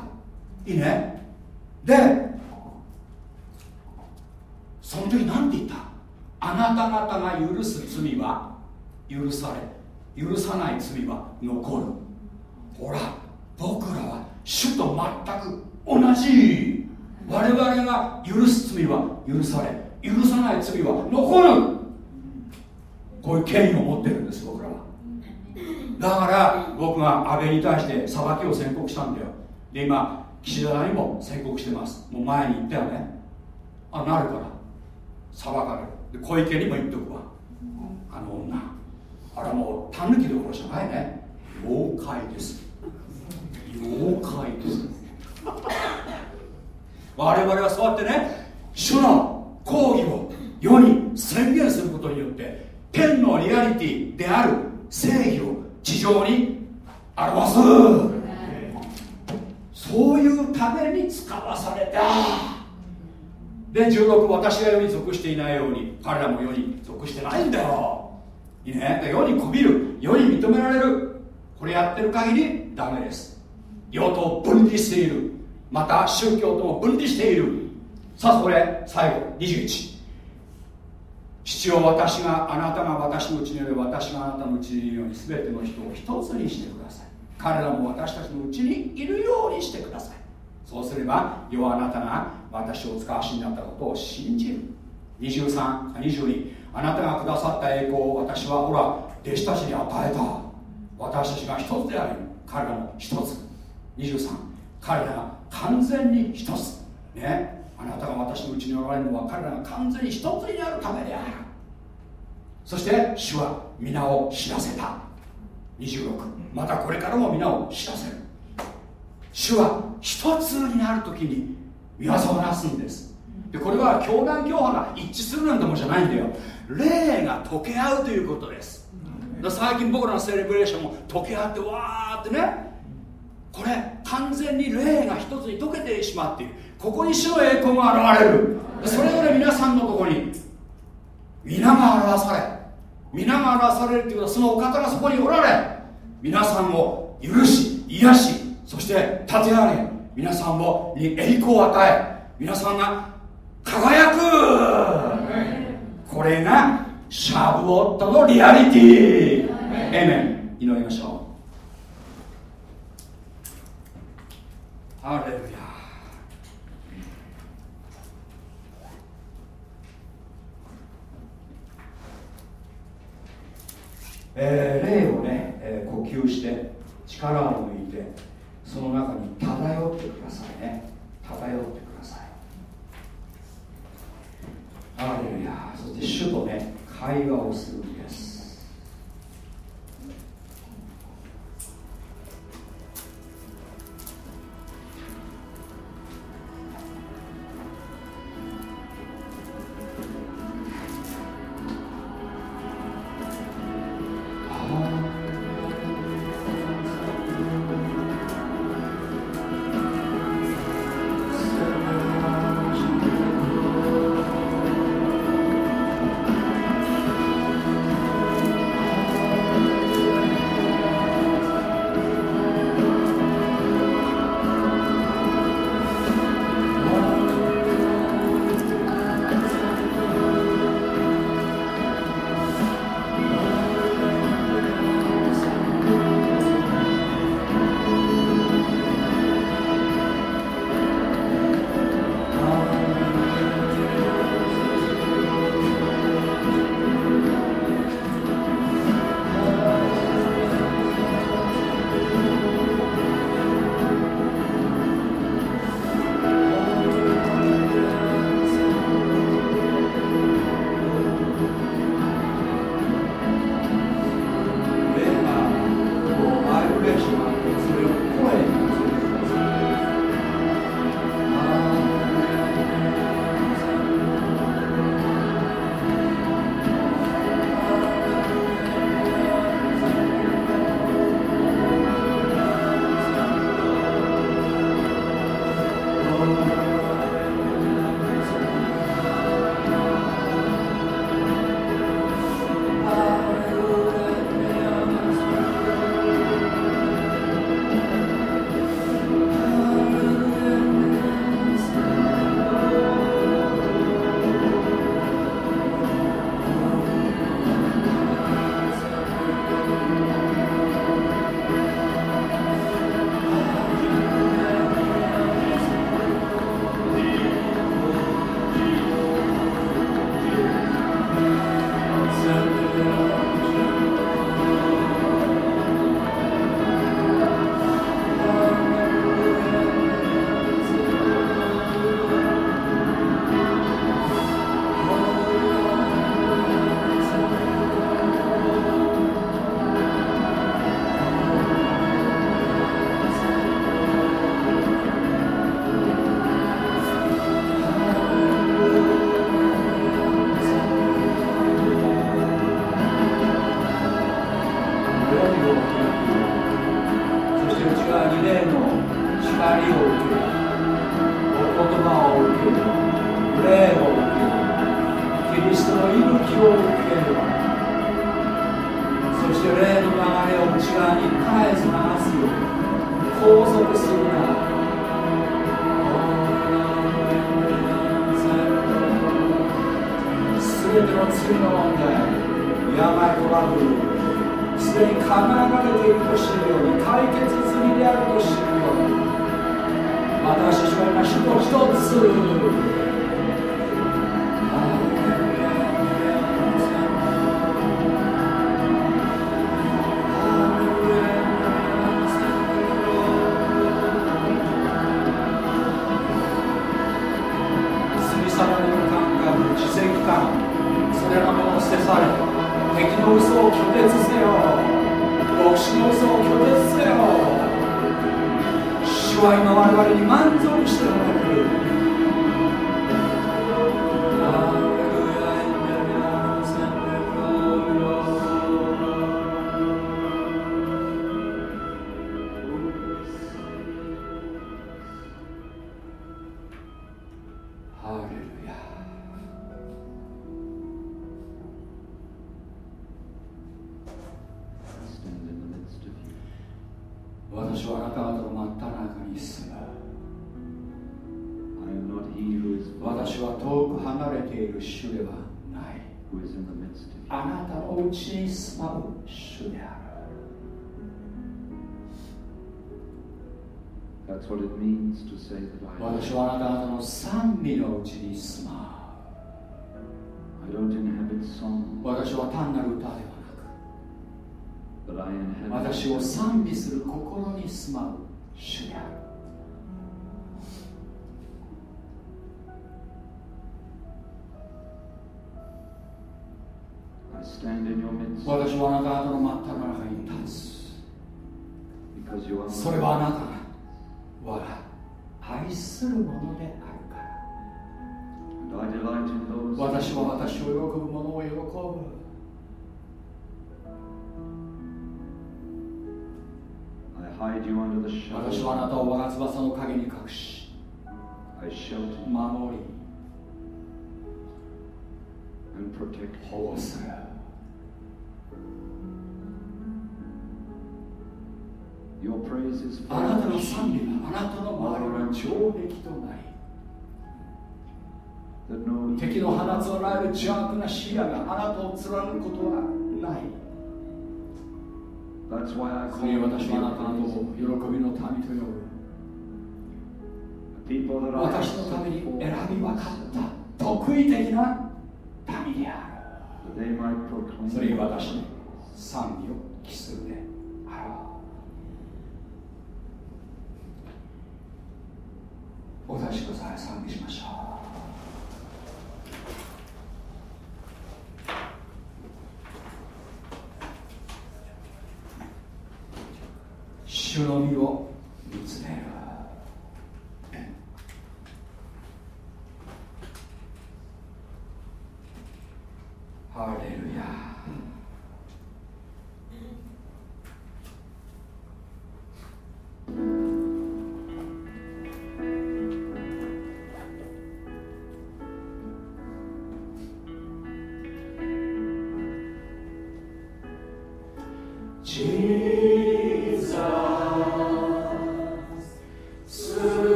いいね。でその時何て言った？あなた方が許す罪は許され許さない罪は残る。ほら僕らは主と全く同じ。我々が許す罪は許され許さない罪は残る。こういう権威を持ってるんです僕らは。だから僕が安倍に対して裁きを宣告したんだよ。で今岸田にも宣告してます。もう前に言ったよね。あなるから裁かれる。で小池にも言っとくわ。あの女。あれもうタヌキどころじゃないね。妖怪です。妖怪です我々はそうやってね主の講義を世に宣言することによって天のリアリティである正義を地上に表す。そういうために使わされた。で16私が世に属していないように彼らも世に属してないんだよ。いいね。世にこびる世に認められる。これやってる限りダメです。世と分離している。また宗教とも分離している。さあそれ最後21父を私があなたが私のうちにいる。私があなたのうちにいるように全ての人を一つにしてください。彼らも私たちのうちにいるようにしてください。そうすれば世はあなたが私を使わしになったことを信じる。2322あなたがくださった栄光を私はほら弟子たちに与えた。私たちが一つであり彼らも一つ。23彼らが完全に一つ。ね。あなたが私のうちにおられるのは彼らが完全に一つになるためである。そして主は皆を知らせた。26またこれからも皆を知らせる。主は一つになるときに皆さをなすんです。でこれは教団教派が一致するなんてもじゃないんだよ。霊が溶け合うということです。最近僕らのセレブレーションも溶け合ってわーってね。これ完全に霊が一つに溶けてしまっている。ここに主の栄光が現れる。それぞれ皆さんのところに。皆が表され。皆が表されるということはそのお方がそこにおられ。皆さんを許し癒しそして立て上げ。皆さんをに栄光を与え。皆さんが輝く。これがシャブオットのリアリティ。エメン祈りましょうハレルヤえー、霊をね、えー、呼吸して力を抜いてその中に漂ってくださいね。漂ってください。ハレルヤそして主とね会話をするんです。私はあなた方の賛美のうちに住まう。私は単なる歌ではなく私を賛美する心に住まう主である。私はあなた方の真っ只中に立つ。それはあなたが我が愛するものであるから私は私を喜ぶ者を喜ぶ私はあなたを我が翼の陰に隠し守り保護するあなたの賛美があなたの周りの城壁となり敵の放つられる邪悪な視野があなたを貫くことはない。私はあなたの喜びの民と呼ぶ。私のために選び分かった得意的な民である。それに私の賛美を期するでお出しください。賛美しましょう。主の身を見つめる。ハレルヤ。ー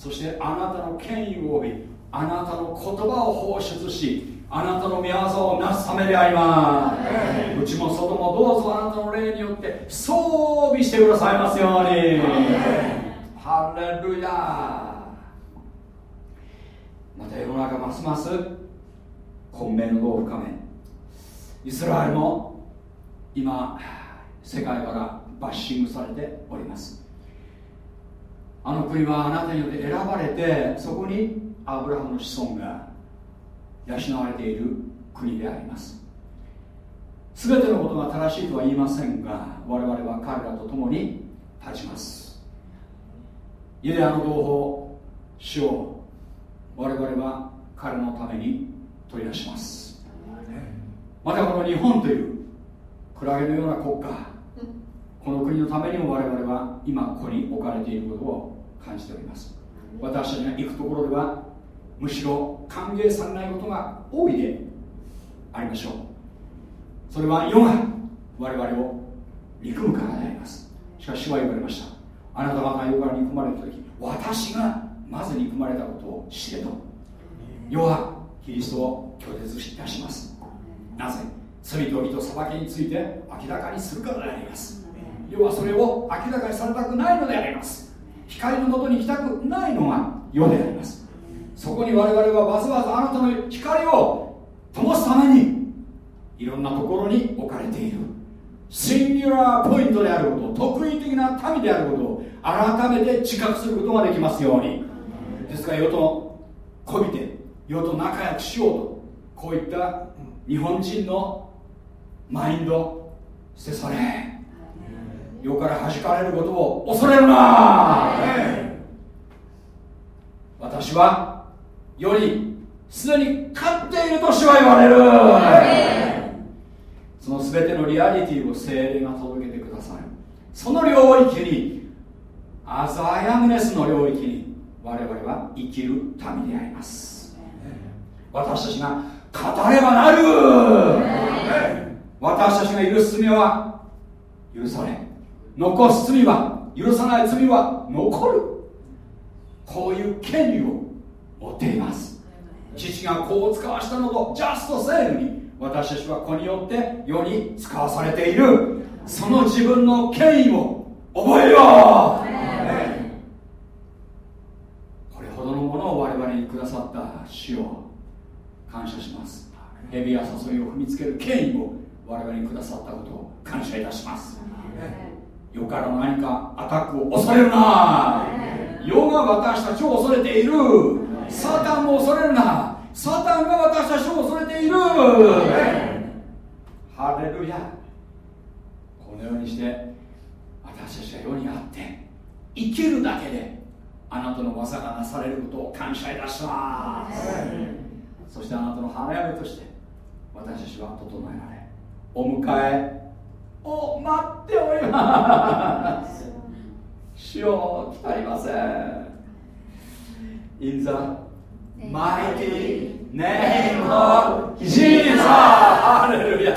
そしてあなたの権威を帯びあなたの言葉を放出しあなたの御業をなすためであります、はい、うちも外もどうぞあなたの霊によって装備してくださいますように、はい、ハレルヤまた世の中ますます混迷の度を深め。イスラエルも今世界からバッシングされております。あの国はあなたによって選ばれてそこにアブラハムの子孫が養われている国であります。全てのことが正しいとは言いませんが我々は彼らと共に立ちます。ユダヤの同胞主を我々は彼のために取り出します。またこの日本というクラゲのような国家この国のためにも我々は今ここに置かれていることを感じております。私たちが行くところではむしろ歓迎されないことが多いでありましょう。それは世が我々を憎むからであります。しかし主は言われました。あなた方が世から憎まれた時私がまず憎まれたことを知れと。世はキリストを拒絶いたします。なぜ？罪と義と裁きについて明らかにするからであります。世はそれを明らかにされたくないのであります。光のもとに行きたくないのが世であります。そこに我々はわざわざあなたの光を灯すためにいろんなところに置かれている。シンギュラーポイントであること特異的な民であることを改めて自覚することができますように。ですから世とこびて世と仲良くしようとこういった日本人のマインド捨て去れ。世から弾かれることを恐れるな。私は世にすでに勝っていると主は言われる。その全てのリアリティを精霊が届けてくださいその領域にアザヤムネスの領域に我々は生きる民であります。私たちが語ればなる。私たちが許す罪は許され残す罪は許さない罪は残る。こういう権利を持っています。父がこう使わしたのとジャストセームに私たちはここによって世に使わされている。その自分の権威を覚えよう。これほどのものを我々にくださった主を感謝します。蛇や誘いを踏みつける権威を我々にくださったことを感謝いたします。世から何かアタックを恐れるな。世が私たちを恐れている。サタンも恐れるな。サタンが私たちを恐れている。ハレルヤ。このようにして私たちが世にあって生きるだけであなたの技がなされることを感謝いたします。そしてあなたの花嫁として私たちは整えられお迎えを待っております主を来たりません In the mighty name of Jesus! ハレルヤ